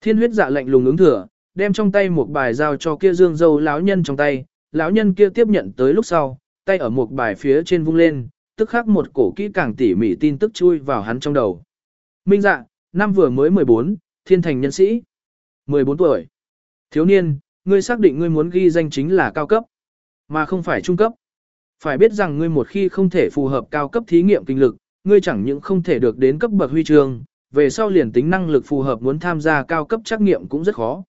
Thiên huyết dạ lạnh lùng ứng thừa, đem trong tay một bài giao cho kia dương dâu lão nhân trong tay, lão nhân kia tiếp nhận tới lúc sau, tay ở một bài phía trên vung lên, tức khắc một cổ kỹ càng tỉ mỉ tin tức chui vào hắn trong đầu. Minh dạ, năm vừa mới 14, thiên thành nhân sĩ. 14 tuổi. Thiếu niên, ngươi xác định ngươi muốn ghi danh chính là cao cấp, mà không phải trung cấp. Phải biết rằng ngươi một khi không thể phù hợp cao cấp thí nghiệm kinh lực, ngươi chẳng những không thể được đến cấp bậc huy chương, về sau liền tính năng lực phù hợp muốn tham gia cao cấp trắc nghiệm cũng rất khó.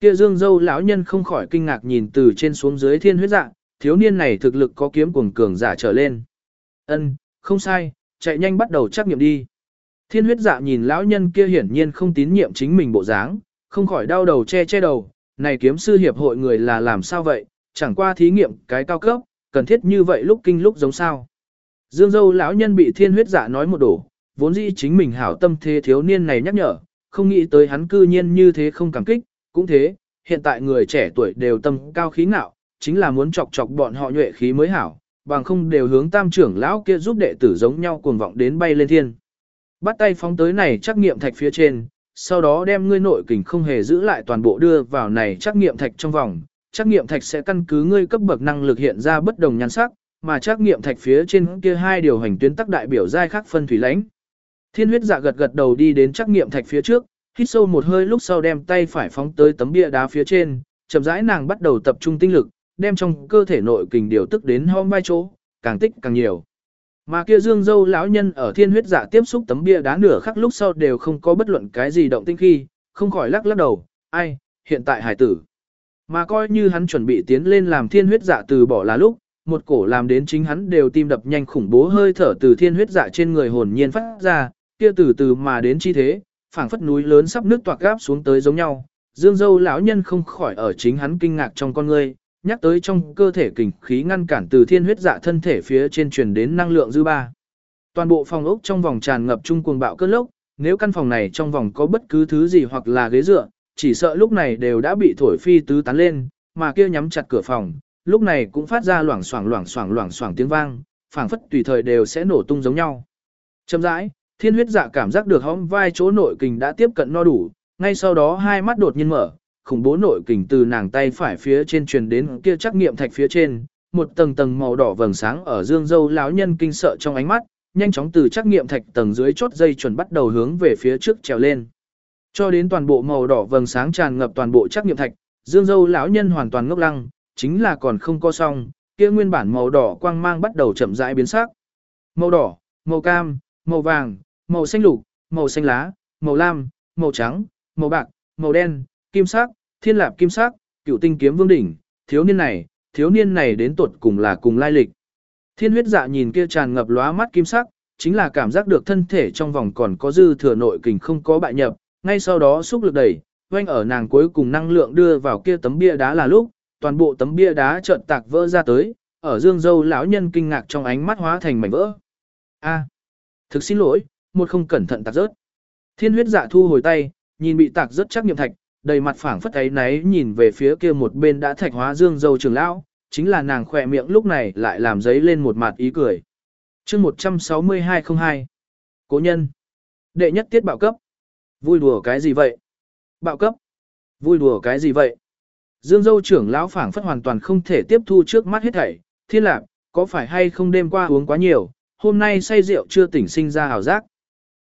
Kia Dương Dâu lão nhân không khỏi kinh ngạc nhìn từ trên xuống dưới thiên huyết dạng, thiếu niên này thực lực có kiếm cuồng cường giả trở lên. Ân, không sai, chạy nhanh bắt đầu trắc nghiệm đi. Thiên huyết dạ nhìn lão nhân kia hiển nhiên không tín nhiệm chính mình bộ dáng, không khỏi đau đầu che che đầu, này kiếm sư hiệp hội người là làm sao vậy, chẳng qua thí nghiệm cái cao cấp, cần thiết như vậy lúc kinh lúc giống sao. Dương dâu lão nhân bị thiên huyết dạ nói một đổ, vốn dĩ chính mình hảo tâm thế thiếu niên này nhắc nhở, không nghĩ tới hắn cư nhiên như thế không cảm kích, cũng thế, hiện tại người trẻ tuổi đều tâm cao khí ngạo, chính là muốn chọc chọc bọn họ nhuệ khí mới hảo, bằng không đều hướng tam trưởng lão kia giúp đệ tử giống nhau cuồng vọng đến bay lên thiên. Bắt tay phóng tới này trắc nghiệm thạch phía trên, sau đó đem ngươi nội kình không hề giữ lại toàn bộ đưa vào này trắc nghiệm thạch trong vòng. Trắc nghiệm thạch sẽ căn cứ ngươi cấp bậc năng lực hiện ra bất đồng nhan sắc, mà trắc nghiệm thạch phía trên kia hai điều hành tuyến tắc đại biểu giai khác phân thủy lãnh. Thiên huyết dạ gật gật đầu đi đến trắc nghiệm thạch phía trước, hít sâu một hơi lúc sau đem tay phải phóng tới tấm bia đá phía trên, chậm rãi nàng bắt đầu tập trung tinh lực, đem trong cơ thể nội kình điều tức đến hom vai chỗ, càng tích càng nhiều. Mà kia Dương Dâu lão nhân ở thiên huyết dạ tiếp xúc tấm bia đá nửa khắc lúc sau đều không có bất luận cái gì động tinh khi, không khỏi lắc lắc đầu, ai, hiện tại hải tử. Mà coi như hắn chuẩn bị tiến lên làm thiên huyết dạ từ bỏ là lúc, một cổ làm đến chính hắn đều tim đập nhanh khủng bố hơi thở từ thiên huyết dạ trên người hồn nhiên phát ra, kia từ từ mà đến chi thế, phảng phất núi lớn sắp nước toạc gáp xuống tới giống nhau. Dương Dâu lão nhân không khỏi ở chính hắn kinh ngạc trong con ngươi, nhắc tới trong cơ thể kình khí ngăn cản từ thiên huyết dạ thân thể phía trên truyền đến năng lượng dư ba. Toàn bộ phòng ốc trong vòng tràn ngập trung cuồng bạo cơn lốc, nếu căn phòng này trong vòng có bất cứ thứ gì hoặc là ghế dựa, chỉ sợ lúc này đều đã bị thổi phi tứ tán lên, mà kia nhắm chặt cửa phòng, lúc này cũng phát ra loảng xoảng loảng xoảng loảng xoảng tiếng vang, phảng phất tùy thời đều sẽ nổ tung giống nhau. Chậm rãi, thiên huyết dạ cảm giác được hõm vai chỗ nội kình đã tiếp cận no đủ, ngay sau đó hai mắt đột nhiên mở, khủng bố nội kình từ nàng tay phải phía trên truyền đến kia trắc nghiệm thạch phía trên, một tầng tầng màu đỏ vầng sáng ở dương dâu lão nhân kinh sợ trong ánh mắt, nhanh chóng từ trắc nghiệm thạch tầng dưới chốt dây chuẩn bắt đầu hướng về phía trước trèo lên. Cho đến toàn bộ màu đỏ vầng sáng tràn ngập toàn bộ trắc nghiệm thạch, dương dâu lão nhân hoàn toàn ngốc lăng, chính là còn không có xong, kia nguyên bản màu đỏ quang mang bắt đầu chậm rãi biến sắc. Màu đỏ, màu cam, màu vàng, màu xanh lục, màu xanh lá, màu lam, màu trắng, màu bạc, màu đen, kim sắc, thiên lạp kim sắc, cựu tinh kiếm vương đỉnh, thiếu niên này, thiếu niên này đến tuột cùng là cùng lai lịch. Thiên huyết dạ nhìn kia tràn ngập lóa mắt kim sắc, chính là cảm giác được thân thể trong vòng còn có dư thừa nội kình không có bại nhập, ngay sau đó xúc lực đẩy, quanh ở nàng cuối cùng năng lượng đưa vào kia tấm bia đá là lúc, toàn bộ tấm bia đá chợt tạc vỡ ra tới, ở dương dâu lão nhân kinh ngạc trong ánh mắt hóa thành mảnh vỡ. A, thực xin lỗi, một không cẩn thận tạc rớt. Thiên huyết dạ thu hồi tay, nhìn bị tạc rớt chắc nghiệm thạch, đầy mặt phảng phất ấy náy nhìn về phía kia một bên đã thạch hóa dương dâu trường lão, chính là nàng khỏe miệng lúc này lại làm giấy lên một mặt ý cười. chương 16202 Cố nhân Đệ nhất tiết bạo cấp Vui đùa cái gì vậy? Bạo cấp Vui đùa cái gì vậy? Dương dâu trưởng lão phảng phất hoàn toàn không thể tiếp thu trước mắt hết thảy, thiên lạc, có phải hay không đêm qua uống quá nhiều, hôm nay say rượu chưa tỉnh sinh ra hào giác.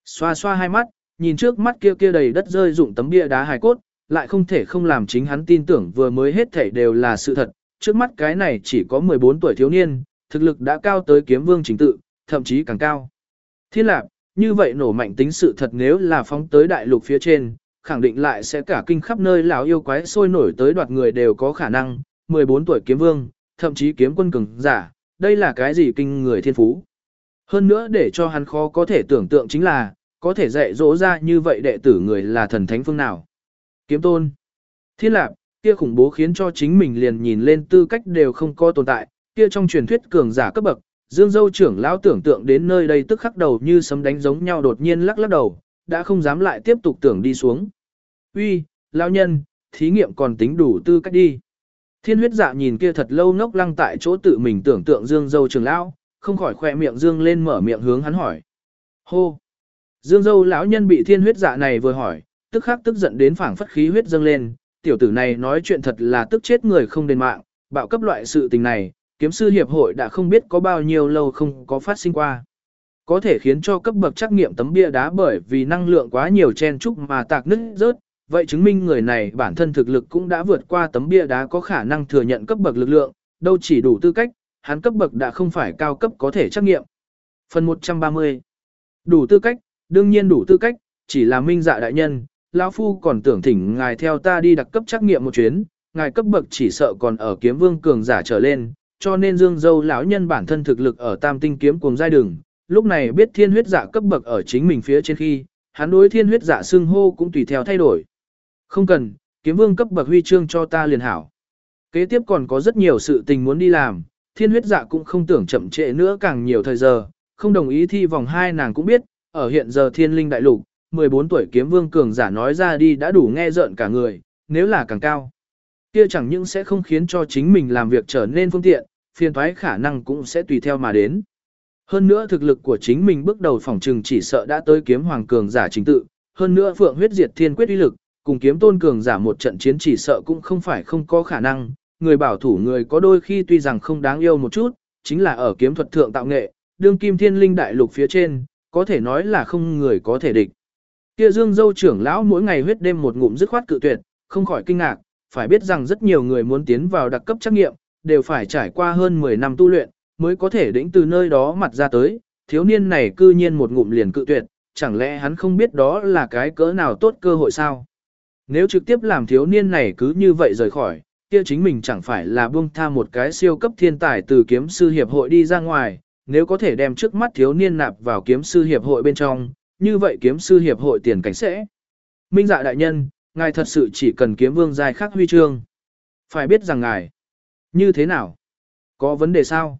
Xoa xoa hai mắt, nhìn trước mắt kia kia đầy đất rơi dụng tấm bia đá hài cốt, lại không thể không làm chính hắn tin tưởng vừa mới hết thảy đều là sự thật, trước mắt cái này chỉ có 14 tuổi thiếu niên, thực lực đã cao tới kiếm vương chính tự, thậm chí càng cao. Thiên lạc, như vậy nổ mạnh tính sự thật nếu là phóng tới đại lục phía trên, khẳng định lại sẽ cả kinh khắp nơi lão yêu quái sôi nổi tới đoạt người đều có khả năng, 14 tuổi kiếm vương, thậm chí kiếm quân cường giả, đây là cái gì kinh người thiên phú. Hơn nữa để cho hắn khó có thể tưởng tượng chính là, có thể dạy dỗ ra như vậy đệ tử người là thần thánh phương nào. Kiếm tôn, thiên lạp, kia khủng bố khiến cho chính mình liền nhìn lên tư cách đều không có tồn tại, kia trong truyền thuyết cường giả cấp bậc, Dương Dâu trưởng lão tưởng tượng đến nơi đây tức khắc đầu như sấm đánh giống nhau đột nhiên lắc lắc đầu, đã không dám lại tiếp tục tưởng đi xuống. Uy, lão nhân, thí nghiệm còn tính đủ tư cách đi. Thiên huyết dạ nhìn kia thật lâu ngốc lăng tại chỗ tự mình tưởng tượng Dương Dâu trưởng lão, không khỏi khỏe miệng Dương lên mở miệng hướng hắn hỏi. Hô! Dương Dâu lão nhân bị thiên huyết dạ này vừa hỏi, tức khắc tức giận đến phảng phất khí huyết dâng lên, tiểu tử này nói chuyện thật là tức chết người không đền mạng, bạo cấp loại sự tình này, kiếm sư hiệp hội đã không biết có bao nhiêu lâu không có phát sinh qua. Có thể khiến cho cấp bậc trắc nghiệm tấm bia đá bởi vì năng lượng quá nhiều chen trúc mà tạc nứt rớt, vậy chứng minh người này bản thân thực lực cũng đã vượt qua tấm bia đá có khả năng thừa nhận cấp bậc lực lượng, đâu chỉ đủ tư cách, hắn cấp bậc đã không phải cao cấp có thể trắc nghiệm. Phần 130 Đủ tư cách, đương nhiên đủ tư cách, chỉ là minh dạ đại nhân, lão phu còn tưởng thỉnh ngài theo ta đi đặc cấp trắc nghiệm một chuyến, ngài cấp bậc chỉ sợ còn ở kiếm vương cường giả trở lên, cho nên Dương Dâu lão nhân bản thân thực lực ở Tam Tinh kiếm cùng giai đường, lúc này biết thiên huyết dạ cấp bậc ở chính mình phía trên khi, hắn đối thiên huyết dạ xưng hô cũng tùy theo thay đổi. Không cần, kiếm vương cấp bậc huy chương cho ta liền hảo. Kế tiếp còn có rất nhiều sự tình muốn đi làm, thiên huyết dạ cũng không tưởng chậm trễ nữa càng nhiều thời giờ, không đồng ý thi vòng 2 nàng cũng biết, ở hiện giờ thiên linh đại lục, 14 tuổi kiếm vương cường giả nói ra đi đã đủ nghe rợn cả người, nếu là càng cao. Kia chẳng những sẽ không khiến cho chính mình làm việc trở nên phương tiện, phiền thoái khả năng cũng sẽ tùy theo mà đến. Hơn nữa thực lực của chính mình bước đầu phòng trừng chỉ sợ đã tới kiếm hoàng cường giả chính tự, hơn nữa phượng huyết diệt thiên quyết uy lực, cùng kiếm tôn cường giả một trận chiến chỉ sợ cũng không phải không có khả năng, người bảo thủ người có đôi khi tuy rằng không đáng yêu một chút, chính là ở kiếm thuật thượng tạo nghệ, đương kim thiên linh đại lục phía trên, có thể nói là không người có thể địch. Kia Dương Dâu trưởng lão mỗi ngày huyết đêm một ngụm dứt khoát cự tuyệt, không khỏi kinh ngạc, phải biết rằng rất nhiều người muốn tiến vào đặc cấp trắc nghiệm, đều phải trải qua hơn 10 năm tu luyện, mới có thể đỉnh từ nơi đó mặt ra tới, thiếu niên này cư nhiên một ngụm liền cự tuyệt, chẳng lẽ hắn không biết đó là cái cỡ nào tốt cơ hội sao? Nếu trực tiếp làm thiếu niên này cứ như vậy rời khỏi, kia chính mình chẳng phải là buông tha một cái siêu cấp thiên tài từ kiếm sư hiệp hội đi ra ngoài, nếu có thể đem trước mắt thiếu niên nạp vào kiếm sư hiệp hội bên trong, như vậy kiếm sư hiệp hội tiền cảnh sẽ. Minh dạ đại nhân, ngài thật sự chỉ cần kiếm vương giai khắc huy chương. Phải biết rằng ngài, như thế nào? Có vấn đề sao?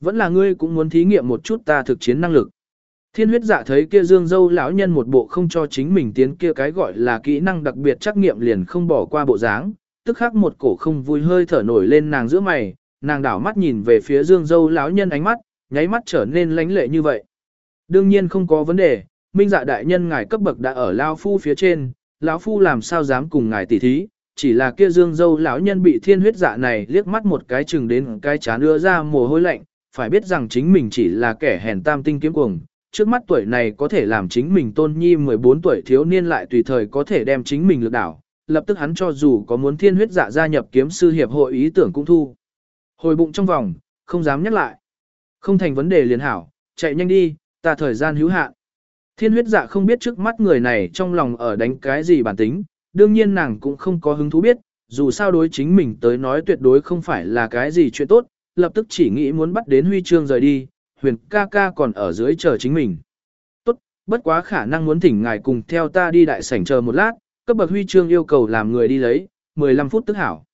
Vẫn là ngươi cũng muốn thí nghiệm một chút ta thực chiến năng lực. Thiên huyết dạ thấy kia dương dâu lão nhân một bộ không cho chính mình tiến kia cái gọi là kỹ năng đặc biệt trắc nghiệm liền không bỏ qua bộ dáng, tức khắc một cổ không vui hơi thở nổi lên nàng giữa mày, nàng đảo mắt nhìn về phía dương dâu lão nhân ánh mắt, nháy mắt trở nên lánh lệ như vậy. Đương nhiên không có vấn đề, minh dạ đại nhân ngài cấp bậc đã ở lao phu phía trên, lão phu làm sao dám cùng ngài tỉ thí, chỉ là kia dương dâu lão nhân bị thiên huyết dạ này liếc mắt một cái chừng đến cái chán đưa ra mồ hôi lạnh, phải biết rằng chính mình chỉ là kẻ hèn tam tinh kiếm cuồng, trước mắt tuổi này có thể làm chính mình tôn nhi 14 tuổi thiếu niên lại tùy thời có thể đem chính mình lực đảo, lập tức hắn cho dù có muốn thiên huyết dạ gia nhập kiếm sư hiệp hội ý tưởng cũng thu. Hồi bụng trong vòng, không dám nhắc lại. Không thành vấn đề liền hảo, chạy nhanh đi, ta thời gian hữu hạn. Thiên huyết dạ không biết trước mắt người này trong lòng ở đánh cái gì bản tính, đương nhiên nàng cũng không có hứng thú biết, dù sao đối chính mình tới nói tuyệt đối không phải là cái gì chuyện tốt, lập tức chỉ nghĩ muốn bắt đến huy chương rời đi, huyền ca ca còn ở dưới chờ chính mình. Tốt, bất quá khả năng muốn thỉnh ngài cùng theo ta đi đại sảnh chờ một lát, cấp bậc huy chương yêu cầu làm người đi lấy, 15 phút tức hảo.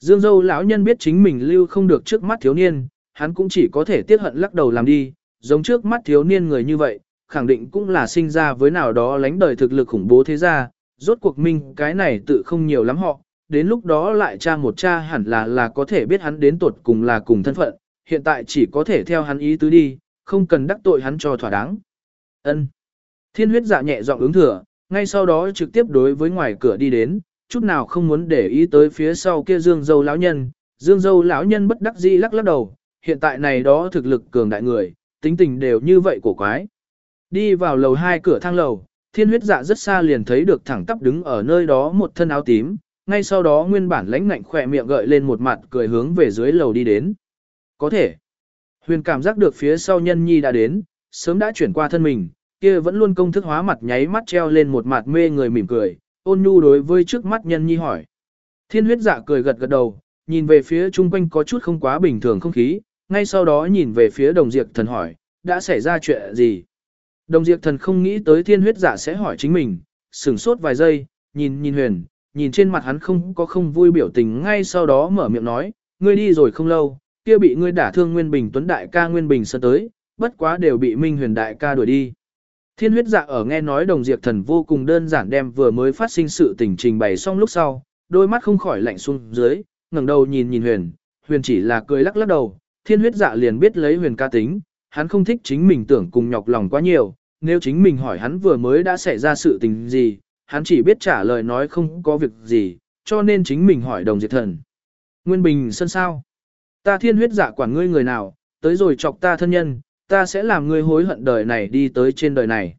Dương dâu lão nhân biết chính mình lưu không được trước mắt thiếu niên, hắn cũng chỉ có thể tiếc hận lắc đầu làm đi, giống trước mắt thiếu niên người như vậy, khẳng định cũng là sinh ra với nào đó lánh đời thực lực khủng bố thế gia, rốt cuộc minh cái này tự không nhiều lắm họ, đến lúc đó lại cha một cha hẳn là là có thể biết hắn đến tuột cùng là cùng thân phận, hiện tại chỉ có thể theo hắn ý tứ đi, không cần đắc tội hắn cho thỏa đáng. Ân. Thiên huyết dạ nhẹ giọng ứng thừa, ngay sau đó trực tiếp đối với ngoài cửa đi đến, chút nào không muốn để ý tới phía sau kia Dương Dâu lão nhân, Dương Dâu lão nhân bất đắc dĩ lắc lắc đầu, hiện tại này đó thực lực cường đại người, tính tình đều như vậy của quái. Đi vào lầu hai cửa thang lầu, thiên huyết dạ rất xa liền thấy được thẳng tắp đứng ở nơi đó một thân áo tím, ngay sau đó nguyên bản lãnh ngạnh khỏe miệng gợi lên một mặt cười hướng về dưới lầu đi đến. Có thể, huyền cảm giác được phía sau nhân nhi đã đến, sớm đã chuyển qua thân mình, kia vẫn luôn công thức hóa mặt nháy mắt treo lên một mặt mê người mỉm cười, ôn nhu đối với trước mắt nhân nhi hỏi. Thiên huyết dạ cười gật gật đầu, nhìn về phía chung quanh có chút không quá bình thường không khí, ngay sau đó nhìn về phía đồng diệt thần hỏi, đã xảy ra chuyện gì? Đồng diệt thần không nghĩ tới thiên huyết dạ sẽ hỏi chính mình, sửng sốt vài giây, nhìn nhìn huyền, nhìn trên mặt hắn không có không vui biểu tình ngay sau đó mở miệng nói, ngươi đi rồi không lâu, kia bị ngươi đả thương Nguyên Bình Tuấn Đại ca Nguyên Bình sơ tới, bất quá đều bị Minh Huyền Đại ca đuổi đi. Thiên huyết dạ ở nghe nói đồng diệt thần vô cùng đơn giản đem vừa mới phát sinh sự tình trình bày xong lúc sau, đôi mắt không khỏi lạnh xuống dưới, ngẩng đầu nhìn nhìn huyền, huyền chỉ là cười lắc lắc đầu, thiên huyết dạ liền biết lấy huyền ca tính, hắn không thích chính mình tưởng cùng nhọc lòng quá nhiều, nếu chính mình hỏi hắn vừa mới đã xảy ra sự tình gì, hắn chỉ biết trả lời nói không có việc gì, cho nên chính mình hỏi đồng diệt thần. Nguyên Bình sân sao? Ta thiên huyết giả quản ngươi người nào, tới rồi chọc ta thân nhân, ta sẽ làm ngươi hối hận đời này đi tới trên đời này.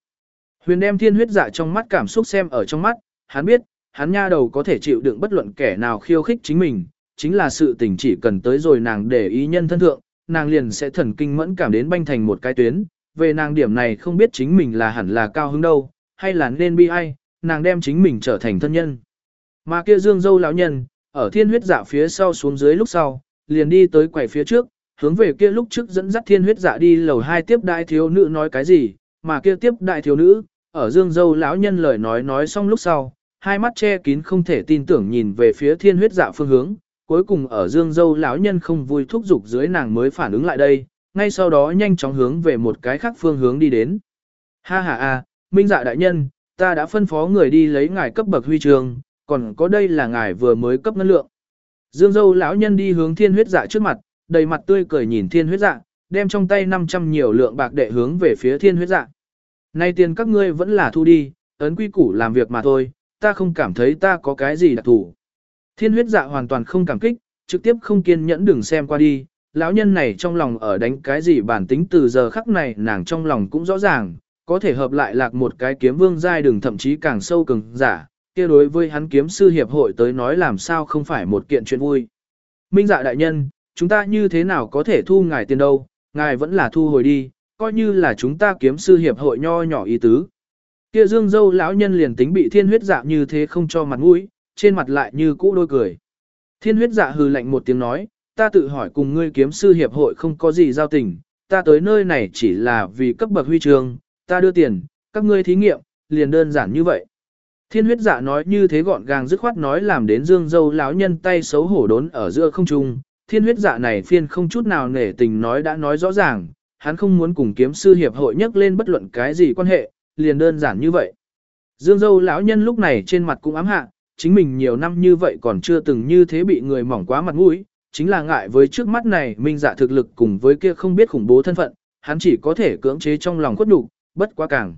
Huyền đem thiên huyết giả trong mắt cảm xúc xem ở trong mắt, hắn biết, hắn nha đầu có thể chịu đựng bất luận kẻ nào khiêu khích chính mình, chính là sự tình chỉ cần tới rồi nàng để ý nhân thân thượng, nàng liền sẽ thần kinh mẫn cảm đến banh thành một cái tuyến, về nàng điểm này không biết chính mình là hẳn là cao hứng đâu, hay là nên bi ai, nàng đem chính mình trở thành thân nhân. Mà kia dương dâu lão nhân, ở thiên huyết dạ phía sau xuống dưới lúc sau, liền đi tới quầy phía trước, hướng về kia lúc trước dẫn dắt thiên huyết dạ đi lầu hai tiếp đại thiếu nữ nói cái gì, mà kia tiếp đại thiếu nữ, ở dương dâu lão nhân lời nói nói xong lúc sau, hai mắt che kín không thể tin tưởng nhìn về phía thiên huyết dạ phương hướng, cuối cùng ở dương dâu lão nhân không vui thúc giục dưới nàng mới phản ứng lại đây, ngay sau đó nhanh chóng hướng về một cái khác phương hướng đi đến. Ha ha a, minh dạ đại nhân, ta đã phân phó người đi lấy ngài cấp bậc huy trường, còn có đây là ngài vừa mới cấp ngân lượng. Dương dâu lão nhân đi hướng thiên huyết dạ trước mặt, đầy mặt tươi cười nhìn thiên huyết dạ, đem trong tay 500 nhiều lượng bạc đệ hướng về phía thiên huyết dạ. Nay tiền các ngươi vẫn là thu đi, ấn quy củ làm việc mà thôi, ta không cảm thấy ta có cái gì đặc thủ. Thiên huyết dạ hoàn toàn không cảm kích, trực tiếp không kiên nhẫn đừng xem qua đi, lão nhân này trong lòng ở đánh cái gì bản tính từ giờ khắc này nàng trong lòng cũng rõ ràng, có thể hợp lại lạc một cái kiếm vương giai đường thậm chí càng sâu cường giả, kia đối với hắn kiếm sư hiệp hội tới nói làm sao không phải một kiện chuyện vui. Minh dạ đại nhân, chúng ta như thế nào có thể thu ngài tiền đâu, ngài vẫn là thu hồi đi, coi như là chúng ta kiếm sư hiệp hội nho nhỏ ý tứ. Kia dương dâu lão nhân liền tính bị thiên huyết dạ như thế không cho mặt mũi, trên mặt lại như cũ đôi cười. Thiên huyết dạ hừ lạnh một tiếng nói, ta tự hỏi cùng ngươi kiếm sư hiệp hội không có gì giao tình, ta tới nơi này chỉ là vì cấp bậc huy trường, ta đưa tiền, các ngươi thí nghiệm, liền đơn giản như vậy. Thiên huyết dạ nói như thế gọn gàng dứt khoát nói làm đến dương dâu lão nhân tay xấu hổ đốn ở giữa không trung. Thiên huyết dạ này phiên không chút nào nể tình nói đã nói rõ ràng, hắn không muốn cùng kiếm sư hiệp hội nhắc lên bất luận cái gì quan hệ, liền đơn giản như vậy. Dương dâu lão nhân lúc này trên mặt cũng ám hạ, chính mình nhiều năm như vậy còn chưa từng như thế bị người mỏng quá mặt mũi, chính là ngại với trước mắt này minh dạ thực lực cùng với kia không biết khủng bố thân phận, hắn chỉ có thể cưỡng chế trong lòng khuất đủ, bất quá càng.